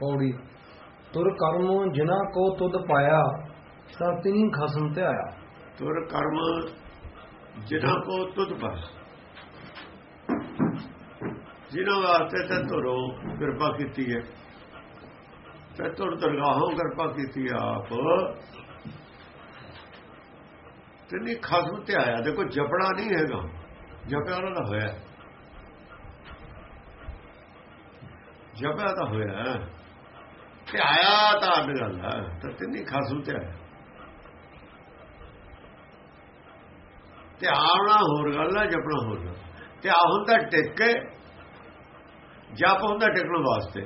ਪੌੜੀ। ਤੁਰ ਕਰਮ ਜਿਨ੍ਹਾਂ ਕੋ ਤੁਧ ਪਾਇਆ, ਸਭ ਤਿਨੀ ਖਸਮ ਤੇ ਆਇਆ। ਤੁਰ ਕਰਮ ਜਿਨ੍ਹਾਂ ਕੋ ਤੁਧ ਪਾ ਜਿਨ੍ਹਾਂ ਵਾਸਤੇ ਤੇ ਤੁਰੋ ਕਿਰਪਾ ਕੀਤੀ ਹੈ। ਤੇ ਤੁਰ ਦਰਗਾਹੋਂ ਕਿਰਪਾ ਕੀਤੀ ਆਪ। ਤੇ ਖਸਮ ਤੇ ਆਇਆ। ਦੇਖੋ ਜਪੜਾ ਨਹੀਂ ਹੈਗਾ। ਜਪਿਆ ਉਹਨਾਂ ਦਾ ਹੋਇਆ। ਜਪਿਆ ਤਾਂ ਹੋਇਆ। ਤੇ ਆਇਆ ਤਾਂ ਅੱਡ ਗੱਲ ਹੈ ਤੇ ਤਿੰਨੀ ਖਾਸੂ ਤੇ ਆਇਆ। ਹੋਰ ਗੱਲ ਹੈ ਜਪਣਾ ਹੋਰ ਗੱਲ ਧਿਆ ਹੁੰਦਾ ਟਿਕ ਕੇ ਜਪ ਹੁੰਦਾ ਟਿਕਣ ਵਾਸਤੇ।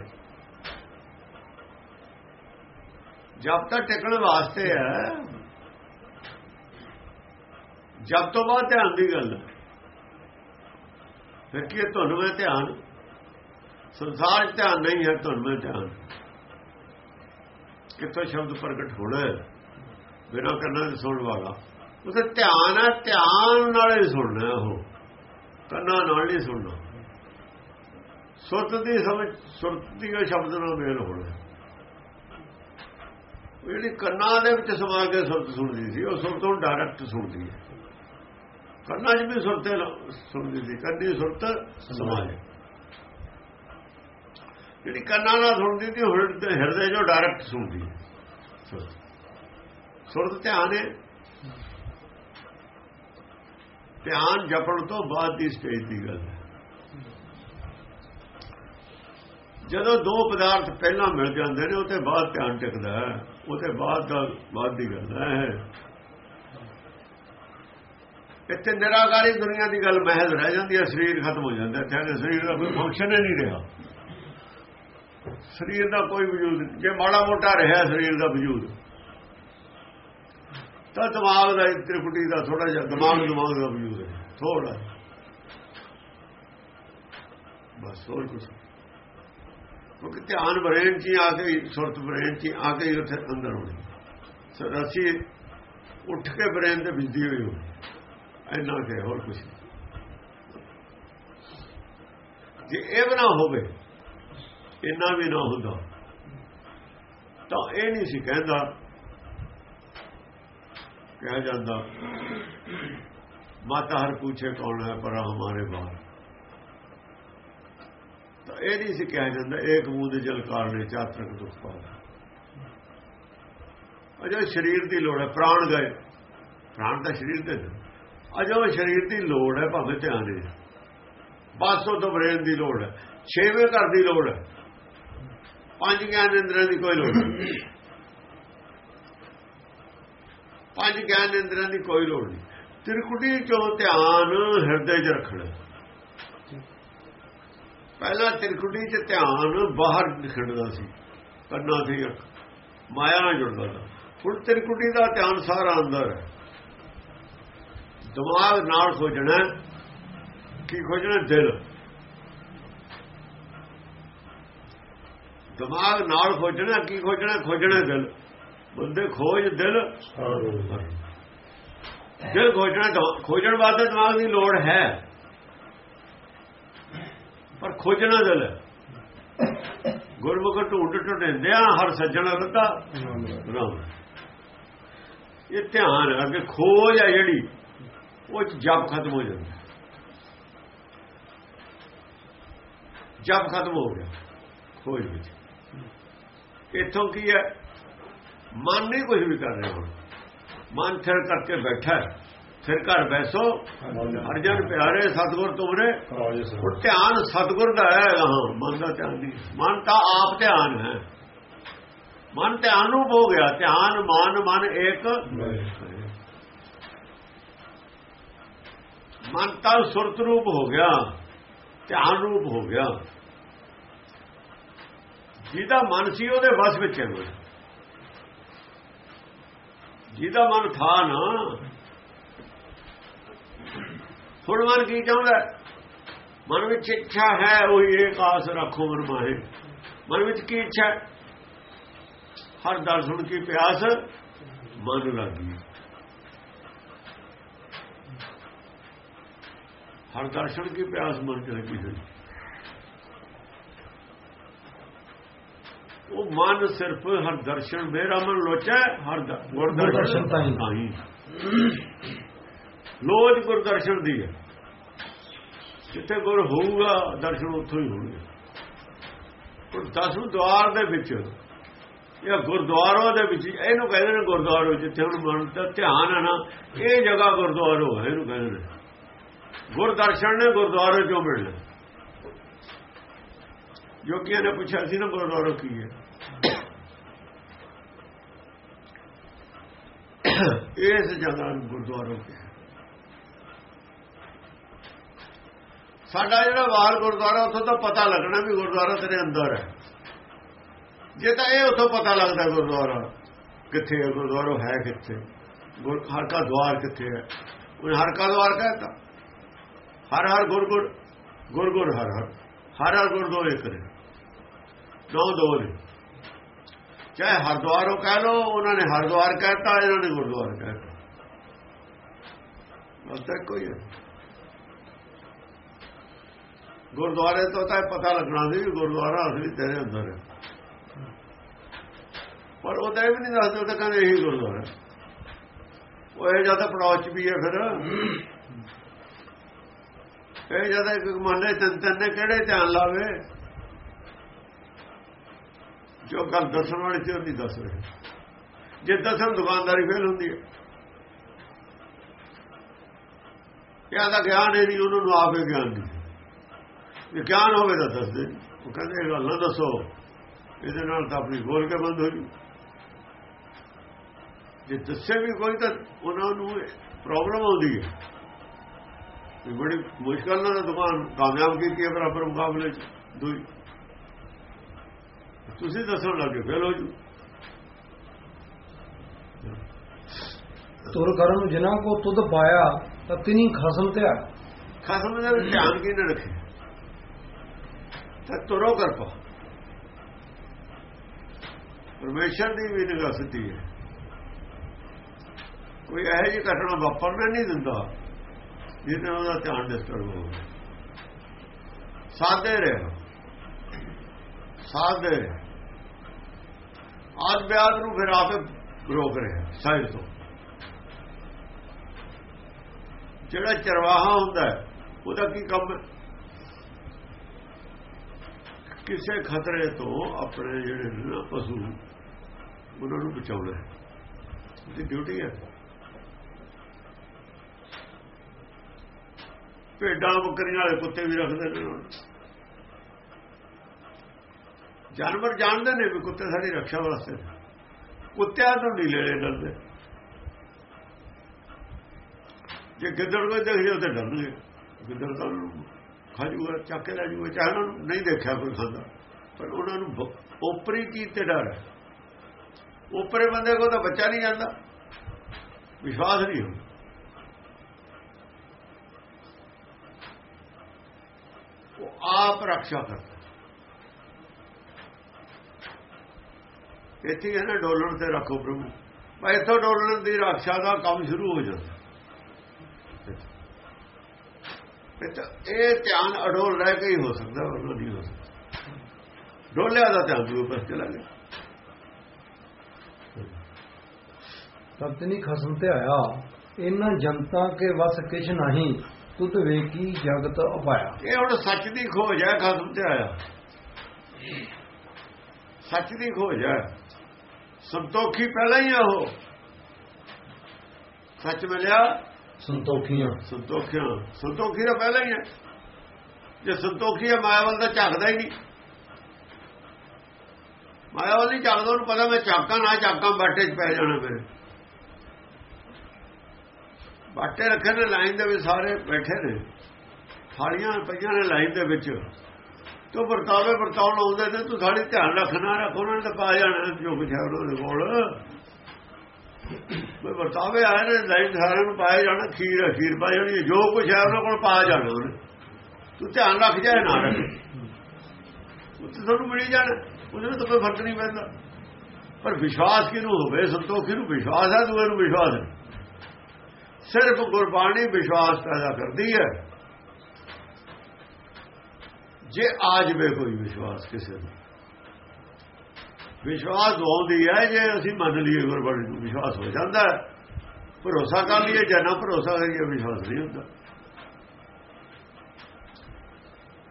ਜਪ ਤਾਂ ਟਿਕਣ ਵਾਸਤੇ ਹੈ ਜਪ ਤੋਂ ਬਾਅਦ ਧਿਆਨ ਦੀ ਗੱਲ ਹੈ ਫਿਰ ਕੀ ਤੁਹਾਨੂੰ ਮੈਂ ਧਿਆਨ? ਸੰਸਾਰ 'ਚ ਧਿਆਨ ਨਹੀਂ ਹੈ ਤੁਹਾਨੂੰ ਮੈਂ ਧਿਆਨ। ਕਿੱਥੋਂ ਸ਼ਬਦ ਪ੍ਰਗਟ ਹੋਣਾ ਬਿਨਾਂ ਕੰਨਾਂ ਦੇ ਸੁਣਨ ਵਾਲਾ। ਉਹਦਾ ਧਿਆਨ ਹੈ ਧਿਆਨ ਨਾਲ ਹੀ ਸੁਣਨਾ ਉਹ। ਕੰਨਾਂ ਨਾਲ ਨਹੀਂ ਸੁਣਨਾ। ਸੁਰਤ ਦੀ ਸਮਝ, ਸੁਰਤ ਦੀ ਸ਼ਬਦ ਨਾਲ ਮੇਲ ਹੋਣਾ ਜਿਹੜੀ ਕੰਨਾਂ ਦੇ ਵਿੱਚ ਸਮਾ ਕੇ ਸੁਰਤ ਸੁਣਦੀ ਸੀ, ਉਹ ਸੁਰਤ ਤੋਂ ਡਾਇਰੈਕਟ ਸੁਣਦੀ ਹੈ। ਕੰਨਾਂ 'ਚ ਵੀ ਸੁਰਤੇ ਸੁਣਦੀ ਸੀ। ਕੰਨੀ ਸੁਰਤ ਸਮਾਏ। ਜਿਹੜੀ ਕੰਨਾਂ ਨਾਲ ਸੁਣਦੀ ਸੀ ਹਿਰਦੇ 'ਚੋਂ ਡਾਇਰੈਕਟ ਸੁਣਦੀ ਹੈ। ਸੁਰਤ ਧਿਆਨ ਹੈ। ਧਿਆਨ ਜਪਣ ਤੋਂ ਬਾਅਦ ਦੀ ਸਟੇਜ ਦੀ ਗੱਲ ਹੈ। ਜਦੋਂ ਦੋ ਪਦਾਰਥ ਪਹਿਲਾਂ ਮਿਲ ਜਾਂਦੇ ਨੇ ਉਹਦੇ ਬਾਅਦ ਧਿਆਨ ਟਿਕਦਾ ਹੈ। ਉਹਦੇ ਬਾਅਦ ਦਾ ਬਾਅਦ ਦੀ ਗੱਲ ਹੈ। ਇੱਥੇ ਨਿਰਾਕਾਰੀ ਦੁਨੀਆ ਦੀ ਗੱਲ ਮਹਿਲ ਰਹਿ ਜਾਂਦੀ ਹੈ, ਸਰੀਰ ਖਤਮ ਹੋ ਜਾਂਦਾ ਹੈ। ਸਰੀਰ ਦਾ ਕੋਈ ਫੰਕਸ਼ਨ ਹੀ ਨਹੀਂ ਰਿਹਾ। ਸਰੀਰ ਦਾ ਕੋਈ ਵਜੂਦ ਜੇ ਮਾੜਾ ਮੋਟਾ ਰਿਹਾ ਸਰੀਰ ਦਾ ਵਜੂਦ, ਤਾਂ ਦਿਮਾਗ ਦਾ ਤ੍ਰਿਪਟੀ ਦਾ ਥੋੜਾ ਜਿਹਾ ਦਿਮਾਗ ਦਿਮਾਗ ਦਾ ਵਜੂਦ ਹੈ ਥੋੜਾ ਬਸ ਹੋਰ ਕੁਝ ਕਿਉਂਕਿ ਧਿਆਨ ਬ੍ਰੇਨ 'ਚ ਆ ਕੇ, ਸੁਰਤ ਬ੍ਰੇਨ 'ਚ ਆ ਕੇ ਉੱਥੇ ਅੰਦਰ ਹੋਣੀ। ਸੋ ਅਸੀਂ ਉੱਠ ਕੇ ਬ੍ਰੇਨ ਤੇ ਬਿਜਦੀ ਹੋਈ ਹੋ ਇੰਨਾ ਕਿ ਹੋਰ ਕੁਝ ਜੇ ਇਹ ਨਾ ਹੋਵੇ ਇੰਨਾ ਵੀ ਨਾ ਹੁੰਦਾ। ਤਾਂ ਇਹ ਨਹੀਂ ਸੀ ਕਹਿੰਦਾ, ਕਿਹਾ ਜਾਂਦਾ, ਮਾਤਾ ਹਰ ਪੁੱਛੇ ਕੌਣ ਹੈ ਪਰ ਹਮਾਰੇ ਬਾਹਰ। ਤਾਂ ਇਹ ਨਹੀਂ ਸੀ ਕਿਹਾ ਜਾਂਦਾ, ਏਕ ਬੂੰਦ ਜਲ ਕਾਰਨੇ ਚਾਤਰਕ ਦੁੱਖ ਪਾਉਂਦਾ। ਅਜਾ ਸਰੀਰ ਦੀ ਲੋੜ ਹੈ, ਪ੍ਰਾਣ ਗਏ। ਪ੍ਰਾਣ ਤਾਂ ਸਰੀਰ ਦੇ ਅਜੇ ਉਹ ਸਰੀਰ ਦੀ ਲੋੜ ਹੈ, ਭਾਵੇਂ ਧਿਆਨ ਦੇ। ਬਸ ਉਹ ਤੋਂ ਬ੍ਰੇਨ ਦੀ ਲੋੜ ਹੈ। ਛੇਵੇਂ ਘਰ ਦੀ ਲੋੜ ਹੈ। ਪੰਜ ਗਿਆਨ ਇੰਦਰਾਂ ਦੀ ਕੋਈ ਲੋੜ ਨਹੀਂ। ਪੰਜ ਗਿਆਨ ਇੰਦਰਾਂ ਦੀ ਕੋਈ ਲੋੜ ਨਹੀਂ। ਤ੍ਰਿਕੁਟੀ ਚੋਂ ਧਿਆਨ ਹਿਰਦੇ 'ਚ ਰੱਖਣਾ। ਪਹਿਲਾਂ ਤ੍ਰਿਕੁਟੀ 'ਚ ਧਿਆਨ ਬਾਹਰ ਨਿਕਲਦਾ ਸੀ, ਕੰਨਾਂ ਤੇ ਮਾਇਆ ਨਾਲ ਜੁੜਦਾ ਸੀ। ਹੁਣ ਤ੍ਰਿਕੁਟੀ ਦਾ ਧਿਆਨ ਸਾਰਾ ਅੰਦਰ ਹੈ। ਦਿਮਾਗ ਨਾਲ ਖੋਜਣਾ ਕੀ ਖੋਜਣਾ? ਦਿਲ। ਦਿਮਾਗ ਨਾਲ ਖੋਜਣਾ, ਕੀ ਖੋਜਣਾ? ਖੋਜਣਾ ਦਿਲ। ਬੰਦੇ ਖੋਜ ਦਿਲ। ਦਿਲ ਖੋਜਣਾ ਖੋਜਣ ਵਾਸਤੇ ਦਿਮਾਗ ਦੀ ਲੋੜ ਹੈ। ਪਰ ਖੋਜਣਾ ਦਿਲ ਹੈ। ਗੁਰਮੁਖ ਢੂੰਡ ਢੁੰਡਿਆ ਹਰ ਸੱਜਣ ਰਤਾ ਇਹ ਧਿਆਨ ਹੈ ਕਿ ਖੋਜ ਹੈ ਜਿਹੜੀ, ਉਹ ਜਪ ਖਤਮ ਹੋ ਜਾਂਦਾ ਜਪ ਖਤਮ ਹੋ ਗਿਆ। ਖੋਜ ਵਿੱਚ। ਇਥੋਂ ਕੀ ਹੈ? ਮਨ ਨਹੀਂ ਕੁਝ ਵੀ ਕਰ ਰਿਹਾ ਹੁਣ। ਮਨ ਥਿਰ ਕਰਕੇ ਬੈਠਾ ਹੈ। ਫਿਰ ਘਰ ਬੈਸੋ ਅਰਜਨ ਪਿਆਰੇ ਸਤਗੁਰ ਤੁਮਰੇ। ਉਹ ਧਿਆਨ ਸਤਗੁਰ ਦਾ ਹੈ ਹਾਂ ਮਨ ਦਾ ਧਿਆਨ ਨਹੀਂ। ਮਨ ਤਾਂ ਆਪ ਧਿਆਨ ਹੈ। ਮਨ ਧਿਆਨ ਨੂੰ ਹੋ ਗਿਆ। ਧਿਆਨ ਮਨ ਮਨ ਇੱਕ ਮਨ ਤਾਂ ਸੁਰਤ ਰੂਪ ਹੋ ਗਿਆ। ਧਿਆਨ ਰੂਪ ਹੋ ਗਿਆ। ਜਿਹਦਾ ਮਨ ਸੀ ਉਹਦੇ ਵਸ ਵਿੱਚ ਹੈ ਜਿਹਦਾ ਮਨ ਥਾ ਨਾ। ਹੁਣ ਮਨ ਕੀ ਚਾਹੁੰਦਾ? ਮਨ ਵਿੱਚ ਇੱਛਾ ਹੈ ਉਹੀ ਇੱਕ ਆਸ ਰੱਖੋ ਮਨ ਮਾਹੇ। ਮਨ ਵਿੱਚ ਕੀ ਇੱਛਾ? ਹਰ ਦਰਸ਼ਨ ਕੀ ਪਿਆਸ, ਮਨ ਲੱਗੀ ਹਰ ਦਰਸ਼ਨ ਕੀ ਪਿਆਸ ਮਨ ਚ ਲੱਗੀ ਹੋਈ। ਉਹ ਮਨ ਸਿਰਫ ਹਰ ਦਰਸ਼ਨ ਮੇਰਾ ਮਨ ਲੋਚੈ ਹਰ ਗੁਰ ਗੁਰਦਰਸ਼ਨ ਤਾਹੀਂ। ਲੋਚ ਗੁਰ ਦਰਸ਼ਨ ਦੀ ਹੈ। ਜਿੱਥੇ ਗੁਰ ਹੋਊਗਾ ਦਰਸ਼ਨ ਉੱਥੋਂ ਹੀ ਹੋਣਗੇ। ਉਹ ਦਸਵੇਂ ਦਵਾਰ ਦੇ ਵਿੱਚ ਇਹ ਗੁਰਦੁਆਰੋਂ ਦੇ ਵਿੱਚ ਇਹਨੂੰ ਕਹਿੰਦੇ ਨੇ ਗੁਰਦੁਆਰੋ ਜਿੱਥੇ ਹੁਣ ਮਨ ਦਾ ਧਿਆਨ ਹੈ ਨਾ ਇਹ ਜਗ੍ਹਾ ਗੁਰਦੁਆਰੋ ਹੈ ਇਹਨੂੰ ਕਹਿੰਦੇ ਨੇ। ਗੁਰਦਰਸ਼ਨ ਨੇ ਗੁਰਦੁਆਰੇ ਚੋਂ ਮਿਲਣਾ ਜੋਗੀਆਂ ਨੇ ਪੁੱਛਿਆ ਸੀ ਨਾ ਗੁਰਦੁਆਰੋ ਕੀ ਹੈ। ਇਸ ਜਗ੍ਹਾ ਨੂੰ ਗੁਰਦੁਆਰੋ ਕਿਹਾ। ਸਾਡਾ ਜਿਹੜਾ ਵਾਰ ਗੁਰਦੁਆਰਾ, ਉੱਥੋਂ ਤਾਂ ਪਤਾ ਲੱਗਣਾ ਵੀ ਗੁਰਦੁਆਰਾ ਤੇਰੇ ਅੰਦਰ ਹੈ। ਜੇ ਤਾਂ ਇਹ ਉੱਥੋਂ ਪਤਾ ਲੱਗਦਾ ਗੁਰਦੁਆਰਾ ਕਿੱਥੇ ਹੈ, ਗੁਰਦੁਆਰਾ ਹੈ ਕਿੱਥੇ? ਗੁਰ, ਹਰ ਕਾ ਦਵਾਰ ਕਿੱਥੇ ਹੈ? ਉਹ ਹਰ ਕਾ ਦਵਾਰ ਕਹਿੰਦਾ ਹਰ ਹਰ ਗੁਰ ਗੁਰ ਗੁਰ ਗੁਰ ਹਰ ਹਰ। ਹਰ ਹਰ ਗੁਰ ਦੋ ਇੱਕ ਨੇ ਦੋ ਦੋ ਨੇ। ਚਾਹੇ ਹਰਦੁਆਰੋਂ ਕਹਿ ਲੋ ਉਹਨਾਂ ਨੇ ਹਰਦੁਆਰ ਕਹਿਤਾ, ਇਹਨਾਂ ਨੇ ਗੁਰਦੁਆਰਾ ਕਹਿਤਾ। ਬਸ ਤਾਂ ਕੋਈ ਹੈ ਗੁਰਦੁਆਰੇ ਤੋਂ ਤਾਂ ਇਹ ਪਤਾ ਲੱਗਣਾ ਸੀ ਵੀ ਗੁਰਦੁਆਰਾ ਅਸਲੀ ਤੇਰੇ ਅੰਦਰ ਹੈ ਪਰ ਉਹ ਤਾਂ ਇਹ ਵੀ ਨਹੀਂ ਦੱਸਦੇ, ਉਹ ਤਾਂ ਕਹਿੰਦੇ ਇਹੀ ਗੁਰਦੁਆਰਾ। ਉਹ ਇਹ ਜ਼ਿਆਦਾ ਪੜਾਅ ਚ ਵੀ ਹੈ ਫਿਰ। ਇਹ ਜ਼ਿਆਦਾ ਮੰਨੇ ਤਿੰਨ ਤਿੰਨ ਨੇ ਕਿਹੜੇ ਧਿਆਨ ਲਾਵੇ? ਜੋ ਗੱਲ ਦੱਸਣ ਵਾਲੇ ਤੇ ਉਹ ਨਹੀਂ ਦੱਸ ਰਹੇ। ਜੇ ਦੱਸਣ, ਦੁਕਾਨਦਾਰੀ ਫੇਲ ਹੁੰਦੀ ਹੈ। ਇਹ ਦਾ ਗਿਆਨ ਹੈ ਨਹੀਂ ਉਹਨਾਂ ਨੂੰ ਆਪੇ ਗਿਆਨ ਨਹੀਂ ਜੇ ਗਿਆਨ ਹੋਵੇ ਤਾਂ ਦੱਸਦੇ। ਉਹ ਕਹਿੰਦੇ, ਇਹ ਗੱਲ ਨਾ ਦੱਸੋ। ਇਹਦੇ ਨਾਲ ਤਾਂ ਆਪਣੀ ਬੋਲ ਕੇ ਬੰਦ ਹੋ ਜੂ। ਜੇ ਦੱਸੇ ਵੀ ਕੋਈ ਤਾਂ ਉਹਨਾਂ ਨੂੰ ਪ੍ਰੋਬਲਮ ਆਉਂਦੀ ਹੈ। ਇਹ ਬੜੀ ਮੁਸ਼ਕਲ ਨਾਲ ਦੁਕਾਨ ਕਾਮਯਾਬ ਕੀਤੀ ਹੈ, ਬਰਾਬਰ ਮੁਕਾਬਲੇ ਚ। ਦੂਈ ਤੁਸੀਂ ਦੱਸਣ ਲੱਗੇ ਫੇਲ ਹੋ ਜੂ। ਤੁਰ ਕਰਮ ਜਿਨ੍ਹਾਂ ਕੋ ਤੁਧ ਪਾਇਆ ਤਾਂ ਤਿਨੀ ਖਸਮ ਤੇ ਆ। ਖਸਮ ਦਾ ਧਿਆਨ ਕਿਨੇ ਰੱਖੇ? ਤਾਂ ਤੁਰੋ ਕਰ ਪਾ ਪਰਮੇਸ਼ਰ ਦੀ ਵੀ ਨਿਗਾਹ ਸਿੱਧੀ ਹੈ। ਕੋਈ ਇਹੋ ਜਿਹੀ ਘਟਨਾ ਵਾਪਰਨਾ ਨਹੀਂ ਦਿੰਦਾ ਜਿਹਦੇ ਨਾਲ ਉਹਦਾ ਧਿਆਨ ਡਿਸਟਰਬ ਹੋਵੇ ਸਾਦੇ ਰਹੋ। ਸਾਦੇ ਰਹੋ। ਆਜ ਬਿਆਦ ਨੂੰ ਫਿਰ ਆਪੇ ਰੋਕ ਰਿਹਾ ਸਾਈਡ ਤੋਂ। ਜਿਹੜਾ ਚਰਵਾਹਾ ਹੁੰਦਾ ਉਹਦਾ ਕੀ ਕੰਮ ਕਿਸੇ ਖਤਰੇ ਤੋਂ ਆਪਣੇ ਜਿਹੜੇ ਪਸ਼ੂ, ਉਹਨਾਂ ਨੂੰ ਬਚਾਉਣਾ ਹੈ। ਉਹਦੀ ਡਿਊਟੀ ਹੈ। ਭੇਡਾਂ, ਬੱਕਰੀਆਂ ਵਾਲੇ ਕੁੱਤੇ ਵੀ ਰੱਖਦੇ ਨੇ ਉਹਨਾਂ ਨੂੰ। ਜਾਨਵਰ ਜਾਣਦੇ ਨੇ ਵੀ ਕੁੱਤੇ ਸਾਡੀ ਰੱਖਿਆ ਵਾਸਤੇ। ਕੁੱਤਿਆਂ ਤੋਂ ਨਹੀਂ ਲੈਣੇ ਡਰਦੇ। ਜੇ ਗਿੱਦੜ ਕੋਈ ਦੇਖ ਜੇ ਤੇ ਡਰਨਗੇ ਗਿੱਦੜ ਤਾਂ ਉਹਨੂੰ ਖਾ ਚੱਕ ਕੇ ਲੈ ਜੂਗਾ, ਚਾਹੇ ਉਹਨਾਂ ਨੂੰ ਨਹੀਂ ਦੇਖਿਆ ਕੋਈ ਖਾਂਦਾ। ਪਰ ਉਹਨਾਂ ਨੂੰ ਬ- ਓਪਰੀ ਚੀਜ਼ ਤੇ ਡਰ ਹੈ। ਓਪਰੇ ਬੰਦੇ ਕੋ ਤਾਂ ਬੱਚਾ ਨਹੀਂ ਜਾਂਦਾ। ਵਿਸ਼ਵਾਸ ਨਹੀਂ ਹੋ ਉਹ ਆਪ ਰੱਖਿਆ ਕਰਦਾ। ਇੱਥੇ ਹੈ ਨਾ ਡੋਲਣ ਤੇ ਰੱਖੋ ਪ੍ਰਭੂ। ਪਰ ਇੱਥੋਂ ਡੋਲਣ ਦੀ ਰੱਖਿਆ ਦਾ ਕੰਮ ਸ਼ੁਰੂ ਹੋ ਜਾਂਦਾ। ਇਹ ਧਿਆਨ ਅਡੋਲ ਰਹਿ ਕੇ ਹੀ ਹੋ ਸਕਦਾ ਉਹ ਨਹੀਂ ਹੋ ਸਕਦਾ। ਡੋਲਿਆ ਦਾ ਧਿਆਨ ਦੂਰ ਪਰ ਚਲਾ ਗਿਆ। ਤਬ ਤਿਨੀ ਖਸਮ ਤੇ ਆਇਆ ਇਹਨਾਂ ਜਨਤਾ ਕੇ ਵਸ ਕਿਛ ਨਹੀਂ ਤੁਧ ਵੇਖੀ ਜਗਤ ਉਪਾਇਆ ਇਹ ਹੁਣ ਸੱਚ ਦੀ ਖੋਜ ਹੈ ਖਸਮ ਤੇ ਆਇਆ। ਸੱਚ ਦੀ ਖੋਜ ਹੈ। ਸੰਤੋਖੀ ਪਹਿਲਾਂ ਹੀ ਆ ਉਹ। ਸੱਚ ਮਿਲਿਆ? ਸੰਤੋਖੀਆਂ ਸੰਤੋਖੀਆਂ। ਸੰਤੋਖੀ ਦਾ ਪਹਿਲਾਂ ਹੀ ਹੈ ਜੇ ਸੰਤੋਖੀ ਹੈ ਮਾਇਆ ਵੱਲ ਤਾਂ ਝਾਕਦਾ ਹੀ ਨਹੀਂ। ਮਾਇਆ ਵੱਲ ਨਹੀਂ ਝਾਕਦਾ ਉਹਨੂੰ ਪਤਾ ਮੈਂ ਝਾਕਾਂ ਨਾ ਝਾਕਾਂ ਬਾਟੇ 'ਚ ਪੈ ਜਾਣਾ ਮੇਰੇ ਬਾਟੇ ਰੱਖੇ ਨੇ ਲਾਈਨ ਦੇ ਵਿੱਚ ਸਾਰੇ ਬੈਠੇ ਨੇ। ਥਾਲੀਆਂ ਪਈਆਂ ਨੇ ਲਾਈਨ ਦੇ ਵਿੱਚ। ਤੋ ਵਰਤਾਵੇ ਵਰਤਾਉਣ ਆਉਂਦੇ ਨੇ ਤੂੰ ਸਾਡੀ ਧਿਆਨ ਰੱਖਣਾ ਰੱਖ ਉਹਨਾਂ ਨੇ ਤਾਂ ਪਾ ਜਾਣਾ ਜੋ ਕੁਛ ਹੈ ਉਹਨਾਂ ਦੇ ਕੋਲ। ਮੈਂ ਵਰਤਾਵੇ ਆਏ ਨੇ ਲਾਈਨ ਸਾਰਿਆਂ ਨੂੰ ਪਾਇਆ ਜਾਣਾ ਖੀਰ ਹੈ ਖੀਰ ਪਾਈ ਜਾਣੀ ਹੈ, ਜੋ ਕੁਛ ਹੈ ਉਹਨਾਂ ਕੋਲ ਪਾ ਜਾਣਾ ਉਹਨੇ। ਤੂੰ ਧਿਆਨ ਰੱਖ ਜਾਏ ਨਾ ਰੱਖ। ਉੱਥੇ ਤੁਹਾਨੂੰ ਮਿਲੀ ਜਾਣਾ ਉਹਦੇ ਨਾਲ ਤਾਂ ਕੋਈ ਫ਼ਰਕ ਨਹੀਂ ਪੈਂਦਾ। ਪਰ ਵਿਸ਼ਵਾਸ ਕਿਹਨੂੰ ਹੋਵੇ ਸੰਤੋਖੀ ਨੂੰ ਵਿਸ਼ਵਾਸ ਹੈ ਦੂਏ ਨੂੰ ਵਿਸ਼ਵਾਸ ਹੈ। ਸਿਰਫ ਗੁਰਬਾਣੀ ਵਿਸ਼ਵਾਸ ਪੈਦਾ ਕਰਦੀ ਹੈ। ਜੇ ਆ ਜਵੇ ਕੋਈ ਵਿਸ਼ਵਾਸ ਕਿਸੇ ਨੂੰ ਵਿਸ਼ਵਾਸ ਹੋਉਂਦੀ ਹੈ, ਜੇ ਅਸੀਂ ਮੰਨ ਲਈਏ ਗੁਰਬਾਣੀ ਨੂੰ ਵਿਸ਼ਵਾਸ ਹੋ ਜਾਂਦਾ ਹੈ। ਭਰੋਸਾ ਕਰ ਲਈਏ ਜਾਂ ਨਾ ਭਰੋਸਾ ਕਰੀਏ, ਵਿਸ਼ਵਾਸ ਨਹੀਂ ਹੁੰਦਾ।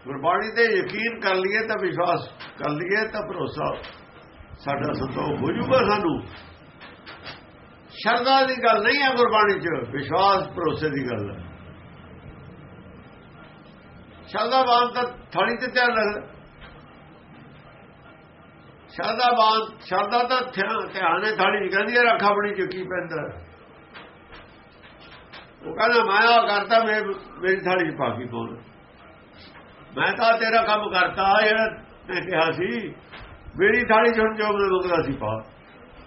ਗੁਰਬਾਣੀ ਤੇ ਯਕੀਨ ਕਰ ਲਈਏ ਤਾਂ ਵਿਸ਼ਵਾਸ ਕਰ ਲਈਏ ਤਾਂ ਭਰੋਸਾ ਸਾਡਾ ਸੰਤੋਖ ਹੋ ਜੂਗਾ ਸਾਨੂੰ। ਸ਼ਰਧਾ ਦੀ ਗੱਲ ਨਹੀਂ ਹੈ ਗੁਰਬਾਣੀ 'ਚ, ਵਿਸ਼ਵਾਸ ਭਰੋਸੇ ਦੀ ਗੱਲ ਹੈ। ਸ਼ਰਧਾਵਾਨ ਤਾਂ ਥਾਲੀ ਤੇ ਧਿਆਨ ਰੱਖਦਾ ਸ਼ਰਧਾਵਾਨ, ਸ਼ਰਧਾ ਤਾਂ ਧਿਆਨ ਹੈ ਥਾਲੀ ਚ ਕਹਿੰਦੀ ਹੈ ਰੱਖ ਆਪਣੀ ਚੱਕੀ ਪੈਂਦਾ ਉਹ ਕਹਿੰਦਾ ਮਾਇਆ ਕਰਤਾ, ਮੈਂ, ਮੇਰੀ ਥਾਲੀ ਚ ਪਾ ਕੇ ਕੋਲ ਮੈਂ ਤਾਂ ਤੇਰਾ ਕੰਮ ਕਰਤਾ, ਜਿਹੜਾ ਮੈਂ ਕਿਹਾ ਸੀ। ਮੇਰੀ ਥਾਲੀ ਚ ਹੁਣ ਜੋ ਮੰਗਦਾ ਸੀ ਪਾ।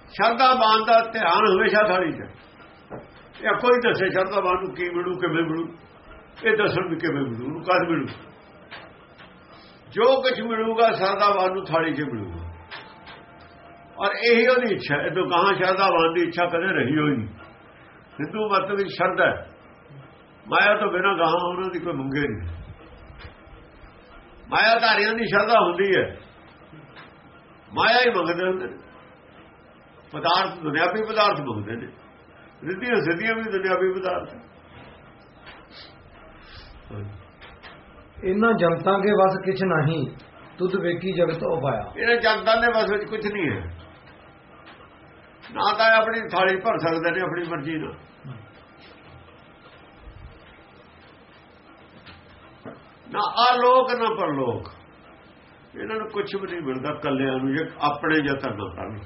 ਸ਼ਰਧਾਵਾਨ ਦਾ ਧਿਆਨ ਹਮੇਸ਼ਾ ਥਾਲੀ ਚ। ਇਹ ਕੋਈ ਦੱਸੇ, ਸ਼ਰਧਾਵਾਨ ਨੂੰ ਕੀ ਮਿਲੂ, ਕਿਵੇਂ ਮਿਲੂ। ਇਹ ਦੱਸਣ ਵੀ ਕਿਵੇਂ ਮਿਲੂ ਕਦ ਮਿਲੂ? ਜੋ ਕੁਝ ਮਿਲੂਗਾ, ਸ਼ਰਧਾਵਾਨ ਨੂੰ ਥਾਲੀ 'ਚ ਮਿਲੂਗਾ। ਔਰ ਇਹੀ ਉਹਦੀ ਇੱਛਾ, ਇਹ ਤੋਂ ਕਹਾਂ ਸ਼ਰਧਾਵਾਨ ਦੀ ਇੱਛਾ ਕਦੇ ਰਹੀ ਹੋਈ ਨਹੀਂ। ਹਿੰਦੂ ਮਤ ਵਿੱਚ ਸ਼ਰਧਾ ਮਾਇਆ ਤੋਂ ਬਿਨਾਂ ਗਾਹਾਂ ਉਹਨਾਂ ਦੀ ਕੋਈ ਮੰਗੇ ਨਹੀਂ। ਮਾਇਆ ਧਾਰੀਆਂ ਦੀ ਸ਼ਰਧਾ ਹੁੰਦੀ ਹੈ। ਮਾਇਆ ਹੀ ਮੰਗਦੇ ਹੁੰਦੇ ਨੇ। ਪਦਾਰਥ, ਦੁਨਿਆਵੀ ਪਦਾਰਥ ਮੰਗਦੇ ਨੇ। ਰਿੱਧੀਆਂ ਸਿੱਧੀਆਂ ਵੀ ਦੁਨਿਆਵੀ ਪਦਾਰਥ। ਇਹਨਾਂ ਜਨਤਾ ਕੇ ਵਸ ਕਿਛ ਨਹੀਂ ਤੁਧ ਵੇਖੀ ਜਗਤ ਉਪਾਇਆ ਇਹਨਾਂ ਜਨਤਾ ਦੇ ਵਸ ਵਿੱਚ ਕੁਝ ਨਹੀਂ ਹੈ। ਨਾ ਤਾਂ ਆਪਣੀ ਥਾਲੀ ਭਰ ਸਕਦੇ ਨੇ ਆਪਣੀ ਮਰਜ਼ੀ ਨਾਲ। ਨਾ ਆ ਲੋਕ ਨਾ ਪਰਲੋਕ। ਇਹਨਾਂ ਨੂੰ ਕੁਝ ਵੀ ਨਹੀਂ ਮਿਲਦਾ ਕੱਲਿਆਂ ਨੂੰ ਜੇ ਆਪਣੇ ਯਤਨ ਨਾ ਕਰਨ।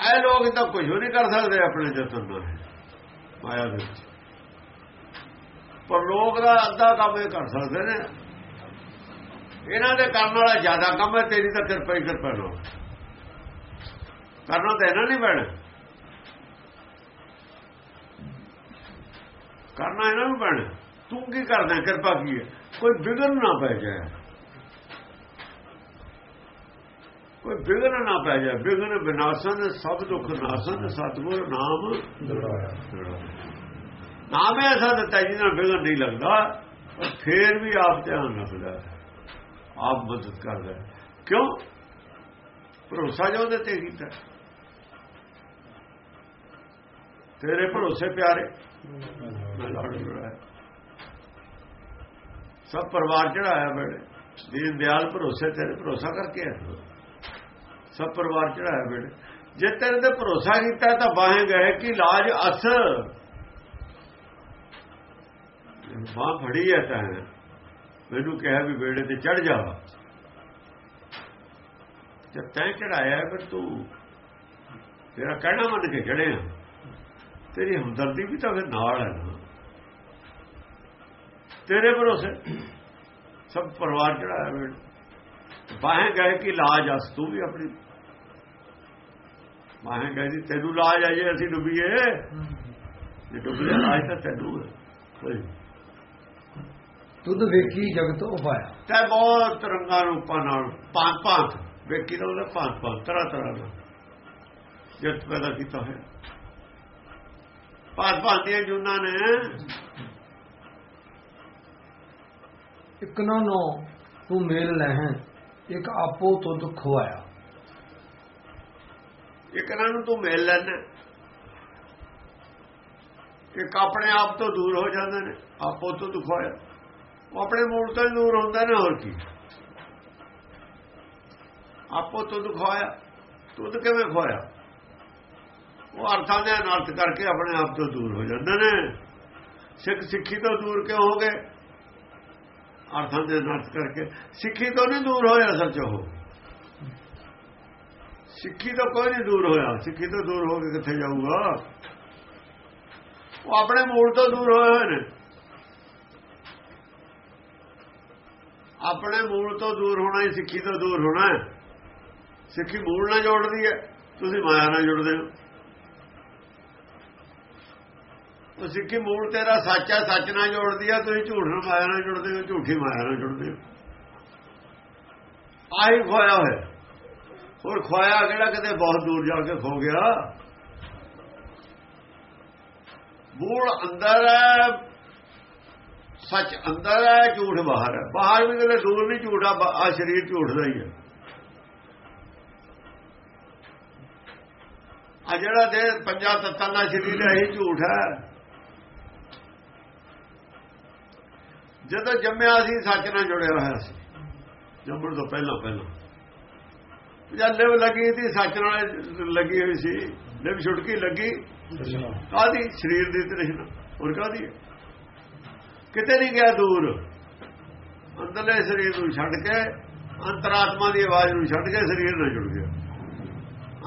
ਐ ਲੋਕ ਤਾਂ ਕੁਝ ਨਹੀਂ ਕਰ ਸਕਦੇ ਆਪਣੇ ਯਤਨ ਨਾਲ। ਮਾਇਆ ਦੇ ਵਿੱਚ। ਪਰ ਲੋਕ ਦਾ ਅੱਧਾ ਕੰਮ ਇਹ ਕਰ ਸਕਦੇ ਨੇ। ਇਹਨਾਂ ਦੇ ਕਰਨ ਵਾਲਾ ਜ਼ਿਆਦਾ ਕੰਮ ਹੈ ਤੇਰੀ ਤਾਂ ਕਿਰਪਾ ਹੀ ਕਿਰਪਾ ਲੋ ਕਰਨਾ ਤਾਂ ਇਹਨਾਂ ਨਹੀਂ ਪੈਣਾ। ਕਰਨਾ ਇਹਨਾਂ ਨੂੰ ਪੈਣਾ। ਤੂੰ ਕੀ ਕਰਦਾ ਕਿਰਪਾ ਕੀ ਹੈ? ਕੋਈ ਵਿਗਨ ਨਾ ਪੈ ਜਾਏ। ਕੋਈ ਵਿਗਨ ਨਾ ਪੈ ਜਾਏ। ਵਿਗਨ ਵਿਨਾਸ਼ਨ ਸਭ ਦੁੱਖ ਨਾਸ਼ਨ ਸਤਗੁਰ ਨਾਮ। ਨਾਮ ਐਸਾ ਦਿੱਤਾ ਜਿਹਦੇ ਨਾਲ ਵਿਗਨ ਨਹੀਂ ਲੱਗਦਾ। ਪਰ ਫੇਰ ਵੀ ਆਪ ਧਿਆਨ ਰੱਖਦਾ ਆਪ ਮਦਦ ਕਰਦਾ ਕਿਉਂ? ਭਰੋਸਾ ਜੋ ਉਹਦੇ ਤੇ ਕੀਤਾ। ਤੇਰੇ ਭਰੋਸੇ ਪਿਆਰੇ। ਸਭ ਪਰਿਵਾਰ ਚੜਾਇਆ ਬੇੜੇ ਦੀਨ ਦਿਆਲ ਭਰੋਸੇ ਤੇਰੇ ਭਰੋਸਾ ਕਰਕੇ ਆ ਸਭ ਪਰਿਵਾਰ ਚੜਾਇਆ ਬੇੜੇ ਜੇ ਤੇਰੇ ਤੇ ਭਰੋਸਾ ਕੀਤਾ ਤਾਂ ਬਾਹੇ ਗਏ ਕਿ ਲਾਜ ਅਸ। ਬਾਹ ਫੜੀ ਹੈ ਤਾਂ। ਮੈਨੂੰ ਕਿਹਾ ਵੀ ਬੇੜੇ ਤੇ ਚੜ ਜਾ। ਤੇ ਤੈਂ ਚੜਾਇਆ ਫਿਰ ਤੂੰ। ਤੇਰਾ ਕਹਿਣਾ ਮੰਨ ਕੇ ਚੜਿਆ ਤੇਰੀ ਹਮਦਰਦੀ ਵੀ ਤਾਂ ਫਿਰ ਨਾਲ ਹੈ ਨਾ। ਤੇਰੇ ਭਰੋਸੇ ਸਭ ਪਰਿਵਾਰ ਚੜਾਇਆ ਬੇੜੇ ਬਾਹੇ ਗਏ ਕਿ ਲਾਜ ਅਸ ਤੂੰ ਵੀ ਆਪਣੀ। ਬਾਹੇ ਗਏ ਜੀ ਤੈਨੂੰ ਲਾਜ ਆਏ ਅਸੀਂ ਡੁੱਬੀਏ। ਜੇ ਡੁੱਬੀਏ ਲਾਜ ਤਾਂ ਤੈਨੂੰ ਕੋਈ। ਤੁਧ ਵੇਖੀ ਜਗਤ ਉਪਾਇਆ ਤੇ ਬਹੁਤ ਰੰਗਾਂ ਰੂਪਾਂ ਨਾਲ ਪੰਜ ਪੰਜ ਵੇਖੀ ਦਾ ਉਹਦਾ ਪੰਜ ਪੰਜ ਤਰ੍ਹਾਂ ਤਰ੍ਹਾਂ ਦਾ ਜਤ ਪੈਦਾ ਕੀਤਾ ਹੈ ਪੰਜ ਪੰਜ ਦੀਆਂ ਜੁਨਾਂ ਨੇ। ਇੱਕ ਨਾ ਨੋ ਤੂੰ ਮੇਲ ਲਹਿ ਇੱਕ ਆਪੋ ਤੁਧ ਖਵਾਇਆ ਇੱਕ ਇਹਨਾਂ ਨੂੰ ਤੂੰ ਮਿਲ ਲੈਣਾ ਇੱਕ ਆਪਣੇ ਆਪ ਤੋਂ ਦੂਰ ਹੋ ਜਾਂਦੇ ਨੇ ਆਪੋ ਤੋਂ ਦੁਖਾਇਆ ਉਹ ਆਪਣੇ ਮੂਲ ਤੋਂ ਹੀ ਦੂਰ ਹੁੰਦਾ ਨਾ, ਹੋਰ ਕੀ। ਆਪੋ ਤੋਂ ਖਵਾਇਆ ਤੁਧ ਕਿਵੇਂ ਖਵਾਇਆ ਉਹ ਅਰਥਾਂ ਦੇ ਅਨਰਥ ਕਰਕੇ ਆਪਣੇ ਆਪ ਤੋਂ ਦੂਰ ਹੋ ਜਾਂਦੇ ਨੇ। ਸਿੱਖ ਸਿੱਖੀ ਤੋਂ ਦੂਰ ਕਿਉਂ ਹੋ ਗਏ? ਅਰਥਾਂ ਦੇ ਅਨਰਥ ਕਰਕੇ। ਸਿੱਖੀ ਤੋਂ ਨਹੀਂ ਦੂਰ ਹੋਇਆ ਸੱਚ ਉਹ। ਸਿੱਖੀ ਤੋਂ ਕੋਈ ਨਹੀਂ ਦੂਰ ਹੋਇਆ। ਸਿੱਖੀ ਤੋਂ ਦੂਰ ਹੋ ਕੇ ਕਿੱਥੇ ਜਾਊਗਾ? ਉਹ ਆਪਣੇ ਮੂਲ ਤੋਂ ਦੂਰ ਹੋਏ ਹੋਏ ਨੇ। ਆਪਣੇ ਮੂਲ ਤੋਂ ਦੂਰ ਹੋਣਾ ਹੀ ਸਿੱਖੀ ਤੋਂ ਦੂਰ ਹੋਣਾ ਹੈ। ਸਿੱਖੀ ਮੂਲ ਨਾਲ ਜੋੜਦੀ ਹੈ, ਤੁਸੀਂ ਮਾਇਆ ਨਾਲ ਜੁੜਦੇ ਹੋ। ਉਹ ਸਿੱਖੀ ਮੂਲ ਤੇਰਾ ਸੱਚ ਹੈ, ਸੱਚ ਨਾਲ ਜੋੜਦੀ ਹੈ, ਤੁਸੀਂ ਝੂਠ ਨਾਲ ਮਾਇਆ ਨਾਲ ਜੁੜਦੇ ਹੋ, ਝੂਠੀ ਮਾਇਆ ਨਾਲ ਜੁੜਦੇ ਹੋ। ਆਹੀ ਖੋਇਆ ਹੋਇਆ। ਹੋਰ ਖੋਇਆ ਕਿਹੜਾ? ਕਿਤੇ ਬਹੁਤ ਦੂਰ ਜਾ ਕੇ ਖੋ ਗਿਆ। ਮੂਲ ਅੰਦਰ ਹੈ ਸੱਚ ਅੰਦਰ ਹੈ ਝੂਠ ਬਾਹਰ ਹੈ। ਬਾਹਰ ਵੀ ਕਿਤੇ ਦੂਰ ਨਹੀਂ ਝੂਠਾ ਆ ਸਰੀਰ ਝੂਠ ਦਾ ਹੀ ਹੈ। ਆ ਜਿਹੜਾ ਦੇ ਪੰਜਾਂ ਤੱਤਾਂ ਦਾ ਸਰੀਰ ਹੈ ਇਹ ਝੂਠ ਹੈ। ਜਦੋਂ ਜੰਮਿਆ ਸੀ ਸੱਚ ਨਾਲ ਜੁੜਿਆ ਹੋਇਆ ਸੀ। ਜੰਮਣ ਤੋਂ ਪਹਿਲਾਂ ਪਹਿਲਾਂ। ਜਦ ਲਿਵ ਲੱਗੀ ਸੀ ਸੱਚ ਨਾਲ ਲੱਗੀ ਹੋਈ ਸੀ। ਲਿਵ ਛੁਟਕੀ ਲੱਗੀ। ਕਾਦੀ ਸਰੀਰ ਦੀ ਤ੍ਰਿਸ਼ਨਾ ਹੋਰ ਕਾਦੀ ਕਿਤੇ ਨਹੀਂ ਗਿਆ ਦੂਰ। ਅੰਦਰਲੇ ਸਰੀਰ ਨੂੰ ਛੱਡ ਕੇ, ਅੰਤਰਾਤਮਾ ਦੀ ਆਵਾਜ਼ ਨੂੰ ਛੱਡ ਕੇ ਸਰੀਰ ਨਾਲ ਜੁੜ ਗਿਆ।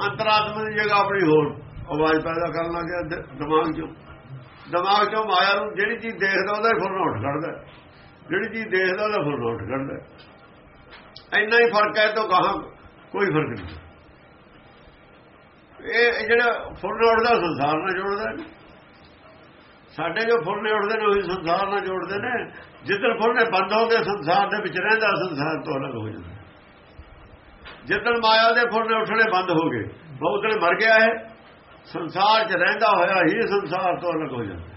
ਅੰਤਰਾਤਮਾ ਦੀ ਜਗ੍ਹਾ ਆਪਣੀ ਹੋਰ ਆਵਾਜ਼ ਪੈਦਾ ਕਰਨ ਲੱਗਿਆ ਦਿਮਾਗ 'ਚੋਂ। ਦਿਮਾਗ 'ਚੋਂ ਮਾਇਆ ਨੂੰ ਜਿਹੜੀ ਚੀਜ਼ ਦੇਖਦਾ, ਉਹਦਾ ਹੀ ਫੁਰਨ ਉੱਠ ਖੜਦਾ। ਜਿਹੜੀ ਚੀਜ਼ ਦੇਖਦਾ, ਉਹਦਾ ਫੁਰਨ ਉੱਠ ਖੜਦਾ। ਇੰਨਾ ਹੀ ਫ਼ਰਕ ਹੈ ਤੋਂ ਕਹਾ ਕੋਈ ਫ਼ਰਕ ਨਹੀਂ। ਇਹ ਜਿਹੜਾ ਫੁਰਨ ਉੱਠਦਾ, ਸੰਸਾਰ ਨਾਲ ਜੁੜਦਾ। ਸਾਡੇ ਜੋ ਫੁਰਨੇ ਉੱਠਦੇ ਨੇ, ਉਹੀ ਸੰਸਾਰ ਨਾਲ ਜੋੜਦੇ ਨੇ। ਜਿੱਦਣ ਫੁਰਨੇ ਬੰਦ ਹੋ ਗਏ ਸੰਸਾਰ ਦੇ ਵਿੱਚ ਰਹਿੰਦਾ, ਸੰਸਾਰ ਤੋਂ ਅਲੱਗ ਹੋ ਜਾਂਦਾ। ਜਿੱਦਣ ਮਾਇਆ ਦੇ ਫੁਰਨੇ ਉੱਠਣੇ ਬੰਦ ਹੋ ਗਏ ਬਹੁਤ ਨੇ ਮਰ ਗਿਆ ਹੈ ਸੰਸਾਰ 'ਚ ਰਹਿੰਦਾ ਹੋਇਆ ਹੀ ਸੰਸਾਰ ਤੋਂ ਅਲੱਗ ਹੋ ਜਾਂਦਾ।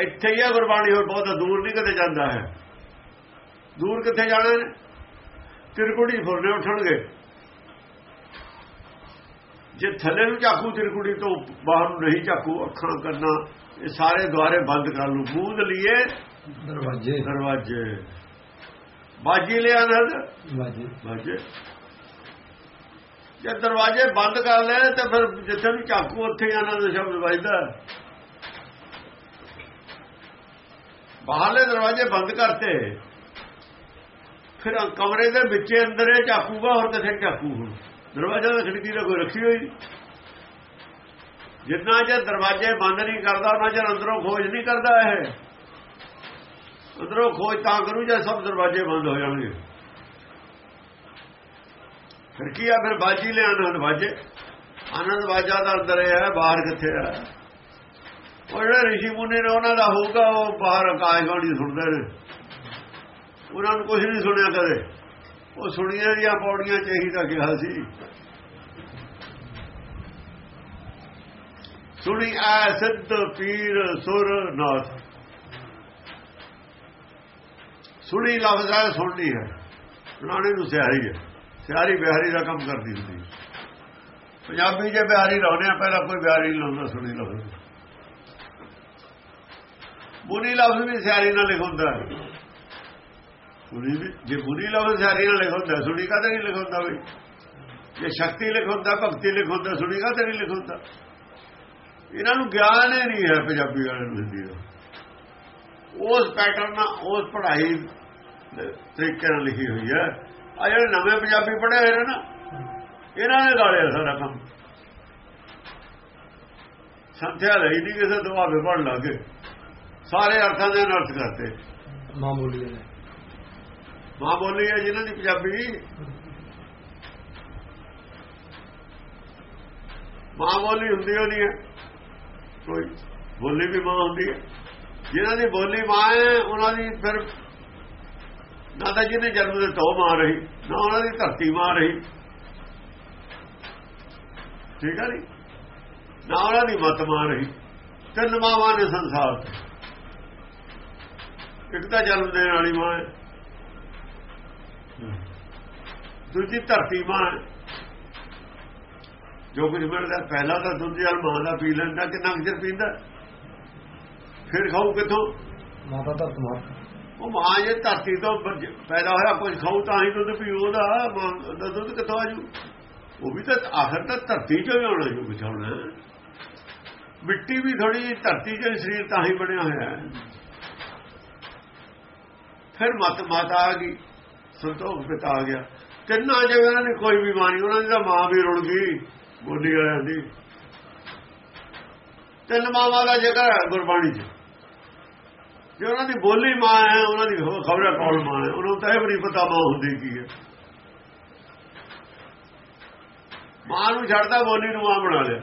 ਇੱਥੇ ਹੀ ਹੈ ਗੁਰਬਾਣੀ, ਹੋਰ ਬਹੁਤ ਦੂਰ ਨਹੀਂ ਕਦੇ ਜਾਂਦਾ ਹੈ। ਦੂਰ ਕਿੱਥੇ ਜਾਣਾ ਨੇ ਤਿਰਕੁੜੀ ਫੁਰਨੇ ਉੱਠਣਗੇ। ਜੇ ਥੱਲੇ ਨੂੰ ਝਾਕੂ ਤਿਰਕੁੜੀ ਤੋਂ ਬਾਹਰ ਨੂੰ ਨਹੀਂ ਝਾਕੂ ਅੱਖਾਂ ਕਰਨਾ ਇਹ ਸਾਰੇ ਦੁਆਰੇ ਬੰਦ ਕਰ ਲੂ ਬੂਦ ਲਈਏ ਦਰਵਾਜ਼ੇ। ਦਰਵਾਜ਼ੇ। ਬਾਜੀ ਲਿਆ ਨਾ ਦਰਵਾਜ਼ੇ। ਬਾਜੇ। ਜੇ ਦਰਵਾਜ਼ੇ ਬੰਦ ਕਰ ਲੈ ਤੇ ਫਿਰ ਜਿੱਥੇ ਵੀ ਝਾਕੂ ਉੱਥੇ ਆਨੰਦ ਸ਼ਬਦ ਵੱਜਦਾ। ਬਾਹਰਲੇ ਦਰਵਾਜ਼ੇ ਬੰਦ ਕਰਤੇ। ਫਿਰ ਕਮਰੇ ਦੇ ਵਿੱਚ ਅੰਦਰੇ ਝਾਕੂਗਾ ਹੋਰ ਕਿੱਥੇ ਝਾਕੂ ਹੁਣ ਦਰਵਾਜ਼ਾ ਦਾ ਖਿੜਕੀ ਦਾ ਕੋਈ ਰੱਖੀ ਹੋਈ। ਜਿੰਨਾ ਚਿਰ ਦਰਵਾਜ਼ੇ ਬੰਦ ਨਹੀਂ ਕਰਦਾ, ਉਹਨਾਂ ਚਿਰ ਅੰਦਰੋਂ ਖੋਜ ਨਹੀਂ ਕਰਦਾ ਇਹ। ਅੰਦਰੋਂ ਖੋਜ ਤਾਂ ਕਰੂ ਜੇ ਸਭ ਦਰਵਾਜ਼ੇ ਬੰਦ ਹੋ ਜਾਣਗੇ। ਫਿਰ ਕੀ ਆ, ਫਿਰ ਬਾਜੀ ਲੈ ਆਨੰਦ ਬਾਜੇ ਆਨੰਦ ਬਾਜਾ ਦਾ ਅੰਦਰ ਹੈ, ਬਾਹਰ ਕਿੱਥੇ ਹੈ? ਉਹ ਜਿਹੜੇ ਰਿਸ਼ੀ ਮੁਨੀ ਨੇ, ਉਹਨਾਂ ਦਾ ਹੋਊਗਾ, ਉਹ ਬਾਹਰ ਆਕਾਸ਼ਵਾਣੀ ਸੁਣਦੇ ਨੇ। ਉਹਨਾਂ ਨੂੰ ਕੁਝ ਨਹੀਂ ਸੁਣਿਆ ਕਦੇ। ਉਹ ਸੁਣੀਆਂ ਦੀਆਂ ਪੌੜੀਆਂ ਚਾਹੀਦਾ ਕਿਹਾ ਸੀ। ਸੁਣੀ ਆ ਸਿੱਧ ਪੀਰ ਸੁਰ ਨਾਥ। ਸੁਣੀ ਲਫ਼ਜ਼ ਆ ਸੁਣਨੀ ਹੈ। ਸੁਣਾਣੇ ਨੂੰ ਸਿਆਰੀ ਹੈ। ਸਿਆਰੀ ਬਿਹਾਰੀ ਦਾ ਕੰਮ ਕਰਦੀ ਹੁੰਦੀ ਪੰਜਾਬੀ ਜੇ ਬਿਹਾਰੀ ਲਾਉਨੇ ਆ, ਪਹਿਲਾਂ ਕੋਈ ਬਿਹਾਰੀ ਨਹੀਂ ਲਾਉਂਦਾ ਸੁਣੀ ਲਫ਼ਜ਼। ਬੁਰੀ ਲਫ਼ਜ਼ ਵੀ ਸਿਆਰੀ ਨਾਲ ਲਿਖਉਂਦਾ ਸੁਣੀ ਵੀ ਜੇ ਬੁਰੀ ਲਫ਼ਜ਼ ਸਿਆਰੀ ਨਾਲ ਲਿਖਉਂਦਾ ਸੁਣੀ ਕਾਹਦੇ ਨਹੀਂ ਲਿਖਉਂਦਾ ਬਈ ਜੇ ਸ਼ਕਤੀ ਲਿਖਉਂਦਾ ਭਗਤੀ ਲਿਖਉਂਦਾ ਸੁਣੀ ਕਾਹਦੇ ਨਹੀਂ ਲਿਖਉਂਦਾ ਇਹਨਾਂ ਨੂੰ ਗਿਆਨ ਹੀ ਨਹੀਂ ਹੈ ਪੰਜਾਬੀ ਵਾਲਿਆਂ ਨੂੰ ਹਿੰਦੀ ਦਾ ਉਸ ਪੈਟਰਨ ਨਾਲ ਉਸ ਪੜ੍ਹਾਈ ਤਰੀਕੇ ਨਾਲ ਲਿਖੀ ਹੋਈ ਹੈ। ਆ ਜਿਹੜੇ ਨਵੇਂ ਪੰਜਾਬੀ ਪੜ੍ਹੇ ਹੋਏ ਨੇ ਨਾ, ਇਹਨਾਂ ਨੇ ਗਾਲਿਆ ਸਾਰਾ ਕੰਮ। ਸੰਥਿਆ ਲਈ ਨਹੀਂ ਕਿਸੇ ਦੁਆਬੇ ਪੜ੍ਹਨ ਲੱਗੇ। ਸਾਰੇ ਅਰਥਾਂ ਦੇ ਅਰਥ ਕਰਤੇ। ਮਾਂ ਬੋਲੀ ਮਾਂ ਬੋਲੀ ਹੈ ਜਿਹਨਾਂ ਦੀ ਪੰਜਾਬੀ। ਮਾਂ ਬੋਲੀ ਹੁੰਦੀ ਹੋ ਨਹੀਂ ਹੈ। ਕੋਈ ਬੋਲੀ ਵੀ ਮਾਂ ਹੁੰਦੀ ਹੈ। ਜਿਹਨਾਂ ਦੀ ਬੋਲੀ ਮਾਂ ਹੈ, ਉਹਨਾਂ ਦੀ ਫਿਰ ਨਾ ਤਾਂ ਜਿਹਨੇ ਜਨਮ ਦੇ ਤੋਂ ਮਾਂ ਰਹੀ, ਨਾ ਉਹਨਾਂ ਦੀ ਧਰਤੀ ਮਾਂ ਰਹੀ। ਠੀਕ ਹੈ ਨਹੀਂ? ਨਾ ਉਹਨਾਂ ਦੀ ਮਤ ਮਾਂ ਰਹੀ। ਤਿੰਨ ਮਾਵਾਂ ਨੇ ਸੰਸਾਰ ਇੱਕ ਤਾਂ ਜਨਮ ਦੇਣ ਵਾਲੀ ਮਾਂ ਹੈ। ਦੂਜੀ ਧਰਤੀ ਮਾਂ ਜੋ ਕੁਝ ਮਿਲਦਾ ਪਹਿਲਾਂ ਤਾਂ ਦੁੱਧ ਜਲ ਮਾਂ ਦਾ ਪੀ ਲੈਂਦਾ ਕਿੰਨਾ ਕੁ ਚਿਰ ਪੀਂਦਾ? ਫਿਰ ਖਾਊ ਕਿੱਥੋਂ? ਮਾਤਾ ਧਰਤ ਮਾਤਾ ਉਹ ਮਾਂ ਜੇ ਧਰਤੀ ਤੋਂ ਪੈਦਾ ਹੋਇਆ ਕੁਝ ਖਾਊ ਤਾਂ ਹੀ ਦੁੱਧ ਪੀਊ ਉਹਦਾ ਮਾਂ ਦਾ ਦੁੱਧ ਕਿੱਥੋਂ ਆਜੂ ਉਹ ਵੀ ਤਾਂ ਆਖਰ ਤਾਂ ਧਰਤੀ ਚੋਂ ਆਉਣਾ ਜੋ ਆਉਣਾ ਮਿੱਟੀ ਵੀ ਥੋੜੀ ਜਿਹੀ ਧਰਤੀ ਦੇ ਸਰੀਰ ਤਾਂ ਹੀ ਬਣਿਆ ਹੋਇਆ ਹੈ। ਫਿਰ ਮਤ ਮਾਤਾ ਆ ਗਈ। ਸੰਤੋਖ ਪਿਤਾ ਆ ਗਿਆ। ਤਿੰਨਾਂ ਜਗ੍ਹਾ ਨੇ ਕੋਈ ਬਿਮਾਰੀ ਉਹਨਾਂ ਦੀ ਤਾਂ ਮਾਂ ਵੀ ਰੁੜ ਗਈ, ਬੋਲੀ ਵਾਲਿਆਂ ਦੀ। ਤਿੰਨ ਮਾਵਾਂ ਦਾ ਜਗ੍ਹਾ ਹੈ ਗੁਰਬਾਣੀ 'ਚ। ਜੇ ਉਹਨਾਂ ਦੀ ਬੋਲੀ ਮਾਂ ਹੈ, ਉਹਨਾਂ ਦੀ ਖਬਰ ਹੈ ਕੌਣ ਮਾਂ ਹੈ? ਉਹਨਾਂ ਨੂੰ ਤਾਂ ਇਹ ਵੀ ਨਹੀਂ ਪਤਾ ਮਾਂ ਹੁੰਦੀ ਕੀ ਹੈ। ਮਾਂ ਨੂੰ ਛੱਡਦਾ ਬੋਲੀ ਨੂੰ ਮਾਂ ਬਣਾ ਲਿਆ।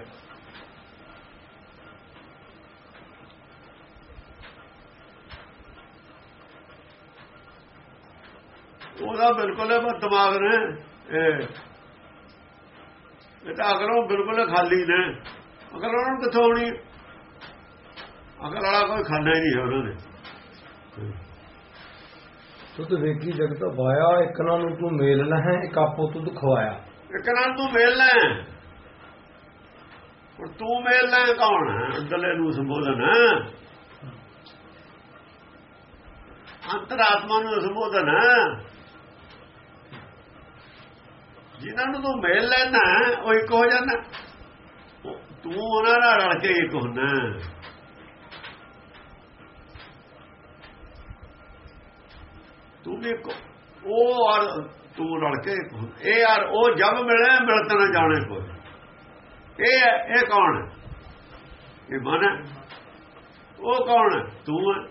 ਉਹਦਾ ਬਿਲਕੁਲ ਹੈ ਦਿਮਾਗ ਨੇ ਇਹ। ਤਾਂ ਅਗਲੋਂ ਬਿਲਕੁਲ ਖਾਲੀ ਨੇ ਅਗਰ ਉਹਨਾਂ ਨੂੰ ਕਿੱਥੋਂ ਆਉਣੀ? ਅਗਰ ਵਾਲਾ ਕੋਈ ਖਾਣਾ ਹੀ ਨਹੀਂ ਹੈ ਉਹਨਾਂ ਦੇ ਤੁਧ ਵੇਖੀ ਜਗਤ ਵਾਇਆ ਇਕਨਾਂ ਨੂੰ ਤੂੰ ਮੇਲਣਾ ਹੈ ਇੱਕ ਆਪੋ ਤੁਧ ਖਵਾਇਆ ਇੱਕ ਨਾਲ ਤੂੰ ਮਿਲਣਾ ਹੈ। ਹੁਣ ਤੂੰ ਮਿਲਣਾ ਹੈ ਕੌਣ ਹੈ? ਅੰਦਰਲੇ ਨੂੰ ਸੰਬੋਧਨ ਹੈ। ਅੰਤਰਾਤਮਾ ਨੂੰ ਸੰਬੋਧਨ ਹੈ। ਜਿਨ੍ਹਾਂ ਨੂੰ ਤੂੰ ਮਿਲ ਲੈਣਾ ਉਹ ਇੱਕ ਹੋ ਜਾਂਦਾ। ਤੂੰ ਉਹਨਾਂ ਨਾਲ ਰਲ ਕੇ ਇੱਕ ਹੁੰਦਾ। ਤੂੰ ਵੀ ਉਹ ਔਰ ਤੂੰ ਰਲ ਕੇ ਇੱਕ ਹੁੰਦਾ। ਇਹ ਯਾਰ ਉਹ ਜਬ ਮਿਲੇ, ਮਿਲਤ ਨਾ ਜਾਣੇ ਕੋਈ। ਇਹ ਹੈ- ਇਹ ਕੌਣ ਇਹ ਮਨ ਹੈ। ਉਹ ਕੌਣ ਹੈ? ਤੂੰ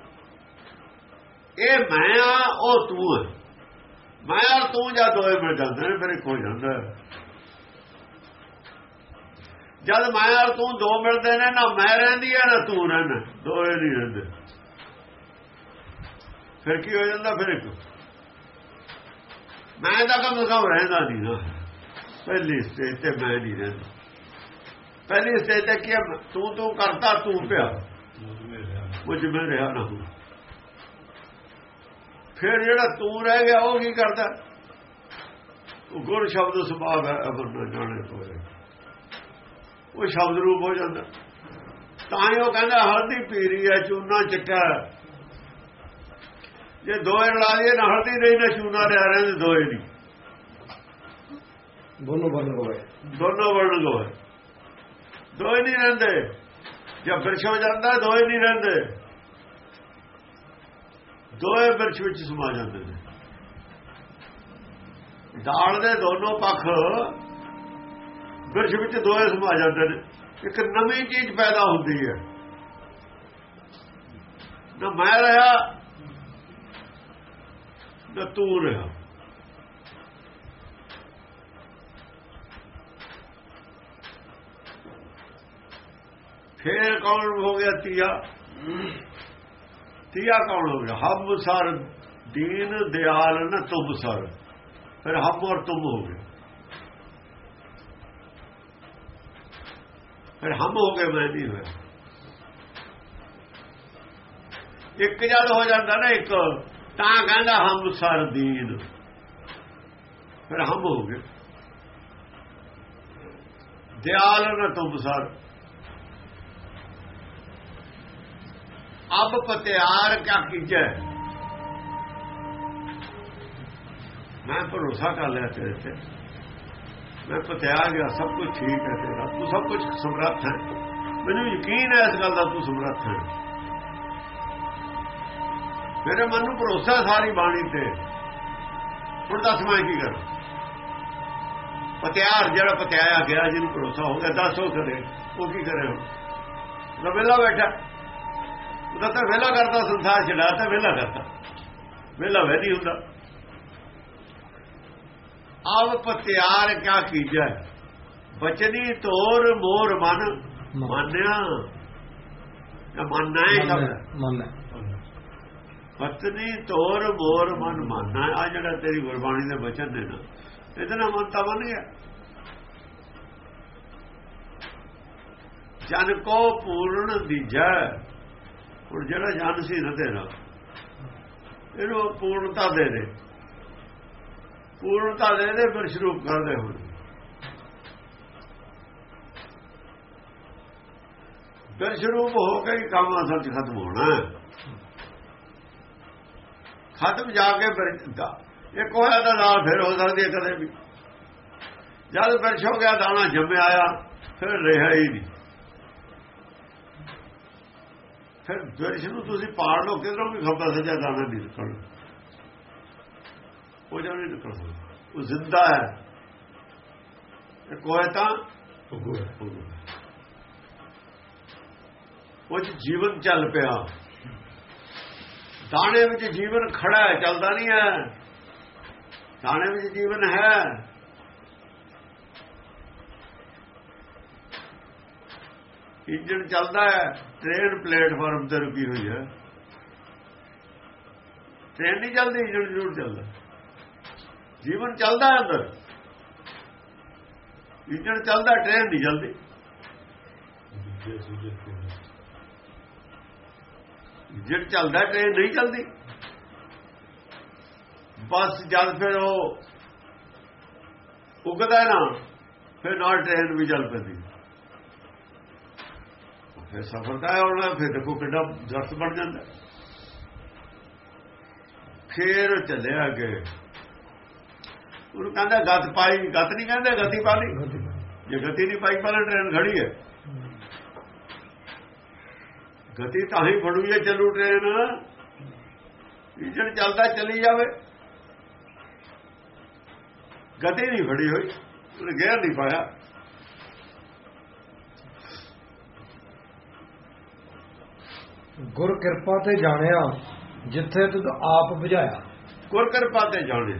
ਇਹ ਮੈਂ ਆ, ਉਹ ਤੂੰ ਹੈ। ਮੈਂ ਔਰ ਤੂੰ ਜਦ ਦੋਏ ਮਿਲ ਜਾਂਦੇ ਨੇ ਫਿਰ ਇੱਕ ਹੋ ਜਾਂਦਾ। ਜਦ ਮੈਂ ਔਰ ਤੂੰ ਦੋ ਮਿਲਦੇ ਨੇ ਨਾ ਮੈਂ ਰਹਿੰਦੀ ਹੈ ਨਾ ਤੂੰ ਰਹਿੰਦਾ। ਦੋਏ ਨਹੀਂ ਰਹਿੰਦੇ। ਫਿਰ ਕੀ ਹੋ ਜਾਂਦਾ? ਫਿਰ ਇੱਕ। ਮੈਂ ਤਾਂ ਕਮ ਕਮ ਰਹਿੰਦਾ ਨਹੀਂ ਨਾ। ਪਹਿਲੀ ਸਟੇਜ ਤੇ ਮੈਂ ਨਹੀਂ ਰਹਿੰਦਾ। ਪਹਿਲੀ ਸਟੇਜ ਤੇ ਕੀ? ਤੂੰ ਤੂੰ ਕਰਤਾ ਤੂੰ ਪਿਆ। ਮੁਝ ਮੈਂ ਰਿਹਾ ਨਾ। ਫਿਰ ਜਿਹੜਾ ਤੂੰ ਰਹਿ ਗਿਆ ਉਹ ਕੀ ਕਰਦਾ? ਉਹ ਗੁਰ ਸ਼ਬਦ ਸੁਭਾਅ ਹੈ ਅਮਰ ਨਾ ਜਾਣੇ ਕੋਏ ਉਹ ਸ਼ਬਦ ਰੂਪ ਹੋ ਜਾਂਦਾ। ਤਾਂ ਹੀ ਉਹ ਕਹਿੰਦਾ ਹਲਦੀ ਪੀਰੀ ਹੈ ਚੂਨਾ ਚਿੱਟਾ। ਜੇ ਦੋਏ ਰਲਾ ਲਈਏ ਨਾ ਹਲਦੀ ਨਹੀਂ ਨਾ ਚੂਨਾ ਰਿਹਾ ਰਹਿੰਦੇ ਦੋਏ ਨਹੀਂ। ਦੋਨੋਂ ਬਰਨ ਹੋਏ ਦੋਨੋਂ ਵਰਣ ਦੋਏ ਦੋਏ ਨਹੀਂ ਰਹਿੰਦੇ। ਜੇ ਬਿਰਛ ਹੋ ਜਾਂਦਾ ਦੋਏ ਨਹੀਂ ਰਹਿੰਦੇ। ਦੋਏ ਬਿਰਛ ਵਿੱਚ ਸਮਾ ਜਾਂਦੇ ਨੇ। ਦਾਲ ਦੇ ਦੋਨੋਂ ਪੱਖ ਬਿਰਛ ਵਿੱਚ ਦੋਏ ਸਮਾ ਜਾਂਦੇ ਨੇ। ਇੱਕ ਨਵੀਂ ਚੀਜ਼ ਪੈਦਾ ਹੁੰਦੀ ਹੈ। ਨਾ ਮੈਂ ਰਿਹਾ, ਨਾ ਤੂੰ ਰਿਹਾ। ਫੇਰ ਕੌਣ ਹੋ ਗਿਆ ਤੀਆ? ਤੀਆ ਕੌਣ ਹੋ ਗਿਆ ਹਮ ਸਰ, ਦੀਨ ਦਿਆਲ ਨ ਤੁਮ ਸਰ। ਫਿਰ ਹਮ ਔਰ ਤੁਮ ਹੋ ਗਏ। ਫਿਰ ਹਮ ਹੋ ਗਏ, ਮੈਂ ਨਹੀਂ ਹੋਇਆ। ਇੱਕ ਜਦ ਹੋ ਜਾਂਦਾ ਨਾ ਇੱਕ, ਤਾਂ ਕਹਿੰਦਾ ਹਮ ਸਰ ਦੀਨ। ਫਿਰ ਹਮ ਹੋ ਗਏ। ਦਿਆਲ ਨਾ ਤੁਮ ਸਰ। ਅਬ ਪਤਿਆਰ ਕਿਆ ਕੀਜੈ ਮੈਂ ਭਰੋਸਾ ਕਰ ਲਿਆ ਤੇਰੇ ਤੇ। ਮੈਂ ਪਤਿਆਰ ਗਿਆ, ਸਭ ਕੁਝ ਠੀਕ ਹੈ ਤੇਰਾ। ਤੂੰ ਸਭ ਕੁਝ ਸਮਰੱਥ ਹੈ। ਮੈਨੂੰ ਯਕੀਨ ਹੈ ਇਸ ਗੱਲ ਦਾ ਤੂੰ ਸਮਰੱਥ ਹੈ। ਮੇਰੇ ਮਨ ਨੂੰ ਭਰੋਸਾ ਸਾਰੀ ਬਾਣੀ ਤੇ। ਹੁਣ ਦੱਸ ਮੈਂ ਕੀ ਕਰਾਂ? ਪਤਿਆਰ ਜਿਹੜਾ ਪਤਿਆਇਆ ਗਿਆ, ਜਿਹਨੂੰ ਭਰੋਸਾ ਹੋ ਗਿਆ, ਦੱਸੋ ਉਹ ਕਰੇ ਉਹ ਕੀ ਕਰੇ ਹੁਣ? ਵੇਲਾ ਬੈਠਾ। ਉਹਦਾ ਤਾਂ ਵੇਲਾ ਕਰਦਾ ਸੰਸਾਰ ਛਡਾਤਾ ਵੇਲਾ ਕਰਦਾ। ਵੇਲਾ ਵੈਦੀ ਹੁੰਦਾ। ਆਵ ਪਤਿਆਰ ਕਿਆ ਕੀਜੈ? ਬਚਨੀ ਤੋਰ ਮੋਰ ਮਨ। ਮੰਨਿਆ? ਮੰਨਣਾ ਹੈ ਸ਼ਬਦ ਮਨ ਹੈ ਪਤਨੀ ਤੋਰ ਮੋਰ ਮਨ ਮੰਨਣਾ। ਆ ਜਿਹੜਾ ਤੇਰੀ ਗੁਰਬਾਣੀ ਦੇ ਬਚਨ ਨੇ ਨਾ ਇਹਦੇ ਨਾਲ ਮਨ ਤਾਂ ਬਣ ਗਿਆ। ਜਨ ਕੋ ਪੂਰਨ ਦੀਜੈ। ਹੁਣ ਜਿਹੜਾ ਜਨ ਸੀ ਨਾ ਤੇਰਾ, ਇਹਨੂੰ ਪੂਰਨਤਾ ਦੇ ਦੇ। ਪੂਰਨਤਾ ਦੇ ਦੇ, ਫਿਰ ਸ਼ੁਰੂ ਕਰਦੇ ਹੁਣ। ਫਿਰ ਸ਼ੁਰੂ ਹੋ ਕੇ ਹੀ ਕੰਮ ਅਸਲ ਚ ਖਤਮ ਹੋਣਾ ਖਤਮ ਜਾ ਕੇ ਫਿਰ ਦਾ ਇੱਕ ਹੋਇਆ ਤਾਂ ਨਾਲ ਫਿਰ ਹੋ ਸਕਦੀ ਹੈ ਕਦੇ ਵੀ। ਜਦ ਫਿਰ ਹੋ ਗਿਆ, ਦਾਣਾ ਜੰਮਿਆ ਆਇਆ ਫਿਰ ਰਿਹਾ ਹੀ ਨਹੀਂ। ਫਿਰ ਬਿਰਛ ਨੂੰ ਤੁਸੀਂ ਪਾੜ ਲਓ, ਕਿਧਰੋਂ ਵੀ ਖੱਬਾ ਸੱਜਾ ਦਾਣਾ ਨਹੀਂ ਨਿਕਲਣਾ। ਉਹ ਜਾਂ ਨਹੀਂ ਨਿਕਲ ਸਕਦਾ ਉਹ ਜ਼ਿੰਦਾ ਹੈ। ਇੱਕ ਤਾਂ ਉਹ ਜੀਵਨ ਚੱਲ ਪਿਆ। ਦਾਣੇ ਵਿੱਚ ਜੀਵਨ ਖੜਾ ਹੈ, ਚੱਲਦਾ ਨਹੀਂ ਹੈ। ਦਾਣੇ ਵਿੱਚ ਜੀਵਨ ਹੈ। ਇੰਜਣ ਚੱਲਦਾ ਹੈ ਟ੍ਰੇਨ ਪਲੇਟਫਾਰਮ ਤੇ ਰੁਕੀ ਹੋਈ ਹੈ। ਟ੍ਰੇਨ ਨਹੀਂ ਚੱਲਦੀ, ਇੰਜਣ ਜ਼ਰੂਰ ਚੱਲਦਾ ਜੀਵਨ ਚੱਲਦਾ ਹੈ ਅੰਦਰ। ਇੰਜਣ ਚੱਲਦਾ ਟ੍ਰੇਨ ਨਹੀਂ ਚੱਲਦੀ। ਇੰਜਣ ਚੱਲਦਾ ਟ੍ਰੇਨ ਨਹੀਂ ਚੱਲਦੀ। ਬਸ ਜਦ ਫਿਰ ਉਹ ਉਗਦਾ ਨਾ, ਫਿਰ ਨਾਲ ਟ੍ਰੇਨ ਵੀ ਚੱਲ ਪੈਂਦੀ ਫਿਰ ਦਾ ਹੋਣਾ ਫਿਰ ਦੇਖੋ ਕਿੰਨਾ ਦਰਸ ਬਣ ਜਾਂਦਾ। ਫਿਰ ਚੱਲਿਆ ਅੱਗੇ। ਉਹਨੂੰ ਕਹਿੰਦਾ ਗੱਤ ਪਾਈ ਗੱਤ ਨਹੀਂ ਕਹਿੰਦੇ ਗਤੀ ਪਾ ਲਈ। ਜੇ ਗਤੀ ਨਹੀਂ ਪਾਈ ਪਹਿਲਾਂ ਟ੍ਰੇਨ ਖੜੀ ਹੈ। ਗਤੀ ਤਾਂ ਹੀ ਫੜੂ ਜੇ ਚੱਲੂ ਟ੍ਰੇਨ। ਇੰਜਣ ਚੱਲਦਾ ਚੱਲੀ ਜਾਵੇ। ਗਤੀ ਨਹੀਂ ਫੜੀ ਹੋਈ। ਉਹਨੇ ਗੇਰ ਨਹੀਂ ਪਾਇਆ। ਗੁਰ ਕਿਰਪਾ ਤੇ ਜਾਣਿਆ, ਜਿੱਥੇ ਤੁਧ ਆਪ ਬੁਝਾਇਆ। ਗੁਰ ਕਿਰਪਾ ਤੇ ਜਾਣੇ।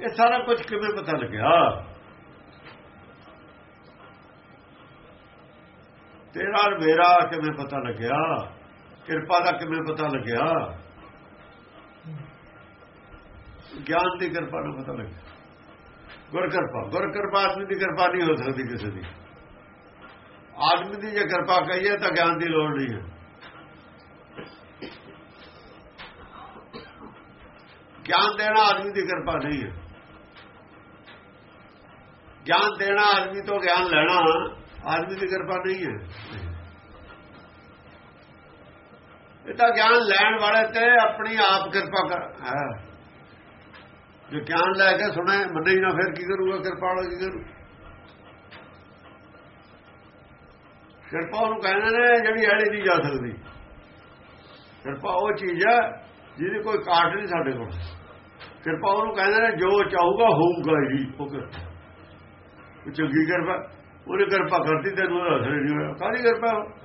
ਇਹ ਸਾਰਾ ਕੁਝ ਕਿਵੇਂ ਪਤਾ ਲੱਗਿਆ? ਤੇਰਾ ਮੇਰਾ ਕਿਵੇਂ ਪਤਾ ਲੱਗਿਆ? ਕਿਰਪਾ ਦਾ ਕਿਵੇਂ ਪਤਾ ਲੱਗਿਆ? ਗਿਆਨ ਦੀ ਕਿਰਪਾ ਨੂੰ ਪਤਾ ਲੱਗਿਆ। ਗੁਰ ਕਿਰਪਾ। ਗੁਰ ਕਿਰਪਾ ਆਦਮੀ ਦੀ ਕਿਰਪਾ ਨਹੀਂ ਹੋ ਸਕਦੀ ਕਿਸੇ ਦੀ। ਆਦਮੀ ਦੀ ਜੇ ਕਿਰਪਾ ਕਹੀਏ ਤਾਂ ਗਿਆਨ ਦੀ ਲੋੜ ਨਹੀਂ ਹੈ। ਗਿਆਨ ਦੇਣਾ ਆਦਮੀ ਦੀ ਕਿਰਪਾ ਨਹੀਂ ਹੈ। ਗਿਆਨ ਦੇਣਾ ਆਦਮੀ ਤੋਂ ਗਿਆਨ ਲੈਣਾ ਆਦਮੀ ਦੀ ਕਿਰਪਾ ਨਹੀਂ ਹੈ। ਇਹ ਤਾਂ ਗਿਆਨ ਲੈਣ ਵਾਲੇ ਤੇ ਆਪਣੀ ਆਪ ਕਿਰਪਾ ਕਰ ਹੈ। ਜੇ ਗਿਆਨ ਲੈ ਕੇ ਸੁਣੇ, ਮੰਨੇ ਹੀ ਨਾ ਫਿਰ ਕੀ ਕਰੂਗਾ ਕਿਰਪਾ ਵਾਲਾ ਕੀ ਕਰੂ? ਕਿਰਪਾ ਉਹਨੂੰ ਕਹਿੰਦੇ ਨੇ ਜਿਹੜੀ ਐੜੀ ਨਹੀਂ ਜਾ ਸਕਦੀ। ਕਿਰਪਾ ਉਹ ਚੀਜ਼ ਹੈ ਜਿਹਦੀ ਕੋਈ ਕਾਟ ਨਹੀਂ ਸਾਡੇ ਕੋਲ। ਕਿਰਪਾ ਉਹਨੂੰ ਕਹਿੰਦੇ ਨੇ ਜੋ ਚਾਹੂਗਾ ਹੋਊਗਾ ਹੀ ਉਹ ਕਿਰਪਾ ਚੰਗੀ ਕਿਰਪਾ। ਉਹਨੇ ਕਿਰਪਾ ਕਰਤੀ ਤੈਨੂੰ ਉਹਦਾ ਅਸਰ ਨਹੀਂ ਹੋਇਆ। ਕਾਹਦੀ ਕਿਰਪਾ?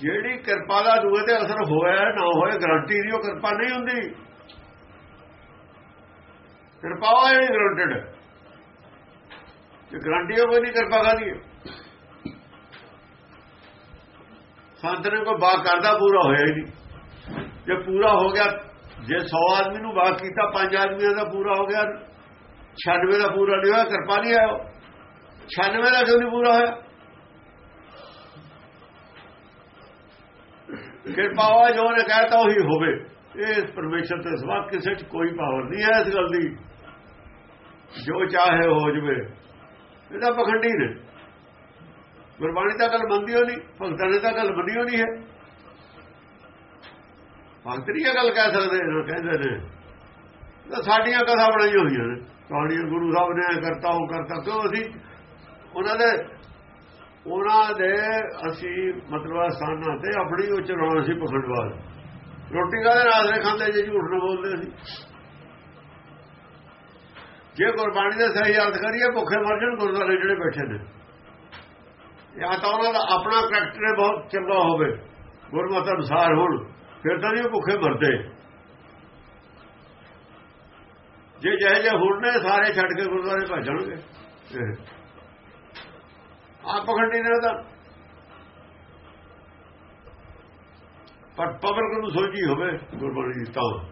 ਜਿਹੜੀ ਕਿਰਪਾ ਦਾ ਦੂਏ ਤੇ ਅਸਰ ਹੋਇਆ ਨਾ ਹੋਇਆ ਗਰੰਟੀ ਨਹੀਂ ਉਹ ਕਿਰਪਾ ਨਹੀਂ ਹੁੰਦੀ। ਕਿਰਪਾ ਉਹ ਹੈ। ਗਰੰਟਡ ਜੇ ਗਰੰਟੀ ਹੋਵੇ ਨਹੀਂ ਕਿਰਪਾ ਕਾਹਦੀ ਹੈ? ਸੰਤ ਨੇ ਕੋਈ ਬਾਗ ਕਰਦਾ ਪੂਰਾ ਹੋਇਆ ਹੀ ਨਹੀਂ। ਜੇ ਪੂਰਾ ਹੋ ਗਿਆ ਜੇ 100 ਆਦਮੀ ਨੂੰ ਬਾਗ ਕੀਤਾ, ਪੰਜ ਆਦਮੀਆਂ ਦਾ ਪੂਰਾ ਹੋ ਗਿਆ 96 ਦਾ ਪੂਰਾ ਨਹੀਂ ਹੋਇਆ, ਕਿਰਪਾ ਨਹੀਂ ਆਇਆ। 96 ਦਾ ਕਿਉਂ ਨਹੀਂ ਪੂਰਾ ਹੋਇਆ? ਕਿਰਪਾ ਹੋਇਆ, ਜੋ ਨੇ ਕਹਿਤਾ ਉਹੀ ਹੋਵੇ। ਇਹ ਪਰਮੇਸ਼ਰ ਤੇ ਸਵਾ ਕਿਸੇ 'ਚ ਕੋਈ ਪਾਵਰ ਨਹੀਂ ਹੈ ਇਸ ਗੱਲ ਦੀ। ਜੋ ਚਾਹੇ ਹੋ ਜਵੇ। ਇਹਦਾ ਪਖੰਡੀ ਨੇ। ਗੁਰਬਾਣੀ ਤਾਂ ਗੱਲ ਮੰਨਦੀ ਹੋ ਨਹੀਂ, ਭਗਤਾਂ ਨੇ ਤਾਂ ਗੱਲ ਮੰਨੀ ਹੋ ਨਹੀਂ ਹੈ। ਮੰਤਰੀ ਨਹੀਂ ਇਹ ਗੱਲ ਕਹਿ ਸਕਦੇ ਨੇ ਕਹਿੰਦੇ ਨੇ। ਤਾਂ ਸਾਡੀਆਂ ਕਥਾ ਬਣਾਈਆਂ ਹੋਈਆਂ ਨੇ ਕਹਾਣੀਆਂ ਗੁਰੂ ਸਾਹਿਬ ਨੇ ਕਰਤਾ, ਉਹ ਕਰਤਾ, ਕਿਉਂ ਅਸੀਂ? ਉਹਨਾਂ ਦੇ ਉਹਨਾਂ ਦੇ ਅਸੀਂ ਮਤਲਬ ਸਥਾਨਾਂ ਤੇ ਆਪਣੀ ਉਹ ਚਲਾਉਣਾ ਸੀ ਪਖੰਡਵਾਦ। ਰੋਟੀ ਕਾਹਦੇ ਨਾਲ ਦੇ ਖਾਂਦੇ ਜੇ ਝੂਠ ਨਾ ਬੋਲਦੇ ਸੀ ਜੇ ਗੁਰਬਾਣੀ ਦਾ ਸਹੀ ਅਰਥ ਕਰੀਏ, ਭੁੱਖੇ ਮਰ ਜਾਣ, ਗੁਰਦੁਆਰੇ ਜਿਹੜੇ ਬੈਠੇ ਨੇ। ਜਾਂ ਤਾਂ ਉਹਨਾਂ ਦਾ ਆਪਣਾ ਕਰੈਕਟਰ ਬਹੁਤ ਚੰਗਾ ਹੋਵੇ, ਗੁਰਮਤ ਅਨੁਸਾਰ ਹੋਣ। ਫਿਰ ਤਾਂ ਨਹੀਂ ਉਹ ਭੁੱਖੇ ਮਰਦੇ। ਜੇ ਜਿਹੇ ਜੇ ਹੁਣ ਨੇ, ਸਾਰੇ ਛੱਡ ਕੇ ਗੁਰਦੁਆਰੇ ਭੱਜਣਗੇ ਆਪ ਪਖੰਡੀ ਨੇ ਤਾਂ। ਪਰ ਪਬਲਿਕ ਨੂੰ ਸੋਚੀ ਹੋਵੇ, ਗੁਰਬਾਣੀ ਦੀ ਤਾਂ।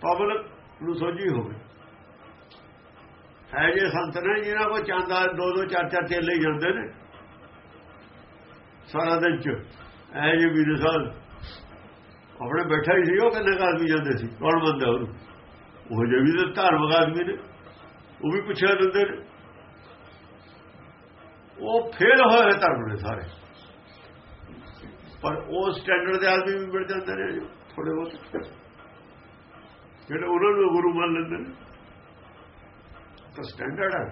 ਪਬਲਿਕ ਨੂੰ ਸੋਝੀ ਹੋਵੇ। ਹੈ ਜੇ ਸੰਤ ਨੇ ਜਿਹਨਾਂ ਕੋ ਚਾਂਦਾ ਦੋ ਦੋ ਚਾਰ ਚਾਰ ਚੇਲੇ ਜਾਂਦੇ ਨੇ। ਸਾਰਾ ਦਿਨ ਚ। ਐ ਜੇ ਵੀਰ ਸਾਹਿਬ ਆਪਣੇ ਬੈਠਾ ਹੀ ਸੀ, ਉਹ ਕਿੰਨੇ ਆਦਮੀ ਜਾਂਦੇ ਸੀ? ਕੌਣ ਬੰਦਾ ਉਹਨੂੰ? ਉਹ ਜੇ ਵੀ ਧਾਰਮਿਕ ਆਦਮੀ ਨੇ। ਉਹ ਵੀ ਪੁੱਛਿਆ ਦਿੰਦੇ ਨੇ। ਉਹ ਫੇਲ ਹੋਏ ਧਰਮ ਨੇ ਸਾਰੇ। ਪਰ ਉਹ ਸਟੈਂਡਰਡ ਦੇ ਆਦਮੀ ਵੀ ਮਿਲ ਜਾਂਦੇ ਨੇ। ਥੋੜੇ ਬਹੁਤ। ਜਿਹੜੇ ਉਹਨਾਂ ਨੂੰ ਗੁਰੂ ਮੰਨ ਲੈਂਦੇ ਨੇ। ਤਾਂ ਸਟੈਂਡਰਡ ਹੈ।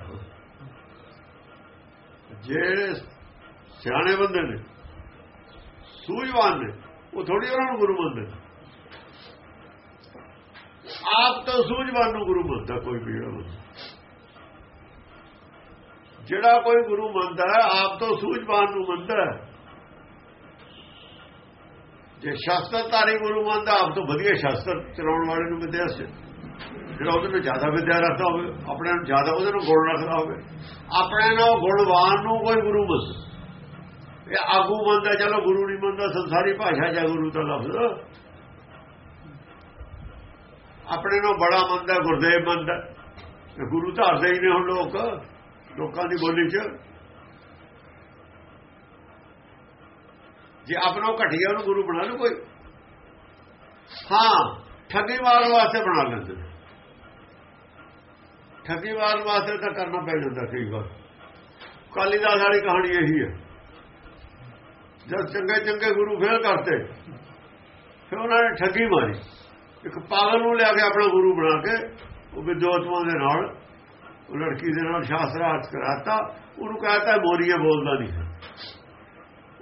ਜੇ ਸਿਆਣੇ ਬੰਦੇ ਨੇ, ਸੂਝਵਾਨ ਨੇ, ਉਹ ਥੋੜੀ ਉਹਨਾਂ ਨੂੰ ਗੁਰੂ ਮੰਨਦੇ ਆਪ ਤਾਂ ਸੂਝਵਾਨ ਨੂੰ ਗੁਰੂ ਮੰਨਦਾ ਕੋਈ ਵੀ ਜਿਹੜਾ ਕੋਈ ਗੁਰੂ ਮੰਨਦਾ ਹੈ, ਆਪ ਤੋਂ ਸੂਝਵਾਨ ਨੂੰ ਮੰਨਦਾ ਜੇ ਸ਼ਾਸਤਰ ਧਾਰੀ ਗੁਰੂ ਮੰਨਦਾ, ਆਪ ਤੋਂ ਵਧੀਆ ਸ਼ਾਸਤਰ ਚਲਾਉਣ ਵਾਲੇ ਨੂੰ ਵਿਦਿਆ ਸੇ। ਜਿਹੜਾ ਉਹਦੇ ਨੂੰ ਜ਼ਿਆਦਾ ਵਿਦਿਆ ਰੱਖਦਾ ਹੋਵੇ, ਆਪਣੇ ਨੂੰ ਜ਼ਿਆਦਾ ਉਹਦੇ ਨੂੰ ਗੁਣ ਰੱਖਦਾ ਹੋਵੇ। ਆਪਣੇ ਨਾਲ ਗੁਣਵਾਨ ਨੂੰ ਕੋਈ ਗੁਰੂ ਮੰਨਦਾ। ਇਹ ਆਗੂ ਮੰਨਦਾ, ਚਲੋ ਗੁਰੂ ਨਹੀਂ ਮੰਨਦਾ, ਸੰਸਾਰੀ ਭਾਸ਼ਾ ਜਾਂ ਗੁਰੂ ਦਾ ਲਫ਼ਜ਼। ਆਪਣੇ ਨੂੰ ਬੜਾ ਮੰਨਦਾ, ਗੁਰਦੇਵ ਮੰਨਦਾ। ਗੁਰੂ ਧਾਰਦੇ ਹੀ ਨੇ ਹੁਣ ਲੋਕ, ਲੋਕਾਂ ਦੀ ਬੋਲੀ 'ਚ। ਜੇ ਆਪਣਾ ਘਟਿਆ, ਉਹਨੂੰ ਗੁਰੂ ਬਣਾ ਲੂ ਕੋਈ। ਹਾਂ ਠੱਗੀ ਮਾਰਨ ਵਾਸਤੇ ਬਣਾ ਲੈਂਦੇ ਨੇ। ਠੱਗੀ ਮਾਰਨ ਵਾਸਤੇ ਤਾਂ ਕਰਨਾ ਪੈ ਜਾਂਦਾ ਕਈ ਵਾਰ। ਕਾਲੀ ਦਾਸ ਵਾਲੀ ਕਹਾਣੀ ਇਹੀ ਹੈ। ਜਦ ਚੰਗੇ ਚੰਗੇ ਗੁਰੂ ਫੇਲ ਕਰਤੇ। ਫਿਰ ਉਹਨਾਂ ਨੇ ਠੱਗੀ ਮਾਰੀ। ਇੱਕ ਪਾਗਲ ਨੂੰ ਲਿਆ ਕੇ ਆਪਣਾ ਗੁਰੂ ਬਣਾ ਕੇ, ਉਹ ਵਿਦਵਾਨਾਂ ਦੇ ਨਾਲ, ਉਹ ਲੜਕੀ ਦੇ ਨਾਲ ਸ਼ਾਸਤਰਾਰਥ ਕਰਾਤਾ। ਉਹਨੂੰ ਕਹਤਾ ਮੋਰੀਏ ਬੋਲਦਾ ਨਹੀਂ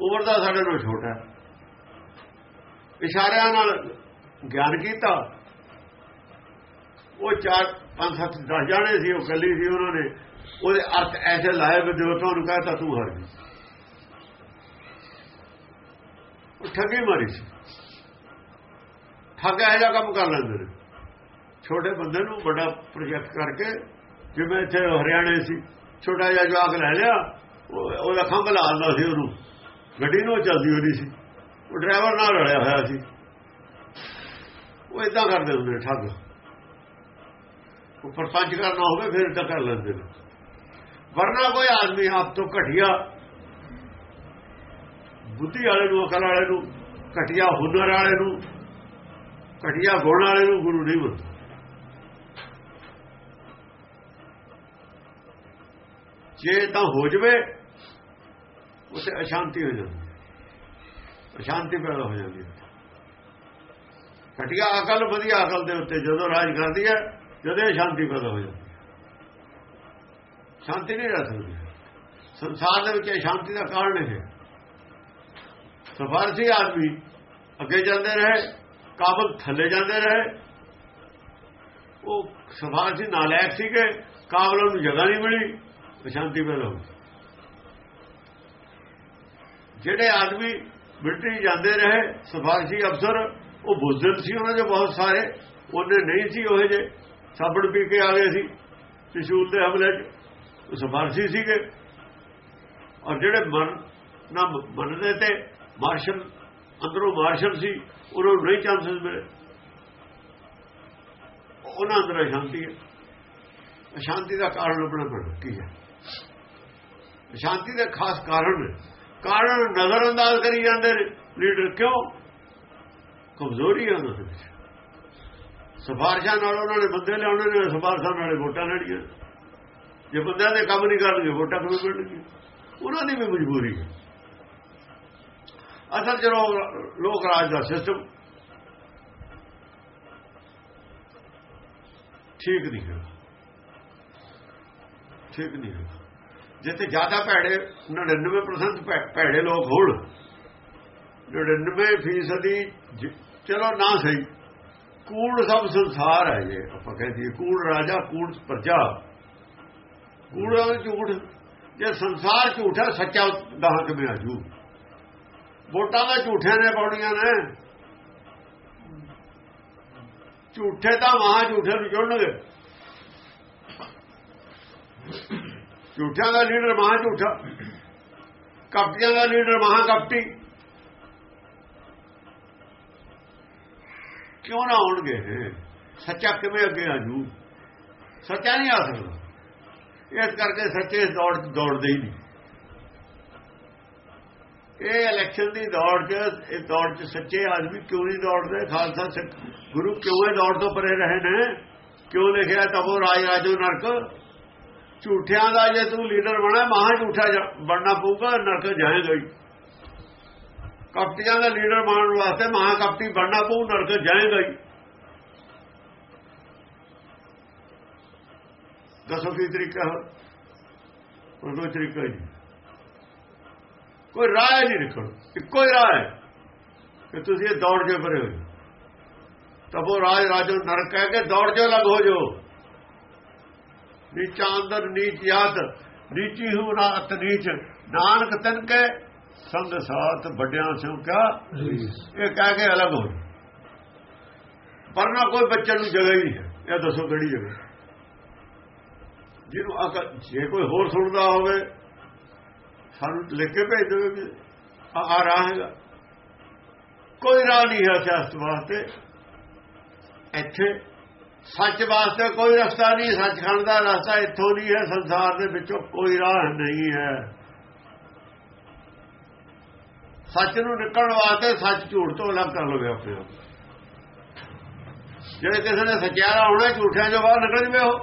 ਉਮਰ ਦਾ ਸਾਡੇ ਨਾਲ ਛੋਟਾ ਇਸ਼ਾਰਿਆਂ ਨਾਲ ਗਿਆਨ ਕੀਤਾ। ਉਹ ਚਾਰ, ਪੰਜ, ਸੱਤ, ਦਸ ਜਾਣੇ ਸੀ, ਉਹ ਕੱਲੀ ਸੀ ਉਹਨਾਂ ਨੇ। ਉਹਦੇ ਅਰਥ ਐਸੇ ਲਾਏ ਵਿਦਵਾਨਾਂ ਨੂੰ ਕਹਤਾ, ਤੂੰ ਹਰ ਗਈ ਉਹ ਠੱਗੀ ਮਾਰੀ ਸੀ। ਠੱਗ ਇਹ ਜਿਹਾ ਕੰਮ ਕਰ ਲੈਂਦੇ ਨੇ। ਛੋਟੇ ਬੰਦੇ ਨੂੰ ਵੱਡਾ ਪ੍ਰੋਜੈਕਟ ਕਰਕੇ, ਜਿਵੇਂ ਇੱਥੇ ਹਰਿਆਣੇ ਸੀ, ਛੋਟਾ ਜਿਹਾ ਜਵਾਕ ਲੈ ਲਿਆ ਉਹਦਾ ਖੰਭ ਲਾਉਂਦਾ ਸੀ ਉਹਨੂੰ। ਗੱਡੀ ਨੂੰ ਚੱਲਦੀ ਹੋਣੀ ਸੀ। ਉਹ ਡਰਾਈਵਰ ਨਾਲ ਰਲਿਆ ਹੋਇਆ ਸੀ। ਉਹ ਇਦਾਂ ਕਰਦੇ ਹੁੰਦੇ ਠੱਗ। ਉਹ ਪਰਪੰਚ ਕਰਨਾ ਹੋਵੇ, ਫਿਰ ਤਾਂ ਕਰ ਲੈਂਦੇ ਨੇ। ਵਰਨਾ ਕੋਈ ਆਦਮੀ ਆਪ ਤੋਂ ਘਟਿਆ ਬੁੱਧੀ ਵਾਲੇ ਨੂੰ, ਅਕਲ ਵਾਲੇ ਨੂੰ, ਘਟਿਆ ਹੁਨਰ ਵਾਲੇ ਨੂੰ, ਘਟਿਆ ਗੁਣ ਵਾਲੇ ਨੂੰ ਗੁਰੂ ਨਹੀਂ ਮੰਨਦਾ। ਜੇ ਤਾਂ ਹੋ ਜਵੇ ਉਸੇ ਅਸ਼ਾਂਤੀ ਹੋ ਜਾਂਦੀ ਅਸ਼ਾਂਤੀ ਪੈਦਾ ਹੋ ਜਾਂਦੀ ਹੈ। ਘਟਿਆ ਅਕਲ, ਵਧੀਆ ਅਕਲ ਦੇ ਉੱਤੇ ਜਦੋਂ ਰਾਜ ਕਰਦੀ ਹੈ, ਜਦੋਂ ਸ਼ਾਂਤੀ ਪੈਦਾ ਹੋ ਜਾਂਦੀ ਹੈ। ਸ਼ਾਂਤੀ ਨਹੀਂ ਰਹਿ ਸਕਦੀ। ਸੰਸਾਰ ਦੇ ਵਿੱਚ ਸ਼ਾਂਤੀ ਦਾ ਕਾਰਨ ਹੈ। ਸਫਾਰਸੀ ਆਦਮੀ ਅੱਗੇ ਜਾਂਦੇ ਰਹੇ, ਕਾਬਲ ਥੱਲੇ ਜਾਂਦੇ ਰਹੇ। ਉਹ ਸਫਾਰਸੀ ਨਾਲਾਇਕ ਸੀਗੇ, ਕਾਬਲ ਨੂੰ ਜਗ੍ਹਾ ਨਹੀਂ ਮਿਲੀ ਅਸ਼ਾਂਤੀ ਪੈਦਾ ਹੋ ਜਿਹੜੇ ਆਦਮੀ ਮਿਲਟਰੀ ਜਾਂਦੇ ਰਹੇ ਸਫਾਰਸ਼ੀ ਅਫਸਰ, ਉਹ ਬੁਜ਼ਦਿਲ ਸੀ ਉਹਨਾਂ ਦੇ ਬਹੁਤ ਸਾਰੇ, ਉਹਨੇ ਨਹੀਂ ਸੀ ਉਹ ਜੇ ਸਾਬਣ ਪੀ ਕੇ ਆ ਗਏ ਸੀ ਤਸ਼ੂਲ ਦੇ ਹਮਲੇ 'ਚ, ਉਹ ਸਫਾਰਸ਼ੀ ਸੀਗੇ। ਔਰ ਜਿਹੜੇ ਮਨ ਨਾ ਮੰਨਦੇ ਤੇ ਮਾਰਸ਼ਲ, ਅੰਦਰੋਂ ਮਾਰਸ਼ਲ ਸੀ ਉਹਨਾਂ ਨੂੰ ਨਹੀਂ ਚਾਂਸਸ ਮਿਲੇ। ਉਹਨਾਂ ਅੰਦਰ ਸ਼ਾਂਤੀ ਹੈ। ਸ਼ਾਂਤੀ ਦਾ ਕਾਰਨ ਆਪਣਾ ਪੜ ਕੀ ਹੈ? ਸ਼ਾਂਤੀ ਦੇ ਖਾਸ ਕਾਰਨ ਕਾਰਨ ਨਜ਼ਰ ਅੰਦਾਜ਼ ਕਰੀ ਜਾਂਦੇ ਨੇ, ਲੀਡਰ ਕਿਉਂ? ਕਮਜ਼ੋਰੀ ਹੈ ਉਹਨਾਂ ਦੇ ਵਿੱਚ। ਸਫਾਰਸ਼ਾਂ ਨਾਲ ਉਹਨਾਂ ਨੇ ਬੰਦੇ ਲਿਆਉਣੇ ਨੇ, ਸਫਾਰਸ਼ਾਂ ਨਾਲ ਵੋਟਾਂ ਲੈਣੀਆਂ। ਜੇ ਬੰਦਿਆਂ ਦੇ ਕੰਮ ਨਹੀਂ ਕਰਨਗੇ, ਵੋਟਾਂ ਕਿਵੇਂ ਮਿਲਣਗੀਆਂ? ਉਹਨਾਂ ਦੀ ਵੀ ਮਜਬੂਰੀ ਹੈ। ਅਸਲ ਜਦੋਂ ਲੋਕ ਰਾਜ ਦਾ ਸਿਸਟਮ ਠੀਕ ਨਹੀਂ ਹੈ। ਠੀਕ ਨਹੀਂ ਹੈ। ਜਿੱਥੇ ਜ਼ਿਆਦਾ ਭੈੜੇ 99% ਭੈੜੇ ਲੋਕ ਹੋਣ 99% ਚਲੋ ਨਾ ਸਹੀ, ਕੂੜ ਸਭ ਸੰਸਾਰ ਹੈ ਜੇ, ਆਪਾਂ ਕਹਿੰਦੇ ਕੂੜ ਰਾਜਾ, ਕੂੜ ਪ੍ਰਜਾ। ਕੂੜ ਝੂਠ, ਜੇ ਸੰਸਾਰ ਝੂਠਾ ਸੱਚਾ ਦਹਾਂ ਕਿਵੇਂ ਆਜੂ ਵੋਟਾਂ ਦਾ ਝੂਠਿਆਂ ਨੇ ਪਾਉਣੀਆਂ ਨੇ। ਝੂਠੇ ਤਾਂ ਮਹਾ ਝੂਠੇ ਨੂੰ ਜੁੜਨਗੇ ਝੂਠਿਆਂ ਦਾ ਲੀਡਰ ਮਹਾ ਝੂਠਾ। ਕਪਟੀਆਂ ਦਾ ਲੀਡਰ ਮਹਾ ਕਪਟੀ। ਕਿਉਂ ਨਾ ਆਉਣਗੇ? ਸੱਚਾ ਕਿਵੇਂ ਅੱਗੇ ਆਜੂ? ਸੱਚਾ ਨਹੀਂ ਆ ਸਕਦਾ। ਇਸ ਕਰਕੇ ਸੱਚੇ ਦੌੜ ਦੌੜਦੇ ਹੀ ਨਹੀਂ। ਇਹ ਇਲੈਕਸ਼ਨ ਦੀ ਦੌੜ 'ਚ, ਇਹ ਦੌੜ 'ਚ ਸੱਚੇ ਆਦਮੀ ਕਿਉਂ ਨਹੀਂ ਦੌੜਦੇ? ਖਾਲਸਾ ਗੁਰੂ ਕਿਉਂ ਇਹ ਦੌੜ ਤੋਂ ਪਰੇ ਰਹੇ ਨੇ? ਕਿਉਂ ਲਿਖਿਆ ਤਬੋ ਰਾਜ ਰਾਜੋ ਨਰਕ? ਝੂਠਿਆਂ ਦਾ ਜੇ ਤੂੰ ਲੀਡਰ ਬਣਾ ਮਹਾ ਝੂਠਾ ਬਣਨਾ ਪਊਗਾ, ਨਰਕ ਜਾਏਗਾ ਹੀ। ਕਪਟੀਆਂ ਦਾ ਲੀਡਰ ਬਣਨ ਵਾਸਤੇ ਮਹਾ ਕਪਟੀ ਬਣਨਾ ਪਊ, ਨਰਕ ਜਾਏਗਾ ਹੀ। ਦੱਸੋ ਕੀ ਤਰੀਕਾ? ਹੋ ਕੋਈ ਤਰੀਕਾ ਨਹੀਂ। ਕੋਈ ਰਾਹ ਨਹੀਂ ਨਿਕਲ ਇੱਕੋ ਹੀ ਰਾਹ ਹੈ ਕਿ ਤੁਸੀਂ ਇਹ ਦੌੜ ਕੇ ਭਰੇ ਹੋ ਤਬੋ ਰਾਜ, ਰਾਜੋ ਨਰਕ ਕਹਿ ਕੇ ਦੌੜ ਜੋ ਲੱਗ ਹੋ ਜੋ ਨੀਚਾ ਅੰਦਰ ਨੀਚ ਯਾਤ ਨੀਚੀ ਹੂ ਨਾਤ ਨੀਚ। ਨਾਨਕ ਤਨ ਕੇ ਸੰਗ ਸਾਥ ਵੱਡਿਆਂ ਸਿਓ ਕਿਆ ਇਹ ਕਹਿ ਕੇ ਅਲੱਗ ਹੋ ਪਰ ਨਾ ਕੋਈ ਬੱਚੇ ਨੂੰ ਜਗ੍ਹਾ ਹੀ ਨਹੀਂ ਹੈ। ਇਹ ਦੱਸੋ ਕਿਹੜੀ ਜਗ੍ਹਾ? ਜਿਹਨੂੰ ਅਕਲ ਜੇ ਕੋਈ ਹੋਰ ਸੁਣਦਾ ਹੋਵੇ ਸਾਨੂੰ ਲਿਖ ਕੇ ਭੇਜ ਦੇਵੇ ਕਿ ਆ ਰਾਹ ਹੈਗਾ। ਕੋਈ ਰਾਹ ਨਹੀਂ ਹੈ ਸਿਆਸਤ ਵਾਸਤੇ। ਇੱਥੇ ਸੱਚ ਵਾਸਤੇ ਕੋਈ ਰਸਤਾ ਨਹੀਂ, ਸੱਚਖੰਡ ਦਾ ਰਸਤਾ ਇੱਥੋਂ ਨਹੀਂ ਹੈ, ਸੰਸਾਰ ਦੇ ਵਿੱਚੋਂ ਕੋਈ ਰਾਹ ਨਹੀਂ ਹੈ। ਸੱਚ ਨੂੰ ਨਿਕਲਣ ਵਾਸਤੇ ਸੱਚ ਝੂਠ ਤੋਂ ਅਲੱਗ ਕਰ ਲਵੇ ਆਪਣੇ ਆਪ। ਜਿਹੜੇ ਕਿਸੇ ਨੇ ਸੱਚਿਆਰਾ ਹੋਣਾ, ਝੂਠਿਆਂ ਚੋਂ ਬਾਹਰ ਨਿਕਲ ਜਵੇ ਉਹ।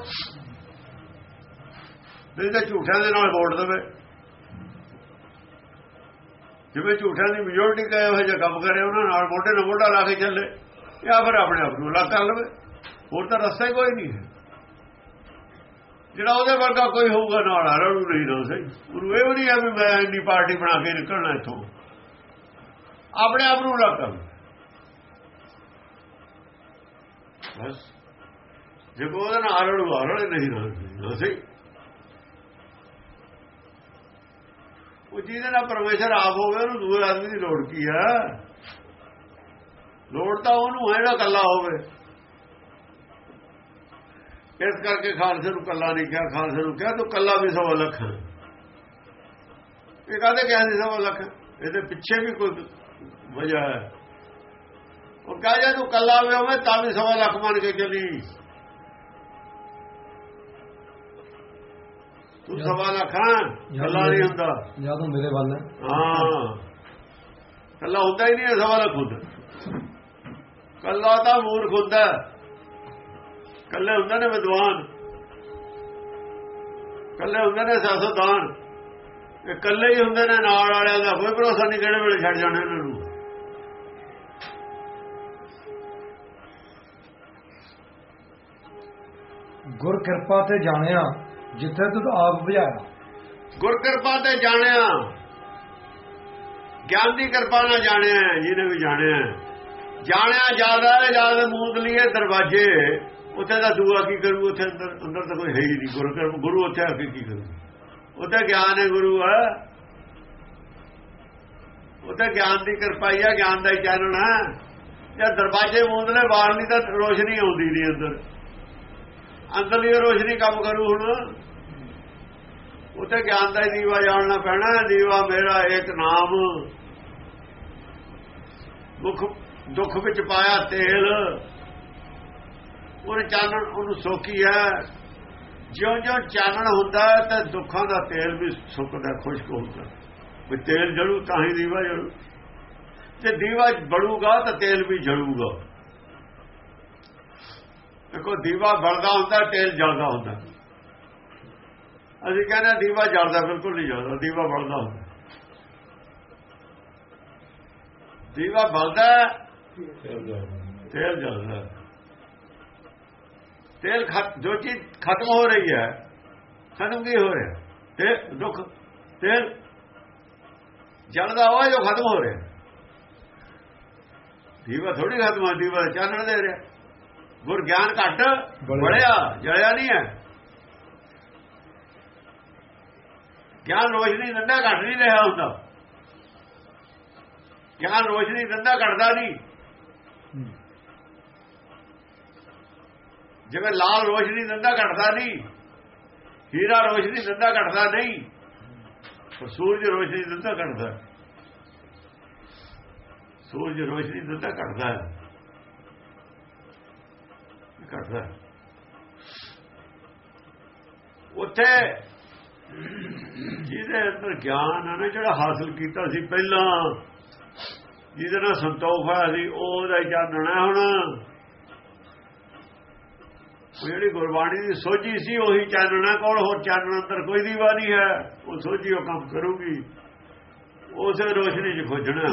ਨਹੀਂ ਤਾਂ ਝੂਠਿਆਂ ਦੇ ਨਾਲ ਵੋਟ ਦੇਵੇ। ਜਿਵੇਂ ਝੂਠਿਆਂ ਦੀ ਮੈਜੋਰਟੀ ਕਹੇ ਹੋਏ ਜੇ ਕੰਮ ਕਰੇ, ਉਹਨਾਂ ਨਾਲ ਮੋਢੇ ਨਾਲ ਮੋਢਾ ਲਾ ਕੇ ਚੱਲੇ, ਜਾਂ ਫਿਰ ਆਪਣੇ ਆਪ ਨੂੰ ਅਲੱਗ ਕਰ ਲਵੇ। ਹੋਰ ਤਾਂ ਰਸਤਾ ਹੀ ਕੋਈ ਨਹੀਂ ਹੈ। ਜਿਹੜਾ ਉਹਦੇ ਵਰਗਾ ਕੋਈ ਹੋਊਗਾ, ਨਾਲ ਹਰਾਂ ਨੂੰ ਨਹੀਂ ਨਾ ਸਹੀ। ਗੁਰੂ ਇਹ ਵੀ ਨਹੀਂ ਆ ਵੀ ਮੈਂ ਇੰਨੀ ਪਾਰਟੀ ਬਣਾ ਕੇ ਨਿਕਲਣਾ ਇੱਥੋਂ। ਆਪਣੇ ਆਪ ਨੂੰ ਅਲੱਗ ਕਰ ਬਸ। ਜੇ ਉਹਦੇ ਨਾਲ ਹਰਾਂ ਨੂੰ ਹਰਾਂ ਨਹੀਂ ਨਾ ਸਹੀ। ਉਹ ਜਿਹਦੇ ਨਾਲ ਪਰਮੇਸ਼ਰ ਆਪ ਹੋਵੇ, ਉਹਨੂੰ ਦੂਏ ਆਦਮੀ ਦੀ ਲੋੜ ਕੀ ਹੈ? ਲੋੜ ਤਾਂ ਉਹਨੂੰ ਹੈ ਨਾ ਕੱਲਾ ਹੋਵੇ। ਇਸ ਕਰਕੇ ਖਾਲਸੇ ਨੂੰ ਕੱਲਾ ਨਹੀਂ ਕਿਹਾ, ਖਾਲਸੇ ਨੂੰ ਕਿਹਾ, ਤੂੰ ਕੱਲਾ ਵੀ ਸਵਾ ਲੱਖ ਇਹ ਕਾਹਦੇ ਕਿਹਾ ਸੀ ਸਵਾ ਲੱਖ? ਇਹਦੇ ਪਿੱਛੇ ਵੀ ਕੋਈ ਵਜ੍ਹਾ ਹੈ। ਉਹ ਕਹਾ ਜਾ ਤੂੰ ਕੱਲਾ ਵੀ ਹੋਵੇ, ਤਾਂ ਵੀ ਸਵਾ ਲੱਖ ਮੰਨ ਕੇ ਚਲੀ। ਤੂੰ ਸਵਾ ਲੱਖ ਕੱਲਾ ਨਹੀਂ ਹੁੰਦਾ। ਜਾਂ ਤੂੰ ਮੇਰੇ ਵੱਲ ਹੈ। ਕੱਲਾ ਹੁੰਦਾ ਹੀ ਨਹੀਂ ਸਵਾ ਲੱਖ ਹੁੰਦਾ ਕੱਲਾ ਤਾਂ ਮੂਰਖ ਹੁੰਦਾ। ਕੱਲੇ ਹੁੰਦੇ ਨੇ ਵਿਦਵਾਨ। ਕੱਲੇ ਹੁੰਦੇ ਨੇ ਸਿਆਸਤਦਾਨ। ਇਹ ਕੱਲੇ ਹੀ ਹੁੰਦੇ ਨੇ ਨਾਲ ਵਾਲਿਆਂ ਦਾ ਕੋਈ ਭਰੋਸਾ ਨਹੀਂ ਕਿਹੜੇ ਵੇਲੇ ਛੱਡ ਜਾਣੇ ਇਹਨਾਂ ਨੂੰ। ਗੁਰ ਕਿਰਪਾ ਤੇ ਜਾਣਿਆ ਜਿੱਥੇ ਤੂੰ ਆਪ ਬੁਝਾਇਆ ਗੁਰ ਕਿਰਪਾ ਤੇ ਜਾਣਿਆ। ਗਿਆਨ ਦੀ ਕਿਰਪਾ ਨਾਲ ਜਾਣਿਆ, ਜਿਹਨੇ ਵੀ ਜਾਣਿਆ। ਜਾਣਿਆ ਜ਼ਿਆਦਾ ਹੈ ਜ਼ਿਆਦਾ ਮੂਦ ਲਈਏ ਦਰਵਾਜ਼ੇ। ਉੱਥੇ ਦਾ ਦੂਆ ਕੀ ਕਰੂ, ਉੱਥੇ ਅੰਦਰ ਅੰਦਰ ਤਾਂ ਕੋਈ ਹੈ ਹੀ ਨਹੀਂ। ਗੁਰੂ ਕਰ ਗੁਰੂ ਉੱਥੇ ਆ ਕੇ ਕੀ ਕਰੂ? ਉੱਥੇ ਗਿਆਨ ਹੈ ਗੁਰੂ, ਹੈ? ਉੱਥੇ ਗਿਆਨ ਦੀ ਕਿਰਪਾ ਹੀ ਹੈ ਗਿਆਨ ਦਾ ਹੀ ਚਾਨਣ ਹੈ ਜੇ ਦਰਵਾਜ਼ੇ ਮੂੰਦਲੇ ਬਾਹਰ ਨਹੀਂ ਤਾਂ ਰੋਸ਼ਨੀ ਆਉਂਦੀ ਨਹੀਂ ਅੰਦਰ। ਅੰਦਰਲੀ ਰੋਸ਼ਨੀ ਕੰਮ ਕਰੂ ਹੁਣ। ਉੱਥੇ ਗਿਆਨ ਦਾ ਦੀਵਾ ਜਾਣਨਾ ਪੈਣਾ, ਦੀਵਾ ਮੇਰਾ ਇੱਕ ਨਾਮ। ਦੁੱਖ ਦੁੱਖ ਵਿੱਚ ਪਾਇਆ ਤੇਲ। ਉਹਨੇ ਚਾਨਣ, ਉਹਨੂੰ ਸੋਕੀ ਹੈ। ਜਿਉਂ-ਜਿਉਂ ਚਾਨਣ ਹੁੰਦਾ ਤਾਂ ਦੁੱਖਾਂ ਦਾ ਤੇਲ ਵੀ ਸੁੱਕਦਾ, ਖੁਸ਼ਕ ਹੁੰਦਾ। ਵੀ ਤੇਲ ਜਲੂ, ਤਾਂ ਹੀ ਦੀਵਾ ਜਲੂ। ਜੇ ਦੀਵਾ ਬੜੂਗਾ ਤਾਂ ਤੇਲ ਵੀ ਜਲੂਗਾ। ਦੇਖੋ, ਦੀਵਾ ਬਲਦਾ ਹੁੰਦਾ, ਤੇਲ ਜਲਦਾ ਹੁੰਦਾ। ਅਸੀਂ ਕਹਿੰਦੇ ਦੀਵਾ ਜਲਦਾ ਬਿਲਕੁਲ ਨਹੀਂ ਜਲਦਾ ਦੀਵਾ ਬਲਦਾ ਹੁੰਦਾ। ਦੀਵਾ ਬਲਦਾ ਤੇਲ ਜਲਦਾ। ਤੇਲ ਜੋ ਚੀਜ਼ ਖਤਮ ਹੋ ਰਹੀ ਹੈ ਖਤਮ ਕੀ ਹੋ ਰਿਹਾ? ਤੇ ਦੁੱਖ ਤੇਲ ਜਲਦਾ ਹੋਇਆ ਜੋ ਖਤਮ ਹੋ ਰਿਹਾ? ਦੀਵਾ ਥੋੜੀ ਖਤਮ ਹੋ ਦੀਵਾ ਚਾਨਣ ਦੇ ਰਿਹਾ। ਗੁਰ ਗਿਆਨ ਘਟ ਬੜਿਆ ਜਲਿਆ ਨਹੀਂ ਹੈ। ਗਿਆਨ ਰੋਸ਼ਨੀ ਦੰਦਾ ਘਟ ਨਹੀਂ ਰਿਹਾ ਹੁੰਦਾ ਗਿਆਨ ਰੋਸ਼ਨੀ ਦੰਦਾ ਘਟਦਾ ਨਹੀਂ। ਜਿਵੇਂ ਲਾਲ ਰੋਸ਼ਨੀ ਦੰਦਾ ਘਟਦਾ ਨਹੀਂ, ਹੀਰਾ ਰੋਸ਼ਨੀ ਦੰਦਾ ਘਟਦਾ ਨਹੀਂ, ਪਰ ਸੂਰਜ ਰੋਸ਼ਨੀ ਦੰਦਾ ਘਟਦਾ। ਸੂਰਜ ਰੋਸ਼ਨੀ ਦੰਦਾ ਘਟਦਾ। ਹੈ ਘਟਦਾ। ਉੱਥੇ ਜਿਹਦੇ ਅੰਦਰ ਗਿਆਨ ਹੈ ਨਾ, ਜਿਹੜਾ ਹਾਸਲ ਕੀਤਾ ਸੀ ਪਹਿਲਾਂ, ਜਿਹਦੇ ਨਾਲ ਸੰਤੋਖ ਹੋਇਆ ਸੀ, ਉਹਦਾ ਚਾਨਣਾ ਹੁਣ ਜਿਹੜੀ ਗੁਰਬਾਣੀ ਦੀ ਸੋਝੀ ਸੀ, ਉਹੀ ਚਾਨਣਾ ਕੋਲ, ਹੋਰ ਚਾਨਣ ਅੰਦਰ ਕੋਈ ਦੀਵਾ ਨਹੀਂ ਹੈ। ਉਹ ਸੋਝੀ ਉਹ ਕੰਮ ਕਰੂਗੀ। ਉਸੇ ਰੋਸ਼ਨੀ 'ਚ ਖੋਜਣਾ।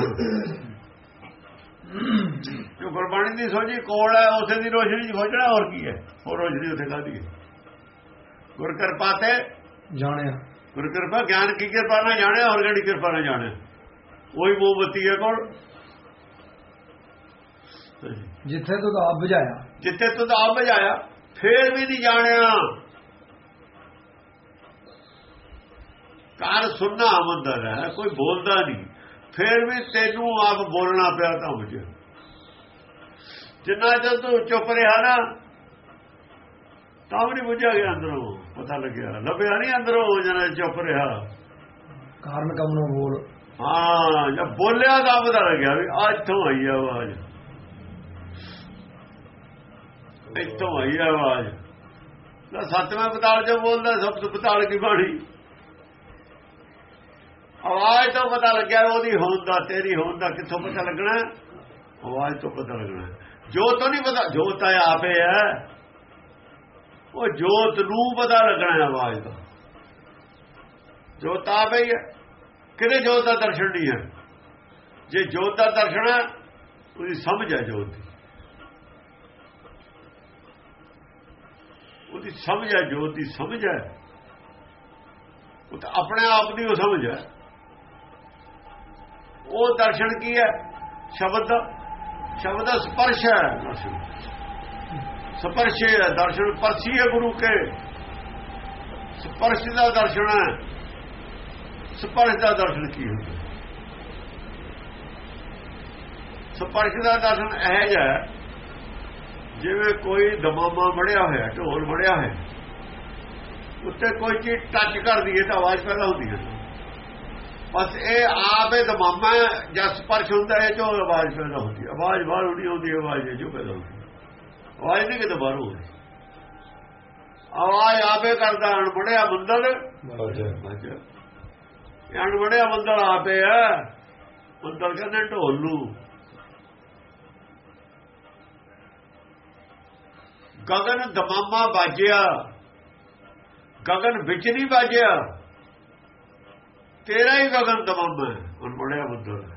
ਜੋ ਗੁਰਬਾਣੀ ਦੀ ਸੋਝੀ ਕੋਲ ਹੈ, ਉਸੇ ਦੀ ਰੋਸ਼ਨੀ 'ਚ ਖੋਜਣਾ, ਹੋਰ ਕੀ ਹੈ? ਹੋਰ ਰੋਸ਼ਨੀ ਉੱਥੇ ਕਾਦੀ ਹੈ? ਗੁਰ ਕਿਰਪਾ ਤੇ ਜਾਣਿਆ। ਗੁਰ ਕਿਰਪਾ ਗਿਆਨ ਕੀ ਕਿਰਪਾ ਨਾਲ ਜਾਣਿਆ ਹੋਰ ਕਿਹੜੀ ਕਿਰਪਾ ਨਾਲ ਜਾਣਿਆ। ਉਹੀ ਮੋਮਬਤੀ ਹੈ ਕੋਲ। ਜਿੱਥੇ ਤੂੰ ਆਪ ਬੁਝਾਇਆ। ਜਿੱਥੇ ਤੂੰ ਆਪ ਬੁਝਾਇਆ ਫੇਰ ਵੀ ਨਹੀਂ ਜਾਣਿਆ। ਕਾਰ ਸੁਣਨਾ ਆਮੰਦਰ ਹੈ ਕੋਈ ਬੋਲਦਾ ਨਹੀਂ। ਫੇਰ ਵੀ ਤੈਨੂੰ ਆਪ ਬੋਲਣਾ ਪਿਆ ਤਾਂ ਮੁਝੇ ਜਿੰਨਾ ਚਿਰ ਤੂੰ ਚੁੱਪ ਰਿਹਾ ਨਾ ਤਾਂ ਵੀ ਬੁਝਿਆ ਗਿਆ ਅੰਦਰੋਂ। ਪਤਾ ਲੱਗਿਆ। ਲੱਭਿਆ ਨਹੀਂ ਅੰਦਰੋਂ ਜਨਾ ਚੁੱਪ ਰਿਹਾ। ਕਾਰਨ ਕੰਮ ਨੂੰ ਬੋਲ। ਹਾਂ ਜਦ ਬੋਲਿਆ ਤਾਂ ਪਤਾ ਲੱਗਿਆ ਵੀ ਆ ਇੱਥੋਂ ਆਈ ਆਵਾਜ਼। ਇੱਥੋਂ ਆਈ ਆਵਾਜ਼। ਤਾਂ ਸੱਤਵੇਂ ਪਤਾਲ ਜੋ ਬੋਲਦਾ ਸਭ ਤੋਂ ਪਤਾਲ ਕੀ ਬਾਣੀ? ਆਵਾਜ਼ ਤੋਂ ਪਤਾ ਲੱਗਿਆ ਉਹਦੀ ਹੋਂਦ ਦਾ ਤੇਰੀ ਹੋਂਦ ਦਾ ਕਿੱਥੋਂ ਪਤਾ ਲੱਗਣਾ? ਆਵਾਜ਼ ਤੋਂ ਪਤਾ ਲੱਗਣਾ। ਜੋਤ ਤੋਂ ਨਹੀਂ ਪਤਾ ਜੋਤ ਆ ਆਪੇ ਹੈ। ਉਹ ਜੋਤ ਨੂੰ ਪਤਾ ਲੱਗਣਾ ਆਵਾਜ਼ ਦਾ। ਜੋਤ ਆਪੇ ਹੀ ਹੈ। ਕਿਹਦੇ ਜੋਤ ਦਾ ਦਰਸ਼ਨ ਨਹੀਂ ਹੈ? ਜੇ ਜੋਤ ਦਾ ਦਰਸ਼ਨ ਹੈ, ਉਹਦੀ ਸਮਝ ਹੈ ਜੋਤ ਦੀ। ਉਹਦੀ ਸਮਝ ਹੈ, ਜੋਤ ਦੀ ਸਮਝ ਹੈ। ਉਹ ਤਾਂ ਆਪਣੇ ਆਪ ਦੀ ਉਹ ਸਮਝ ਹੈ। ਉਹ ਦਰਸ਼ਨ ਕੀ ਹੈ? ਸ਼ਬਦ ਦਾ ਸ਼ਬਦ ਦਾ ਸਪਰਸ਼ ਹੈ। ਦਰਸ਼ਨ ਸਪਰਸ਼ ਹੈ, ਦਰਸ਼ਨ ਪਰਸੀ ਹੈ ਗੁਰੂ ਕੇ। ਸਪਰਸ਼ ਦਾ ਦਰਸ਼ਨ ਹੈ। ਸਪਰਸ਼ ਦਾ ਦਰਸ਼ਨ ਕੀ ਹੁੰਦਾ? ਸਪਰਸ਼ ਦਾ ਦਰਸ਼ਨ ਇਹ ਜਿਹਾ ਜਿਵੇਂ ਕੋਈ ਦਮਾਮਾ ਵੜਿਆ ਹੋਇਆ, ਢੋਲ ਵੜਿਆ ਹੋਇਆ। ਉੱਤੇ ਕੋਈ ਚੀਜ਼ ਟੱਚ ਕਰਦੀ ਹੈ ਤਾਂ ਆਵਾਜ਼ ਪੈਦਾ ਹੁੰਦੀ ਹੈ। ਬਸ ਇਹ ਆਪੇ ਦਮਾਮਾ ਜਾਂ ਸਪਰਸ਼ ਹੁੰਦਾ ਹੈ ਜੋ ਆਵਾਜ਼ ਪੈਦਾ ਹੁੰਦੀ ਹੈ। ਆਵਾਜ਼ ਬਾਹਰ ਨਹੀਂ ਆਉਂਦੀ ਆਵਾਜ਼ ਜੋ ਪੈਦਾ ਹੁੰਦੀ ਆਵਾਜ਼ ਨਹੀਂ ਕਿਤੇ ਬਾਹਰ ਆਵਾਜ਼ ਆਪੇ ਕਰਦਾ ਅਣਬੜਿਆ ਬੰਦਲ। ਅਣਬੜਿਆ ਬੰਦਲ ਆਪੇ ਹੈ ਬੰਦਲ ਕਹਿੰਦੇ ਢੋਲ। ਗਗਨ ਦਮਾਮਾ ਬਾਜਿਆ। ਗਗਨ ਵਿੱਚ ਨਹੀਂ ਬਾਜਿਆ। ਤੇਰਾ ਹੀ ਗਗਨ ਦਮਾਮਾ ਹੁਣ ਬੜਿਆ ਬੁੱਧਰ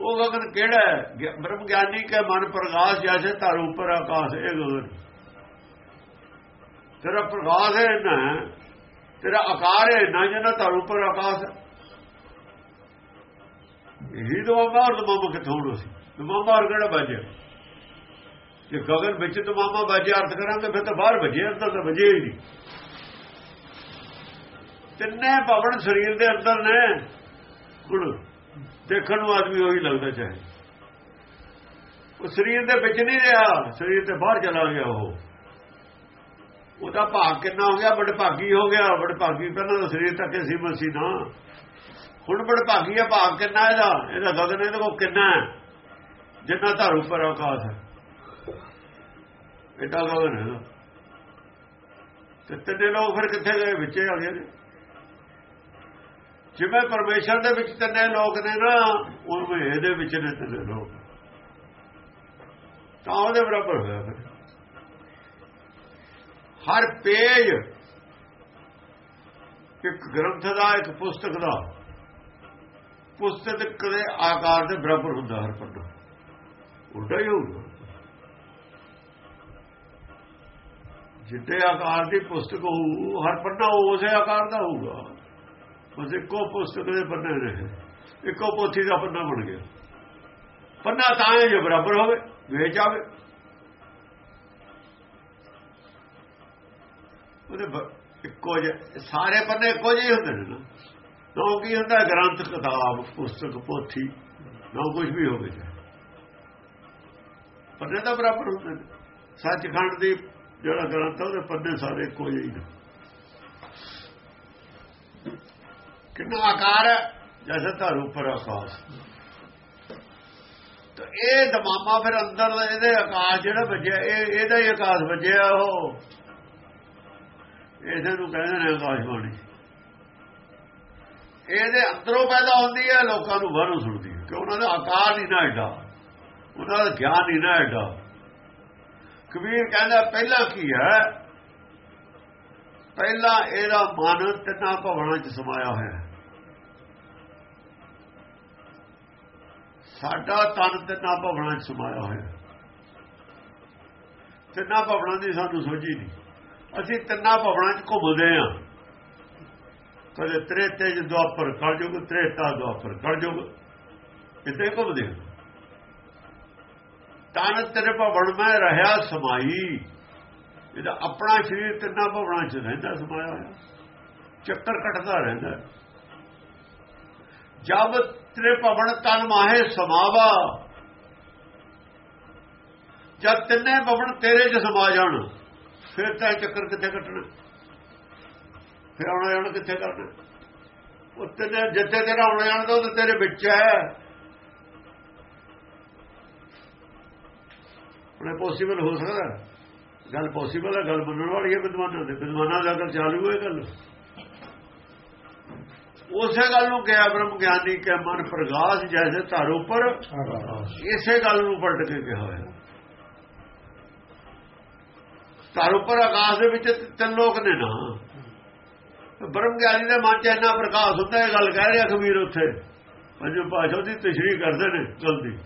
ਉਹ ਗਗਨ ਕਿਹੜਾ ਹੈ? ਬ੍ਰਹਮ ਗਿਆਨੀ ਕੇ ਮਨ ਪ੍ਰਗਾਸ ਜੈਸੇ ਧਰ ਉੱਪਰ ਆਕਾਸ਼, ਇਹ ਗਗਨ। ਤੇਰਾ ਪ੍ਰਗਾਸ ਹੈ ਨਾ ਤੇਰਾ ਆਕਾਰ ਹੈ ਨਾ ਜਨਾ ਧਰ ਉੱਪਰ ਆਕਾਸ਼ ਇਹ ਦਮਾਮਾ ਔਰ ਦਮਾਮਾ ਕਿੱਥੋਂ ਹੋਣਾ ਸੀ? ਦਮਾਮਾ ਔਰ ਕਿਹੜਾ ਬਾਜਿਆ ਜੇ ਗਗਨ ਵਿੱਚ ਤਮਾਮਾ ਬਾਜੇ ਅਰਥ ਕਰਾਂਗੇ, ਫਿਰ ਤਾਂ ਬਾਹਰ ਵੱਜੇ ਅੰਦਰ ਤਾਂ ਵੱਜੇ ਹੀ ਨਹੀਂ। ਤਿੰਨੇ ਭਵਨ ਸਰੀਰ ਦੇ ਅੰਦਰ ਨੇ। ਹੁਣ ਦੇਖਣ ਨੂੰ ਆਦਮੀ ਉਹੀ ਲੱਗਦਾ ਚਾਹੇ। ਉਹ ਸਰੀਰ ਦੇ ਵਿੱਚ ਨਹੀਂ ਰਿਹਾ, ਸਰੀਰ ਤੇ ਬਾਹਰ ਚਲਾ ਗਿਆ ਉਹ। ਉਹਦਾ ਭਾਗ ਕਿੰਨਾ ਹੋ ਗਿਆ ਬੜ ਹੋ ਗਿਆ। ਬੜ ਪਹਿਲਾਂ ਤਾਂ ਸਰੀਰ ਤੱਕ ਸੀ ਮਸੀ ਨਾ। ਹੁਣ ਬੜ ਭਾਗੀ ਹੈ ਭਾਗ ਕਿੰਨਾ ਇਹਦਾ? ਇਹਦਾ ਗਗਨ ਇਹਦੇ ਕੋਲ ਕਿੰਨਾ ਹੈ? ਜਿੰਨਾ ਧਰ ਉੱਪਰ ਆਕਾਸ਼ ਹੈ। ਇਹਦਾ ਗਗਨ ਹੈ ਤੇ ਤਿੰਨੇ ਲੋਕ ਫਿਰ ਕਿੱਥੇ ਗਏ? ਵਿੱਚੇ ਆ ਗਏ ਨੇ। ਜਿਵੇਂ ਪਰਮੇਸ਼ਰ ਦੇ ਵਿੱਚ ਤਿੰਨੇ ਲੋਕ ਨੇ ਨਾ ਉਵੇਂ ਇਹਦੇ ਵਿੱਚ ਨੇ ਤਿੰਨੇ ਲੋਕ। ਤਾਂ ਉਹਦੇ ਬਰਾਬਰ ਹੋਇਆ ਫਿਰ। ਹਰ ਪੇਜ ਇੱਕ ਗ੍ਰੰਥ ਦਾ, ਇੱਕ ਪੁਸਤਕ ਦਾ, ਪੁਸਤਕ ਦੇ ਆਕਾਰ ਦੇ ਬਰਾਬਰ ਹੁੰਦਾ ਹਰ ਪੰਨਾ ਉਲਟਾ ਹੀ ਹੋਊਗਾ। ਜਿੱਤੇ ਆਕਾਰ ਦੀ ਪੁਸਤਕ ਹੋਊ, ਹਰ ਪੰਨਾ ਉਸੇ ਆਕਾਰ ਦਾ ਹੋਊਗਾ। ਬਸ ਇੱਕੋ ਪੁਸਤਕ ਦੇ ਪੰਨੇ ਨੇ ਇੱਕੋ ਪੋਥੀ ਦਾ ਪੰਨਾ ਬਣ ਗਿਆ। ਪੰਨਾ ਤਾਂ ਹੈ ਜੇ ਬਰਾਬਰ ਹੋਵੇ, ਵੇਚ ਆਵੇ। ਉਹਦੇ ਇੱਕੋ ਜਿਹੇ, ਸਾਰੇ ਪੰਨੇ ਇੱਕੋ ਜਿਹੇ ਹੁੰਦੇ ਨੇ ਨਾ। ਨੋ ਕੀ ਹੁੰਦਾ, ਗ੍ਰੰਥ, ਕਿਤਾਬ, ਪੁਸਤਕ, ਪੋਥੀ, ਨੋ ਕੁਝ ਵੀ ਹੋਵੇ। ਪੰਨੇ ਤਾਂ ਬਰਾਬਰ ਹੁੰਦੇ ਨੇ। ਸੱਚਖੰਡ ਦੀ ਜਿਹੜਾ ਗ੍ਰੰਥ ਉਹਦੇ ਪੰਨੇ ਸਾਰੇ ਇੱਕੋ ਜਿਹੇ ਹੀ ਨੇ। ਕਿੰਨਾ ਆਕਾਰ ਹੈ। ਜੈਸੇ ਧਰ ਉੱਪਰ ਆਕਾਸ਼। ਤਾਂ ਇਹ ਦਮਾਮਾ ਫਿਰ ਅੰਦਰ ਦਾ ਇਹਦੇ ਆਕਾਸ਼ ਜਿਹੜਾ ਵੱਜਿਆ ਇਹ ਇਹਦਾ ਹੀ ਆਕਾਸ਼ ਵੱਜਿਆ ਉਹ। ਇਹਦੇ ਨੂੰ ਕਹਿੰਦੇ ਨੇ ਆਕਾਸ਼ਬਾਣੀ ਇਹਦੇ ਅੰਦਰੋਂ ਪੈਦਾ ਹੁੰਦੀ ਹੈ ਲੋਕਾਂ ਨੂੰ ਬਾਹਰੋਂ ਸੁਣਦੀ ਹੈ। ਕਿ ਉਹਨਾਂ ਦਾ ਆਕਾਰ ਨਹੀਂ ਨਾ ਐਡਾ। ਉਹਨਾਂ ਦਾ ਗਿਆਨ ਨਹੀਂ ਨਾ ਐਡਾ। ਕਬੀਰ ਕਹਿੰਦਾ ਪਹਿਲਾਂ ਕੀ ਹੈ? ਪਹਿਲਾਂ ਇਹਦਾ ਮਨ ਤਿੰਨਾਂ ਭਵਨਾਂ 'ਚ ਸਮਾਇਆ ਹੋਇਆ ਹੈ। ਸਾਡਾ ਤਨ ਤਿੰਨਾਂ ਭਵਨਾਂ 'ਚ ਸਮਾਇਆ ਹੋਇਆ। ਤਿੰਨਾਂ ਭਵਨਾਂ ਦੀ ਸਾਨੂੰ ਸੋਝੀ ਨਹੀਂ। ਅਸੀਂ ਤਿੰਨਾਂ ਭਵਨਾਂ 'ਚ ਘੁੰਮਦੇ ਆਂ ਕਦੇ ਤ੍ਰੇਤੇ ਜ ਦੁਆਪਰ ਕਲਯੁਗ ਤ੍ਰੇਤਾ ਦੁਆਪਰ ਕਲਯੁਗ ਕਿਤੇ ਘੁੰਮਦੇ ਆਂ ਤਨ ਤੇਰੇ ਭਵਨ ਮੈਂ ਰਹਾ ਸਮਾਈ। ਇਹਦਾ ਆਪਣਾ ਸਰੀਰ ਤਿੰਨਾਂ ਭਵਨਾਂ 'ਚ ਰਹਿੰਦਾ, ਸਮਾਇਆ ਹੋਇਆ। ਚੱਕਰ ਕੱਟਦਾ ਰਹਿੰਦਾ। ਜਦ ਤੇਰੇ ਭਵਨ ਤਨ ਮਾਹੇ ਸਮਾਵਾ। ਜਦ ਤਿੰਨੇ ਭਵਨ ਤੇਰੇ 'ਚ ਸਮਾ ਜਾਣ, ਫਿਰ ਤਾਂ ਚੱਕਰ ਕਿੱਥੇ ਕੱਟਣਾ? ਫਿਰ ਆਉਣਾ ਜਾਣਾ ਕਿੱਥੇ ਕਰਨਾ? ਉਹ ਤਿੰਨੇ ਜਿੱਥੇ ਤੇਰਾ ਆਉਣਾ ਜਾਣਾ ਤਾਂ ਉਹ ਤੇਰੇ ਵਿੱਚ ਹੈ। ਉਹਨੇ ਪੋਸੀਬਲ ਹੋ ਸਕਦਾ? ਗੱਲ ਪੋਸੀਬਲ ਹੈ, ਗੱਲ ਮੰਨਣ ਵਾਲੀ ਹੈ, ਵਿਦਵਾਨਾਂ ਦੇ। ਵਿਦਵਾਨਾਂ ਦਾ ਗੱਲ ਚਾਲੂ ਹੈ ਗੱਲ। ਉਸੇ ਗੱਲ ਨੂੰ ਕਿਹਾ ਬ੍ਰਹਮ ਗਿਆਨੀ ਕੇ ਮਨ ਪ੍ਰਗਾਸ ਜੈਸੇ ਧਰ ਉੱਪਰ। ਇਸੇ ਗੱਲ ਨੂੰ ਪਲਟ ਕੇ ਕਿਹਾ ਹੋਇਆ। ਧਰ ਉੱਪਰ ਆਕਾਸ਼ ਦੇ ਵਿੱਚ ਤਿੰਨ ਲੋਕ ਨੇ ਨਾ। ਬ੍ਰਹਮ ਗਿਆਨੀ ਦੇ ਮਨ 'ਚ ਇੰਨਾ ਪ੍ਰਕਾਸ਼ ਹੁੰਦਾ, ਇਹ ਗੱਲ ਕਹਿ ਰਿਹਾ ਕਬੀਰ ਉੱਥੇ। ਪੰਜੋ ਪਾਸ਼ਾ ਦੀ ਤਸ਼ਰੀਹ ਕਰਦੇ ਨੇ ਜਲਦੀ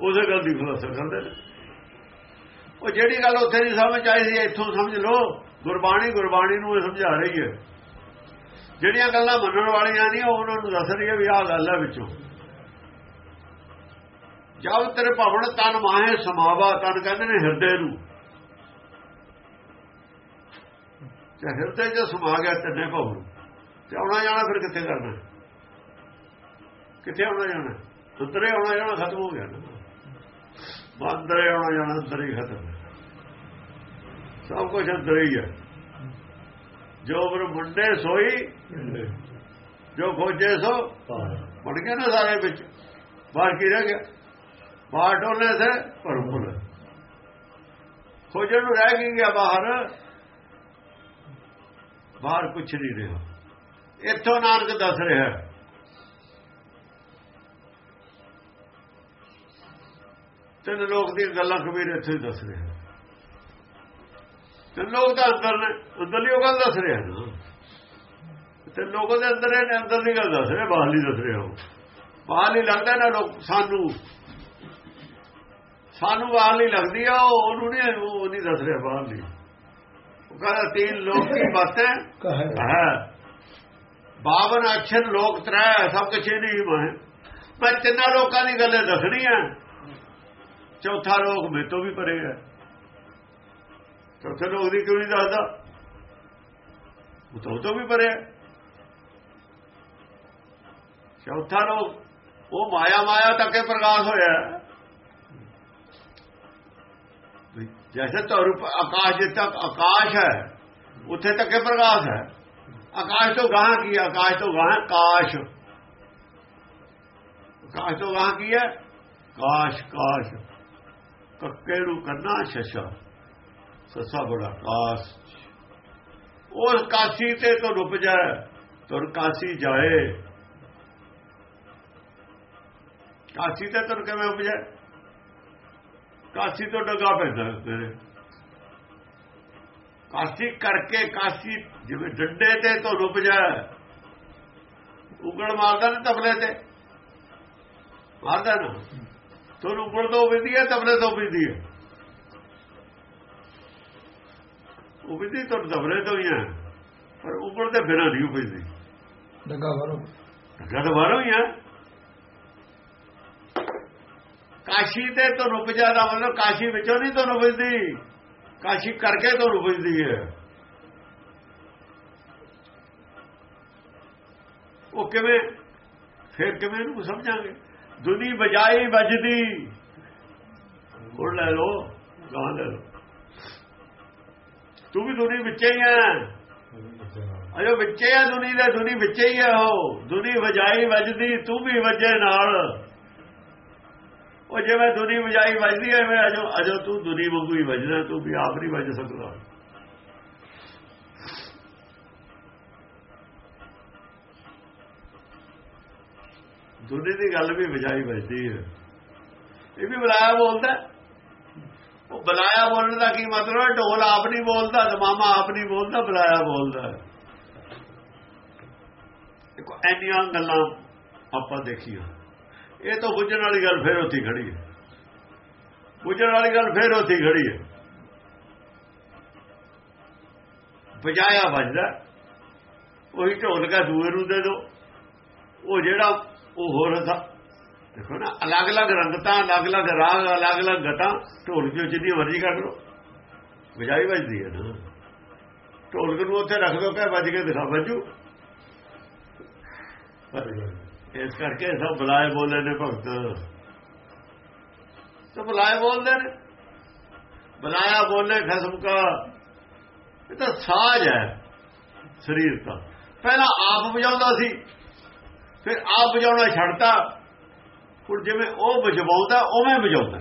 ਉਸੇ ਗੱਲ ਦੀ ਖੁਲਾਸਾ ਕਰਦੇ ਨੇ। ਉਹ ਜਿਹੜੀ ਗੱਲ ਉੱਥੇ ਨਹੀਂ ਸਮਝ ਆਈ ਸੀ, ਇੱਥੋਂ ਸਮਝ ਲਓ। ਗੁਰਬਾਣੀ ਗੁਰਬਾਣੀ ਨੂੰ ਇਹ ਸਮਝਾ ਰਹੀ ਹੈ। ਜਿਹੜੀਆਂ ਗੱਲਾਂ ਮੰਨਣ ਵਾਲੀਆਂ ਨਹੀਂ, ਉਹ ਉਹਨਾਂ ਨੂੰ ਦੱਸ ਰਹੀ ਹੈ ਵੀ ਆਹ ਗੱਲ ਹੈ ਵਿੱਚੋਂ। ਜਦ ਤੇਰੇ ਭਵਨ ਤਨ ਮਾਹੇ ਸਮਾਵਾ, ਤਨ ਕਹਿੰਦੇ ਨੇ ਹਿਰਦੇ ਨੂੰ। ਤੇ ਹਿਰਦੇ 'ਚ ਸਮਾ ਗਿਆ ਤੰਨੇ ਭਵਨ ਤੇ ਆਉਣਾ ਜਾਣਾ ਫਿਰ ਕਿੱਥੇ ਕਰਨਾ? ਕਿੱਥੇ ਆਉਣਾ ਜਾਣਾ? ਅੰਦਰੇ ਆਉਣਾ ਜਾਣਾ ਖਤਮ ਹੋ ਗਿਆ ਬੰਦਰੇ ਆਉਣਾ ਜਾਣਾ, ਅੰਦਰ ਹੀ ਖਤਮ। ਸਭ ਕੁਝ ਅੰਦਰ ਹੀ ਹੈ ਜੋ ਬ੍ਰਹਮੰਡੇ ਸੋਈ ਜੋ ਖੋਜੇ ਸੋ ਬਣ ਗਿਆ ਨਾ ਸਾਰੇ ਵਿੱਚ। ਬਾਹਰ ਕੀ ਰਹਿ ਗਿਆ। ਬਾਹਰ ਟੋਲੇ ਸੇ ਭਰਪੂਰ ਖੋਜਣ ਨੂੰ ਰਹਿ ਗਿਆ ਬਾਹਰ? ਬਾਹਰ ਕੁਝ ਨਹੀਂ ਰਿਹਾ। ਇੱਥੋਂ ਨਾਨਕ ਦੱਸ ਰਿਹਾ। ਤਿੰਨ ਲੋਕ ਦੀਆਂ ਗੱਲਾਂ ਕਬੀਰ ਇੱਥੇ ਦੱਸ ਰਿਹਾ। ਤੇ ਲੋਕ ਤਾਂ ਅੰਦਰ ਨੇ ਅੰਦਰਲੀ ਉਹ ਗੱਲ ਦੱਸ ਰਿਹਾ ਨਾ। ਤੇ ਲੋਕਾਂ ਦੇ ਅੰਦਰ ਨੇ ਅੰਦਰ ਦੀ ਗੱਲ ਦੱਸ ਰਿਹਾ ਬਾਹਰ ਨਹੀਂ ਦੱਸ ਰਿਹਾ ਉਹ। ਬਾਹਰ ਨਹੀਂ ਲੱਗਦਾ ਨਾ ਲੋਕ ਸਾਨੂੰ। ਸਾਨੂੰ ਬਾਹਰ ਨਹੀਂ ਲੱਗਦੀ ਆ ਉਹ ਉਹਨੂੰ ਨਹੀਂ ਉਹ ਨਹੀਂ ਦੱਸ ਰਿਹਾ ਬਾਹਰ ਨਹੀਂ ਉਹ ਕਹਿੰਦਾ ਤੀਨ ਲੋਕ ਦੀ ਬਾतें ਹੈ। ਬਾਵਨ ਅਕਸ਼ਰ ਲੋਕ ਤਰੇ ਸਭ ਕੁਝ ਨਹੀਂ ਮੈਂ ਮੈਂ ਤਿੰਨਾਂ ਲੋਕਾਂ ਦੀ ਗੱਲੇ ਦੱਸਣੀ ਹੈ। ਚੌਥਾ ਲੋਕ ਮੇਰੇ ਤੋਂ ਵੀ ਪਰੇ ਹੈ। ਚੌਥੇ ਲੋਕ ਦੀ ਕਿਉਂ ਨਹੀਂ ਦੱਸਦਾ? ਉਹ ਤਾਂ ਉਹ ਤੋਂ ਵੀ ਪਰੇ ਚੌਥਾ ਲੋਕ ਉਹ ਮਾਇਆ ਮਾਇਆ ਤੱਕੇ ਪ੍ਰਕਾਸ਼ ਹੋਇਆ ਜੈਸੇ ਤੌਰ ਆਕਾਸ਼ ਤੱਕ ਆਕਾਸ਼ ਹੈ, ਉੱਥੇ ਤੱਕੇ ਪ੍ਰਕਾਸ਼ ਹੈ। ਆਕਾਸ਼ ਤੋਂ ਗਾਹਾਂ ਕੀ ਆਕਾਸ਼ ਤੋਂ ਗਾਂ ਕਾਸ਼। ਆਕਾਸ਼ ਤੋਂ ਗਾਹਾਂ ਕੀ ਹੈ? ਕਾਸ਼ ਕਾਸ਼। ਕੱਕੇ ਨੂੰ ਕਰਨਾ ਸ਼ਸ਼ਾ ਸੱਸਾ ਬੜਾ ਕਾਸ ਉਸ ਕਾਸੀ ਤੇ ਤੋਂ ਰੁਪ ਜਾਏ, ਤੁਰ ਕਾਸੀ ਜਾਏ। ਕਾਸੀ ਤੇ ਤੁਰ ਕਿਵੇਂ ਉਪਜੇ ਕਾਸੀ ਤੋਂ ਡਗਾ ਪੈਂਦਾ ਤੇਰੇ ਕਾਸੀ ਕਰਕੇ ਕਾਸੀ ਜਿਵੇਂ ਡੰਡੇ ਤੇ ਤੋਂ ਰੁਪ ਜਾਏ। ਉਗੜ ਮਾਰਦਾ ਨਾ ਤਬਲੇ ਤੇ। ਮਾਰਦਾ ਨਾ। ਤੁਹਾਨੂੰ ਉਗੜ ਤੋਂ ਵਿਧੀ ਹੈ, ਤਬਲੇ ਤੋਂ ਵਿਧੀ ਹੈ। ਉਹ ਵਿਧੀ ਤੋਂ ਤਬਲੇ ਤੋਂ ਹੀ ਹੈ ਪਰ ਉਗੜ ਦੇ ਬਿਨਾਂ ਨਹੀਂ ਉਪਜਦੀ ਡੱਗਾ ਵਰੋ ਡੱਗਾ ਤਾਂ ਬਾਹਰੋਂ ਹੀ ਹੈ ਕਾਸ਼ੀ ਤੇ ਤੋਂ ਰੁਪ ਜਾਦਾ ਮਤਲਬ ਕਾਸ਼ੀ ਵਿੱਚੋਂ ਨਹੀਂ ਤੋਂ ਰੁਪਦੀ ਕਾਸ਼ੀ ਕਰਕੇ ਤੋਂ ਰੁਪਦੀ ਹੈ। ਉਹ ਕਿਵੇਂ ਫਿਰ ਕਿਵੇਂ ਇਹਨੂੰ ਸਮਝਾਂਗੇ? ਦੁਨੀ ਬਜਾਈ ਵੱਜਦੀ। ਉਹ ਲੈ ਲੋ ਗਾਂ ਲੈ ਲੋ ਤੂੰ ਵੀ ਦੁਨੀ ਵਿੱਚ ਹੀ ਹੈ ਅਜੋ ਵਿੱਚੇ ਆ ਦੁਨੀ ਦੇ ਦੁਨੀ ਵਿੱਚ ਹੀ ਹੈ ਉਹ। ਦੁਨੀ ਵਜਾਈ ਵੱਜਦੀ ਤੂੰ ਵੀ ਵੱਜੇ ਨਾਲ। ਉਹ ਜਿਵੇਂ ਦੁਨੀ ਵਜਾਈ ਵੱਜਦੀ ਹੈ ਮੈਂ ਅਜੋ ਅਜੋ ਤੂੰ ਦੁਨੀ ਵਾਂਗੂ ਹੀ ਵੱਜਦਾ ਤੂੰ ਵੀ ਆਪ ਨਹੀਂ ਵੱਜ ਸਕਦਾ। ਦੁਨੀ ਦੀ ਗੱਲ ਵੀ ਵਜਾਈ ਵੱਜਦੀ ਹੈ ਇਹ ਵੀ ਬੁਲਾਇਆ ਬੋਲਦਾ। ਉਹ ਬੁਲਾਇਆ ਬੋਲਣ ਦਾ ਕੀ ਮਤਲਬ ਹੈ? ਢੋਲ ਆਪ ਨਹੀਂ ਬੋਲਦਾ ਦਮਾਮਾ ਆਪ ਨਹੀਂ ਬੋਲਦਾ, ਬੁਲਾਇਆ ਬੋਲਦਾ ਦੇਖੋ ਐਨੀਆਂ ਗੱਲਾਂ ਆਪਾਂ ਦੇਖੀਆਂ। ਇਹ ਤਾਂ ਬੁੱਝਣ ਵਾਲੀ ਗੱਲ ਫੇਰ ਉੱਥੇ ਖੜੀ ਹੈ। ਬੁੱਝਣ ਵਾਲੀ ਗੱਲ ਫੇਰ ਉੱਥੇ ਖੜੀ ਹੈ। ਵਜਾਇਆ ਵੱਜਦਾ ਉਹੀ ਢੋਲ ਢੋਲਕਾ ਦੂਏ ਨੂੰ ਦੇ ਦੋ ਉਹ ਜਿਹੜਾ ਉਹ ਹੋਰ ਦਾ ਦੇਖੋ ਨਾ, ਅਲੱਗ-ਅਲੱਗ ਰੰਗਤਾਂ, ਅਲੱਗ-ਅਲੱਗ ਰਾਗ, ਅਲੱਗ-ਅਲੱਗ ਗਤਾਂ, ਢੋਲਕੀ ਵਿੱਚ ਦੀ ਵਰਜੀ ਕੱਢ ਲੋ ਵਜਾਈ ਵੱਜਦੀ ਹੈ ਨਾ। ਢੋਲਕ ਨੂੰ ਉੱਥੇ ਰੱਖ ਦੋ ਕਿ ਵੱਜ ਕੇ ਦਿਖਾ, ਵੱਜੂ। ਇਸ ਕਰਕੇ ਸਭ ਬੁਲਾਏ ਬੋਲੇ ਨੇ ਭਗਤ। ਸਭ ਬੁਲਾਏ ਬੋਲਦੇ ਨੇ। ਬੁਲਾਇਆ ਬੋਲੇ ਖਸਮ ਕਾ। ਇਹ ਤਾਂ ਸਾਜ ਹੈ, ਸਰੀਰ ਦਾ ਪਹਿਲਾਂ ਆਪ ਵਜਾਉਂਦਾ ਸੀ, ਫਿਰ ਆਪ ਵਜਾਉਣਾ ਛੱਡਤਾ। ਹੁਣ ਜਿਵੇਂ ਉਹ ਵਜਾਉਂਦਾ, ਉਵੇਂ ਵਜਾਉਂਦਾ।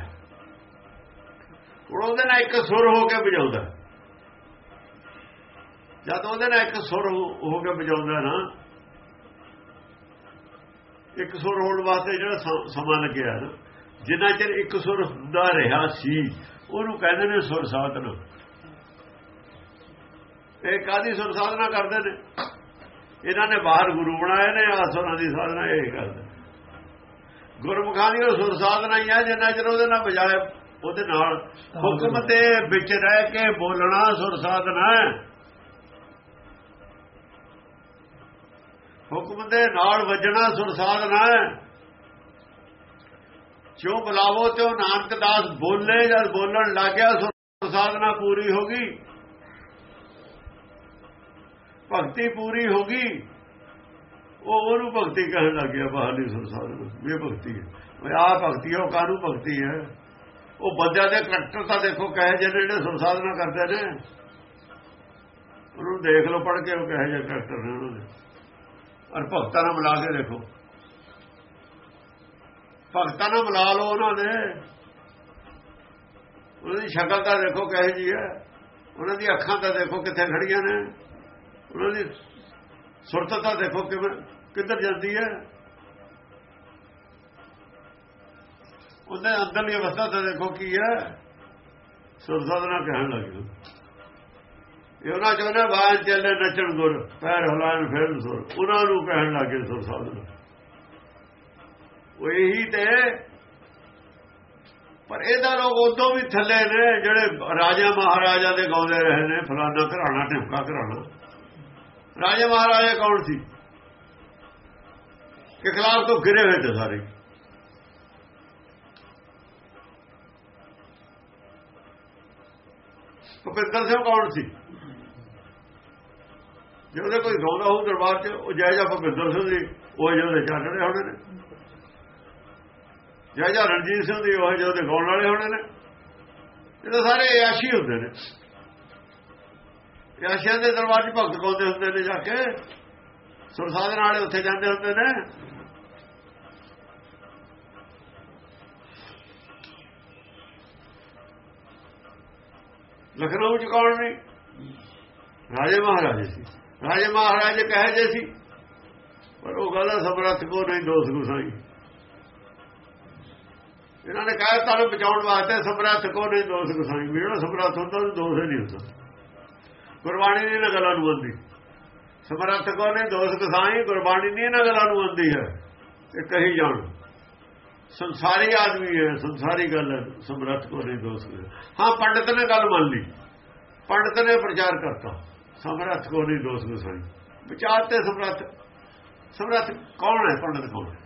ਹੁਣ ਉਹਦੇ ਨਾਲ ਇੱਕ ਸੁਰ ਹੋ ਕੇ ਵਜਾਉਂਦਾ। ਜਦ ਉਹਦੇ ਨਾਲ ਇੱਕ ਸੁਰ ਹੋ ਕੇ ਵਜਾਉਂਦਾ ਨਾ, ਇੱਕ ਸੁਰ ਹੋਣ ਵਾਸਤੇ ਜਿਹੜਾ ਸਮਾਂ ਲੱਗਿਆ ਨਾ, ਜਿੰਨਾ ਚਿਰ ਇੱਕ ਸੁਰ ਹੁੰਦਾ ਰਿਹਾ ਸੀ, ਉਹਨੂੰ ਕਹਿੰਦੇ ਨੇ ਸੁਰ ਸਾਧਨਾ। ਇਹ ਕਾਦੀ ਸੁਰ ਸਾਧਨਾ ਕਰਦੇ ਨੇ? ਇਹਨਾਂ ਨੇ ਬਾਹਰ ਗੁਰੂ ਬਣਾਏ ਨੇ ਆਸੁਰਾਂ ਦੀ ਸਾਧਨਾ ਇਹ ਕਰਦੇ ਗੁਰਮੁਖਾਂ ਦੀ ਉਹ ਸੁਰ ਸਾਧਨਾ ਹੀ ਹੈ ਜਿੰਨਾ ਚਿਰ ਉਹਦੇ ਨਾਲ ਬਜਾਏ ਉਹਦੇ ਨਾਲ। ਹੁਕਮ ਤੇ ਵਿੱਚ ਰਹਿ ਕੇ ਬੋਲਣਾ ਸੁਰ ਸਾਧਨਾ ਹੈ। ਹੁਕਮ ਦੇ ਨਾਲ ਵੱਜਣਾ ਸੁਰ ਸਾਧਨਾ ਹੈ। ਜੋ ਬੁਲਾਵੋ ਤੇ ਉਹ ਨਾਨਕ ਦਾਸ ਬੋਲੇ ਜਦ ਬੋਲਣ ਲੱਗਿਆ ਸੁਰ ਸਾਧਨਾ ਪੂਰੀ ਹੋ ਗਈ। ਭਗਤੀ ਪੂਰੀ ਹੋ ਗਈ। ਉਹ ਉਹਨੂੰ ਭਗਤੀ ਕਹਿਣ ਲੱਗ ਗਿਆ ਬਾਹਰਲੀ ਸੁਰ ਸਾਧਨਾ ਇਹ ਭਗਤੀ ਹੈ। ਉਹ ਆ ਭਗਤੀ ਹੈ, ਉਹ ਕਾਹਨੂੰ ਭਗਤੀ ਹੈ? ਉਹ ਬੰਦਿਆਂ ਦੇ ਕਰੈਕਟਰ ਤਾਂ ਦੇਖੋ ਕਹੇ ਜਿਹੇ ਜਿਹੜੇ ਸੁਰ ਕਰਦੇ ਨੇ। ਉਹਨੂੰ ਦੇਖ ਲਓ, ਪੜ੍ਹ ਕੇ ਉਹ ਕਹੇ ਜਿਹੇ ਕਰੈਕਟਰ ਨੇ ਉਹਨਾਂ ਦੇ। ਔਰ ਭਗਤਾਂ ਨਾਲ ਮਿਲਾ ਕੇ ਦੇਖੋ। ਭਗਤਾਂ ਨਾਲ ਮਿਲਾ ਲਓ ਉਹਨਾਂ ਦੇ ਉਹਨਾਂ ਦੀ ਸ਼ਕਲ ਤਾਂ ਦੇਖੋ ਕਹੇ ਜੀ ਹੈ। ਉਹਨਾਂ ਦੀ ਅੱਖਾਂ ਤਾਂ ਦੇਖੋ ਕਿੱਥੇ ਖੜੀਆਂ ਨੇ। ਉਹਨਾਂ ਦੀ ਸੁਰਤ ਤਾਂ ਦੇਖੋ ਕਿਵੇਂ, ਕਿੱਧਰ ਜਾਂਦੀ ਹੈ? ਉਹਦੇ ਅੰਦਰਲੀ ਅਵਸਥਾ ਤਾਂ ਦੇਖੋ ਕੀ ਹੈ? ਸੁਰ ਸਾਧਨਾ ਕਹਿਣ ਲੱਗੇ ਇਹ ਉਹਨਾਂ ਚਾਹੁੰਦੇ ਬਾਹਰ ਚੱਲੇ, ਨੱਚਣ ਗੁਰ, ਪੈਰ ਹਿਲਾਣ ਫੇਰ ਸੁਰ। ਉਹਨਾਂ ਨੂੰ ਕਹਿਣ ਲੱਗੇ ਸੁਰ ਸਾਧਨਾ ਉਹ ਇਹੀ ਤੇ, ਪਰ ਇਹਦਾ ਲੋਕ ਉਦੋਂ ਵੀ ਥੱਲੇ ਨੇ ਜਿਹੜੇ ਰਾਜਾ ਮਹਾਰਾਜਾ ਦੇ ਗਾਉਂਦੇ ਰਹੇ ਨੇ ਫਲਾਣਾ ਘਰਾਣਾ, ਢਿਮਕਾ ਘਰਾਣਾ। ਰਾਜੇ ਮਹਾਰਾਜੇ ਕੌਣ ਸੀ? ਕਿ ਖਿਲਾਫ ਤੋਂ ਗਿਰੇ ਹੋਏ ਤੇ ਸਾਰੇ। ਭੁਪਿੰਦਰ ਸਿੰਘ ਕੌਣ ਸੀ? ਜੇ ਉਹਦੇ ਕੋਈ ਗਾਉਂਦਾ ਹੋਊ ਦਰਬਾਰ 'ਚ ਉਹ ਜੈ ਭੁਪਿੰਦਰ ਸਿੰਘ ਦੀ, ਉਹ ਜਿਹਦੇ ਚਾਟੜੇ ਹੋਣੇ ਨੇ। ਜੈ ਰਣਜੀਤ ਸਿੰਘ ਦੀ, ਉਹ ਜਿਹਦੇ ਗਾਉਣ ਵਾਲੇ ਹੋਣੇ ਨੇ। ਇਹ ਤਾਂ ਸਾਰੇ ਆਸ਼ੀ ਹੁੰਦੇ ਨੇ। ਆਸ਼ੀਆਂ ਦੇ ਦਰਵਾਜ਼ੇ ਭਗਤ ਗਾਉਂਦੇ ਹੁੰਦੇ ਨੇ ਜਾ ਕੇ। ਸੁਰਸਾਧਨ ਵਾਲੇ ਉੱਥੇ ਜਾਂਦੇ ਹੁੰਦੇ ਨੇ। ਲਖਨਊ ਚ ਕੌਣ ਨਹੀਂ ਰਾਜੇ ਮਹਾਰਾਜੇ ਸੀ। ਰਾਜੇ ਮਹਾਰਾਜੇ ਕਹੇ ਜੇ ਸੀ, ਪਰ ਉਹ ਗੱਲ ਸਮਰੱਥ ਕੋ ਨਹੀਂ ਦੋਸ ਗੁਸਾਈ ਇਹਨਾਂ ਨੇ ਕਹਾ, ਤੁਹਾਨੂੰ ਬਚਾਉਣ ਵਾਸਤੇ ਸਮਰੱਥ ਕੋ ਨਹੀਂ ਦੋਸ ਗੁਸਾਈ ਜਿਹੜਾ ਸਮਰੱਥ ਹੁੰਦਾ ਉਹ ਦੋਸ ਨਹੀਂ ਹੁੰਦਾ। ਗੁਰਬਾਣੀ ਨਹੀਂ ਇਹਨਾਂ ਗੱਲਾਂ ਨੂੰ ਆਉਂਦੀ ਸਮਰੱਥ ਕੋ ਨਹੀਂ ਦੋਸ ਗੁਸਾਈ ਗੁਰਬਾਣੀ ਨਹੀਂ ਇਹਨਾਂ ਗੱਲਾਂ ਨੂੰ ਆਉਂਦੀ ਹੈ। ਤੇ ਕਹੀ ਜਾਣ। ਸੰਸਾਰੀ ਆਦਮੀ ਹੈ, ਸੰਸਾਰੀ ਗੱਲ ਹੈ, ਸਮਰੱਥ ਕੋ ਨਹੀਂ ਦੋਸ ਹਾਂ। ਪੰਡਤ ਨੇ ਗੱਲ ਮੰਨ ਲਈ। ਪੰਡਤ ਨੇ ਪ੍ਰਚਾਰ ਕਰਤਾ। ਸਮਰੱਥ ਕੋ ਨਹੀਂ ਦੋਸ ਗੁਸਾਈ ਵਿਚਾਰ ਤੇ ਸਮਰੱਥ। ਸਮਰੱਥ ਕੌਣ ਹੈ? ਪੰਡਤ ਕੌਣ ਹੈ?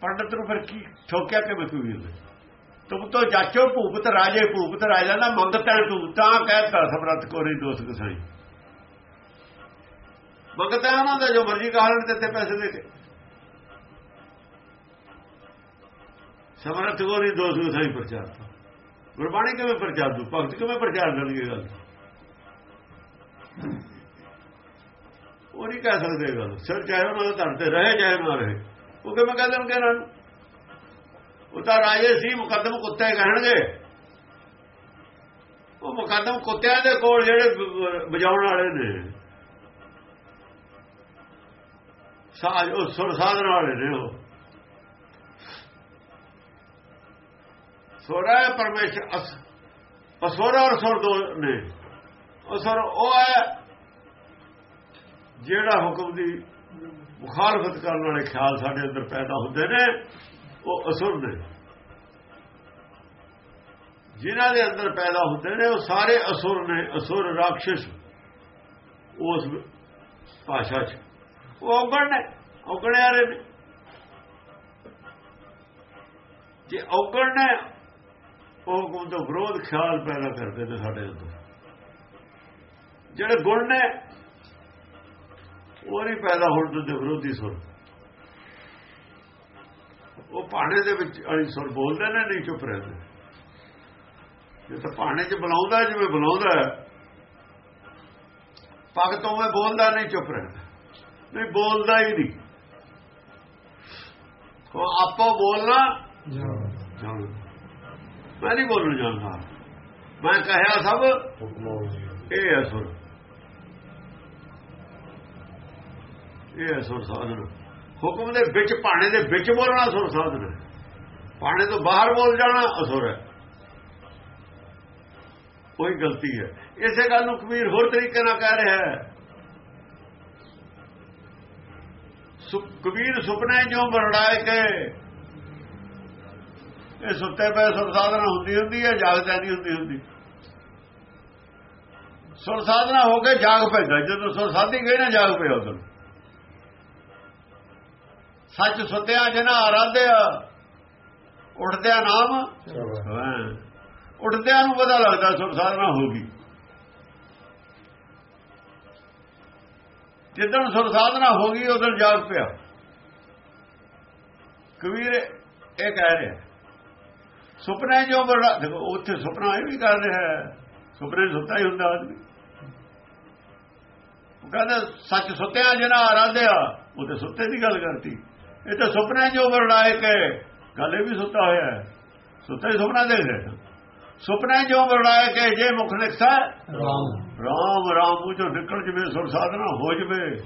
ਪੰਡਤ ਨੂੰ ਫਿਰ ਕੀ ਠੋਕਿਆ ਕਿ ਬਤੂ ਵੀ ਤੁਮ ਤੋਂ ਜਾਚੋ ਭੂਪਤ ਰਾਜੇ, ਭੂਪਤ ਰਾਜਾ ਨਾ ਮੰਗਤਾ ਤੂੰ, ਤਾਂ ਕਹਿਤਾ ਸਮਰੱਥ ਕੋ ਨਹੀਂ ਦੋਸ ਗੁਸਾਈ ਮੰਗਤਾ ਉਹਨਾਂ ਦਾ, ਜੋ ਮਰਜ਼ੀ ਕਾਰਨ ਦਿੱਤੇ ਪੈਸੇ ਦੇ ਕੇ ਸਮਰੱਥ ਕੋ ਨਹੀਂ ਦੋਸ ਗੁਸਾਈ ਪ੍ਰਚਾਰ ਗੁਰਬਾਣੀ ਕਿਵੇਂ ਪ੍ਰਚਾਰ ਦੂ? ਭਗਤ ਕਿਵੇਂ ਪ੍ਰਚਾਰ ਕਰਨਗੇ ਗੱਲ? ਉਹ ਨਹੀਂ ਕਹਿ ਸਕਦੇ ਗੱਲ। ਸਿਰ ਚਾਹੇ ਉਹਨਾਂ ਦੇ ਧਰ ਤੇ ਰਹੇ, ਚਾਹੇ ਨਾ ਰਹੇ। ਉਹ ਕਿਵੇਂ ਕਹਿ ਦੇਣਗੇ ਇਹਨਾਂ ਨੂੰ? ਉਹ ਤਾਂ ਰਾਜੇ ਸੀ, ਮੁਕੱਦਮ ਕੁੱਤੇ ਕਹਿਣਗੇ। ਉਹ ਮੁਕੱਦਮ ਕੁੱਤਿਆਂ ਦੇ ਕੋਲ ਜਿਹੜੇ ਵਜਾਉਣ ਵਾਲੇ ਨੇ। ਸਾਜ, ਉਹ ਸੁਰ ਸਾਧਨ ਵਾਲੇ ਨੇ ਉਹ। ਸੋਰਾ ਪਰਮੇਸ਼ਰ ਅਸੁਰ ਔਰ ਸੁਰ ਦੋ ਨੇ। ਉਹ ਸੁਰ ਉਹ ਹੈ ਜਿਹੜਾ ਹੁਕਮ ਦੀ ਮੁਖਾਲਫਤ ਕਰਨ ਵਾਲੇ ਖਿਆਲ ਸਾਡੇ ਅੰਦਰ ਪੈਦਾ ਹੁੰਦੇ ਨੇ। ਉਹ ਅਸੁਰ ਨੇ। ਜਿਨ੍ਹਾਂ ਦੇ ਅੰਦਰ ਪੈਦਾ ਹੁੰਦੇ ਨੇ, ਉਹ ਸਾਰੇ ਅਸੁਰ ਨੇ, ਅਸੁਰ ਰਾਖਸ਼ ਉਸ ਭਾਸ਼ਾ 'ਚ। ਉਹ ਔਗਣ ਨੇ ਔਗਣੇ ਵਾਲੇ ਨੇ। ਜੇ ਔਗਣ ਨੇ, ਉਹ ਹੁਕਮ ਤੋਂ ਵਿਰੋਧ ਖਿਆਲ ਪੈਦਾ ਕਰਦੇ ਨੇ ਸਾਡੇ ਅੰਦਰ। ਜਿਹੜੇ ਗੁਣ ਨੇ, ਉਹ ਨਹੀਂ ਪੈਦਾ ਹੋਣ ਦਿੰਦੇ ਵਿਰੋਧੀ ਸੁਰ। ਉਹ ਪਾਣੇ ਦੇ ਵਿੱਚ ਅਲੀ ਸੁਰ ਬੋਲਦੇ ਨੇ, ਨਹੀਂ ਚੁੱਪ ਰਹਿੰਦੇ। ਜੇ ਤਾਂ ਪਾਣੇ 'ਚ ਬੁਲਾਉਂਦਾ, ਜਿਵੇਂ ਬੁਲਾਉਂਦਾ ਭਗਤੋਂ ਮੈਂ ਬੋਲਦਾ, ਨਹੀਂ ਚੁੱਪ ਰਹਿੰਦਾ। ਨਹੀਂ, ਬੋਲਦਾ ਹੀ ਨਹੀਂ। ਉਹ ਆਪੋ ਬੋਲਣਾ ਮੈਂ ਨਹੀਂ ਬੋਲਣ ਜਾਣਦਾ। ਮੈਂ ਕਹਿਆ ਸਭ, ਇਹ ਹੈ ਸੁਰ। ਇਹ ਹੈ ਸੁਰ ਸਾਧਨ। ਹੁਕਮ ਦੇ ਵਿੱਚ ਭਾਣੇ ਦੇ ਵਿੱਚ ਬੋਲਣਾ ਸੁਰ ਸਾਧਨ। ਹੈ ਭਾਣੇ ਤੋਂ ਬਾਹਰ ਬੋਲ ਜਾਣਾ ਅਸੁਰ ਹੈ। ਕੋਈ ਗਲਤੀ ਹੈ। ਇਸੇ ਗੱਲ ਨੂੰ ਕਬੀਰ ਹੋਰ ਤਰੀਕੇ ਨਾਲ ਕਹਿ ਰਿਹਾ ਹੈ। ਕਬੀਰ ਸੁਪਨੇ ਜੋ ਬਰੜਾਏ ਕੇ ਇਹ ਸੁੱਤੇ ਪਏ ਸੁਰ ਹੁੰਦੀ ਹੁੰਦੀ ਹੈ, ਜਾਗਦਾ ਨਹੀਂ ਹੁੰਦੀ ਹੁੰਦੀ। ਸੁਰ ਹੋ ਕੇ ਜਾਗ ਪੈਂਦਾ ਜਦੋਂ ਸੁਰ ਸਾਧੀ ਗਈ ਨਾ, ਜਾਗ ਪਿਆ ਉਦੋਂ। ਸੱਚ ਸੁੱਤਿਆ ਜਨਾ ਆਰਾਧਿਆ ਉੱਠਦਿਆਂ ਨਾਮ। ਉੱਠਦਿਆਂ ਨੂੰ ਪਤਾ ਲੱਗਦਾ ਸੁਰ ਸਾਧਨਾ ਹੋ ਗਈ। ਜਿੱਦਣ ਸੁਰ ਸਾਧਨਾ ਹੋ ਗਈ ਉਦੋਂ ਜਾਗ ਪਿਆ। ਕਬੀਰ ਇਹ ਕਹਿ ਰਿਹਾ ਸੁਪਨੇ ਜੋ ਬੜਾ ਦੇਖੋ ਉੱਥੇ ਸੁਪਨਾ ਇਹ ਵੀ ਕਰ ਰਿਹਾ ਹੈ। ਸੁਪਨੇ ਸੁੱਤਾ ਹੀ ਹੁੰਦਾ ਆਦਮੀ। ਕਹਿੰਦਾ ਸੱਚ ਸੁੱਤਿਆ ਜਿਹਨਾਂ ਆਰਾਧਿਆ ਉਹ ਤੇ ਸੁੱਤੇ ਦੀ ਗੱਲ ਕਰਤੀ। ਇਹ ਤਾਂ ਸੁਪਨੇ ਜੋ ਵਰਣਾਏ ਕੇ ਗੱਲ ਇਹ ਵੀ ਸੁੱਤਾ ਹੋਇਆ ਹੈ। ਸੁੱਤਾ ਹੀ ਸੁਪਨਾ ਦੇਖ ਰਿਹਾ ਸੁਪਨੇ ਜੋ ਵਰਣਾਏ ਕੇ ਜੇ ਮੁਖ ਲਿਖਤਾ ਰਾਮ। ਰਾਮ ਰਾਮ ਉਹ ਜੋ ਨਿਕਲ ਜਵੇ ਸੁਰ ਸਾਧਨਾ ਹੋ ਜਵੇ।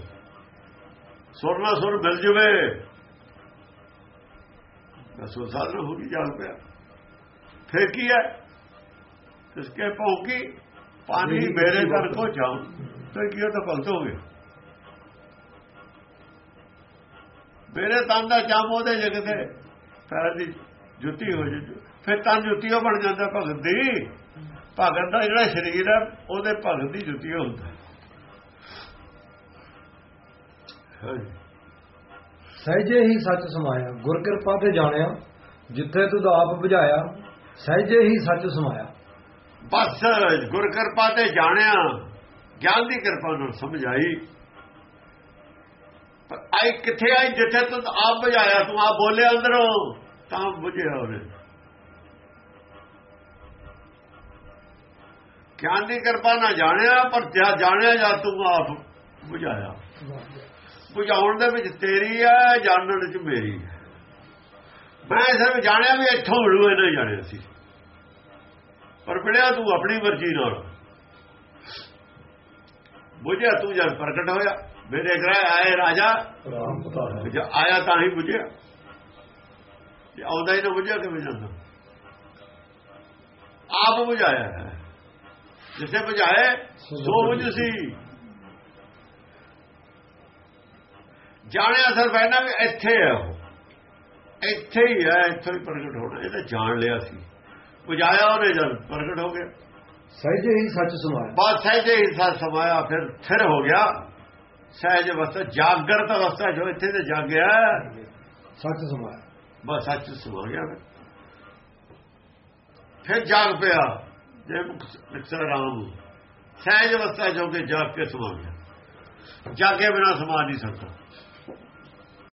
ਸੁਰ ਨਾਲ ਸੁਰ ਮਿਲ ਜਵੇ। ਤਾਂ ਸੁਰ ਸਾਧਨਾ ਹੋ ਗਈ ਜਾਗ ਪਿਆ। ਫਿਰ ਕੀ ਹੈ? ਇਸਕੇ ਭੌਂਕੀ ਪਾਣੀ ਮੇਰੇ ਘਰ ਕੋ ਜਾਉ ਤੇ ਕੀ ਤਾਂ ਭਗਤ ਹੋ ਗਏ। ਮੇਰੇ ਤਨ ਦਾ ਚਾਮ ਉਹਦੇ ਜਗਤੇ ਪੈਰ ਦੀ ਜੁੱਤੀ ਹੋ ਜੇ। ਫਿਰ ਤਨ ਜੁੱਤੀ ਉਹ ਬਣ ਜਾਂਦਾ ਭਗਤ ਦੀ। ਭਗਤ ਦਾ ਜਿਹੜਾ ਸਰੀਰ ਹੈ ਉਹਦੇ ਭਗਤ ਦੀ ਜੁੱਤੀ ਹੁੰਦਾ। ਹਾਂਜੀ ਸਹਿਜੇ ਹੀ ਸੱਚ ਸਮਾਇਆ ਗੁਰ ਕਿਰਪਾ ਤੇ ਜਾਣਿਆ। ਜਿੱਥੇ ਤੁਧ ਆਪ 부ਝਾਇਆ ਸਹਿਜੇ ਹੀ ਸੱਚ ਸਮਾਇਆ ਬਸ ਗੁਰ ਕਿਰਪਾ ਤੇ ਜਾਣਿਆ। ਗਿਆਨ ਦੀ ਕਿਰਪਾ ਨਾਲ ਸਮਝ ਆਈ ਕਿੱਥੇ ਆਈ? ਜਿੱਥੇ ਤੂੰ ਆਪ ਬੁਝਾਇਆ, ਤੂੰ ਆਪ ਬੋਲਿਆ ਅੰਦਰੋਂ। ਤਾਂ ਬੁਝਿਆ ਉਹਨੇ ਗਿਆਨ ਦੀ ਕਿਰਪਾ ਨਾ ਜਾਣਿਆ, ਪਰ ਜਾਣਿਆ ਜਾਂ ਤੂੰ ਆਪ ਬੁਝਾਇਆ। ਬੁਝਾਉਣ ਦੇ ਵਿੱਚ ਤੇਰੀ ਹੈ ਜਾਣਨ ਵਿੱਚ ਮੇਰੀ ਹੈ ਮੈਂ ਸਿਰਫ ਜਾਣਿਆ ਵੀ ਇੱਥੋਂ ਮਿਲੂ ਇਹਨਾਂ ਨਹੀਂ ਜਾਣਿਆ ਸੀ। ਪਰ ਬਿੜਿਆ ਤੂੰ ਆਪਣੀ ਮਰਜ਼ੀ ਨਾਲ। ਬੁਝਿਆ ਤੂੰ ਜਦ ਪ੍ਰਗਟ ਹੋਇਆ। ਮੇਰੇ ਗ੍ਰਹਿ ਆਏ ਰਾਜਾ। ਰਾਮ ਪਤਾ ਹੈ। ਜੇ ਆਇਆ ਤਾਂ ਹੀ ਬੁਝਿਆ ਜੇ ਆਉਂਦਾ ਹੀ ਨਾ ਬੁਝਿਆ ਕਿਵੇਂ ਜਾਂਦਾ? ਆਪ ਬੁਝਾਇਆ ਹੈ। ਜਿਸੇ ਬੁਝਾਏ ਸੋ ਬੁਝ ਸੀ। ਜਾਣਿਆ ਅਸਰ ਪੈਣਾ ਵੀ ਇੱਥੇ ਹੈ ਉਹ। ਇੱਥੇ ਹੀ ਹੈ ਇੱਥੇ ਹੀ ਪ੍ਰਗਟ ਹੋਣਾ ਇਹ ਤਾਂ ਜਾਣ ਲਿਆ ਸੀ। ਬੁਝਾਇਆ ਉਹਨੇ ਜਦ ਪ੍ਰਗਟ ਹੋ ਗਿਆ। ਸਹਿਜੇ ਹੀ ਸੱਚ ਸਮਾਇਆ ਬਾਤ ਸਹਿਜੇ ਹੀ ਸਾ ਸਮਾਇਆ ਫਿਰ ਫਿਰ ਹੋ ਗਿਆ। ਸਹਿਜ ਅਵਸਥਾ ਜਾਗਰਤ ਅਵਸਥਾ ਜੋ ਇੱਥੇ ਤੇ ਜਾਗਿਆ। ਸੱਚ ਸਮਾਇਆ। ਬਸ ਸੱਚ ਸਮਾ ਗਿਆ। ਫਿਰ। ਜਾਗ ਪਿਆ। ਜੇ ਅਕਸਰ ਰਾਮ ਸਹਿਜ ਅਵਸਥਾ ਜੋ ਕਿ ਜਾਗ ਕੇ ਸਮਾ ਗਿਆ। ਜਾਗੇ ਬਿਨਾ ਸਮਾ ਨਹੀਂ ਸਕਦਾ।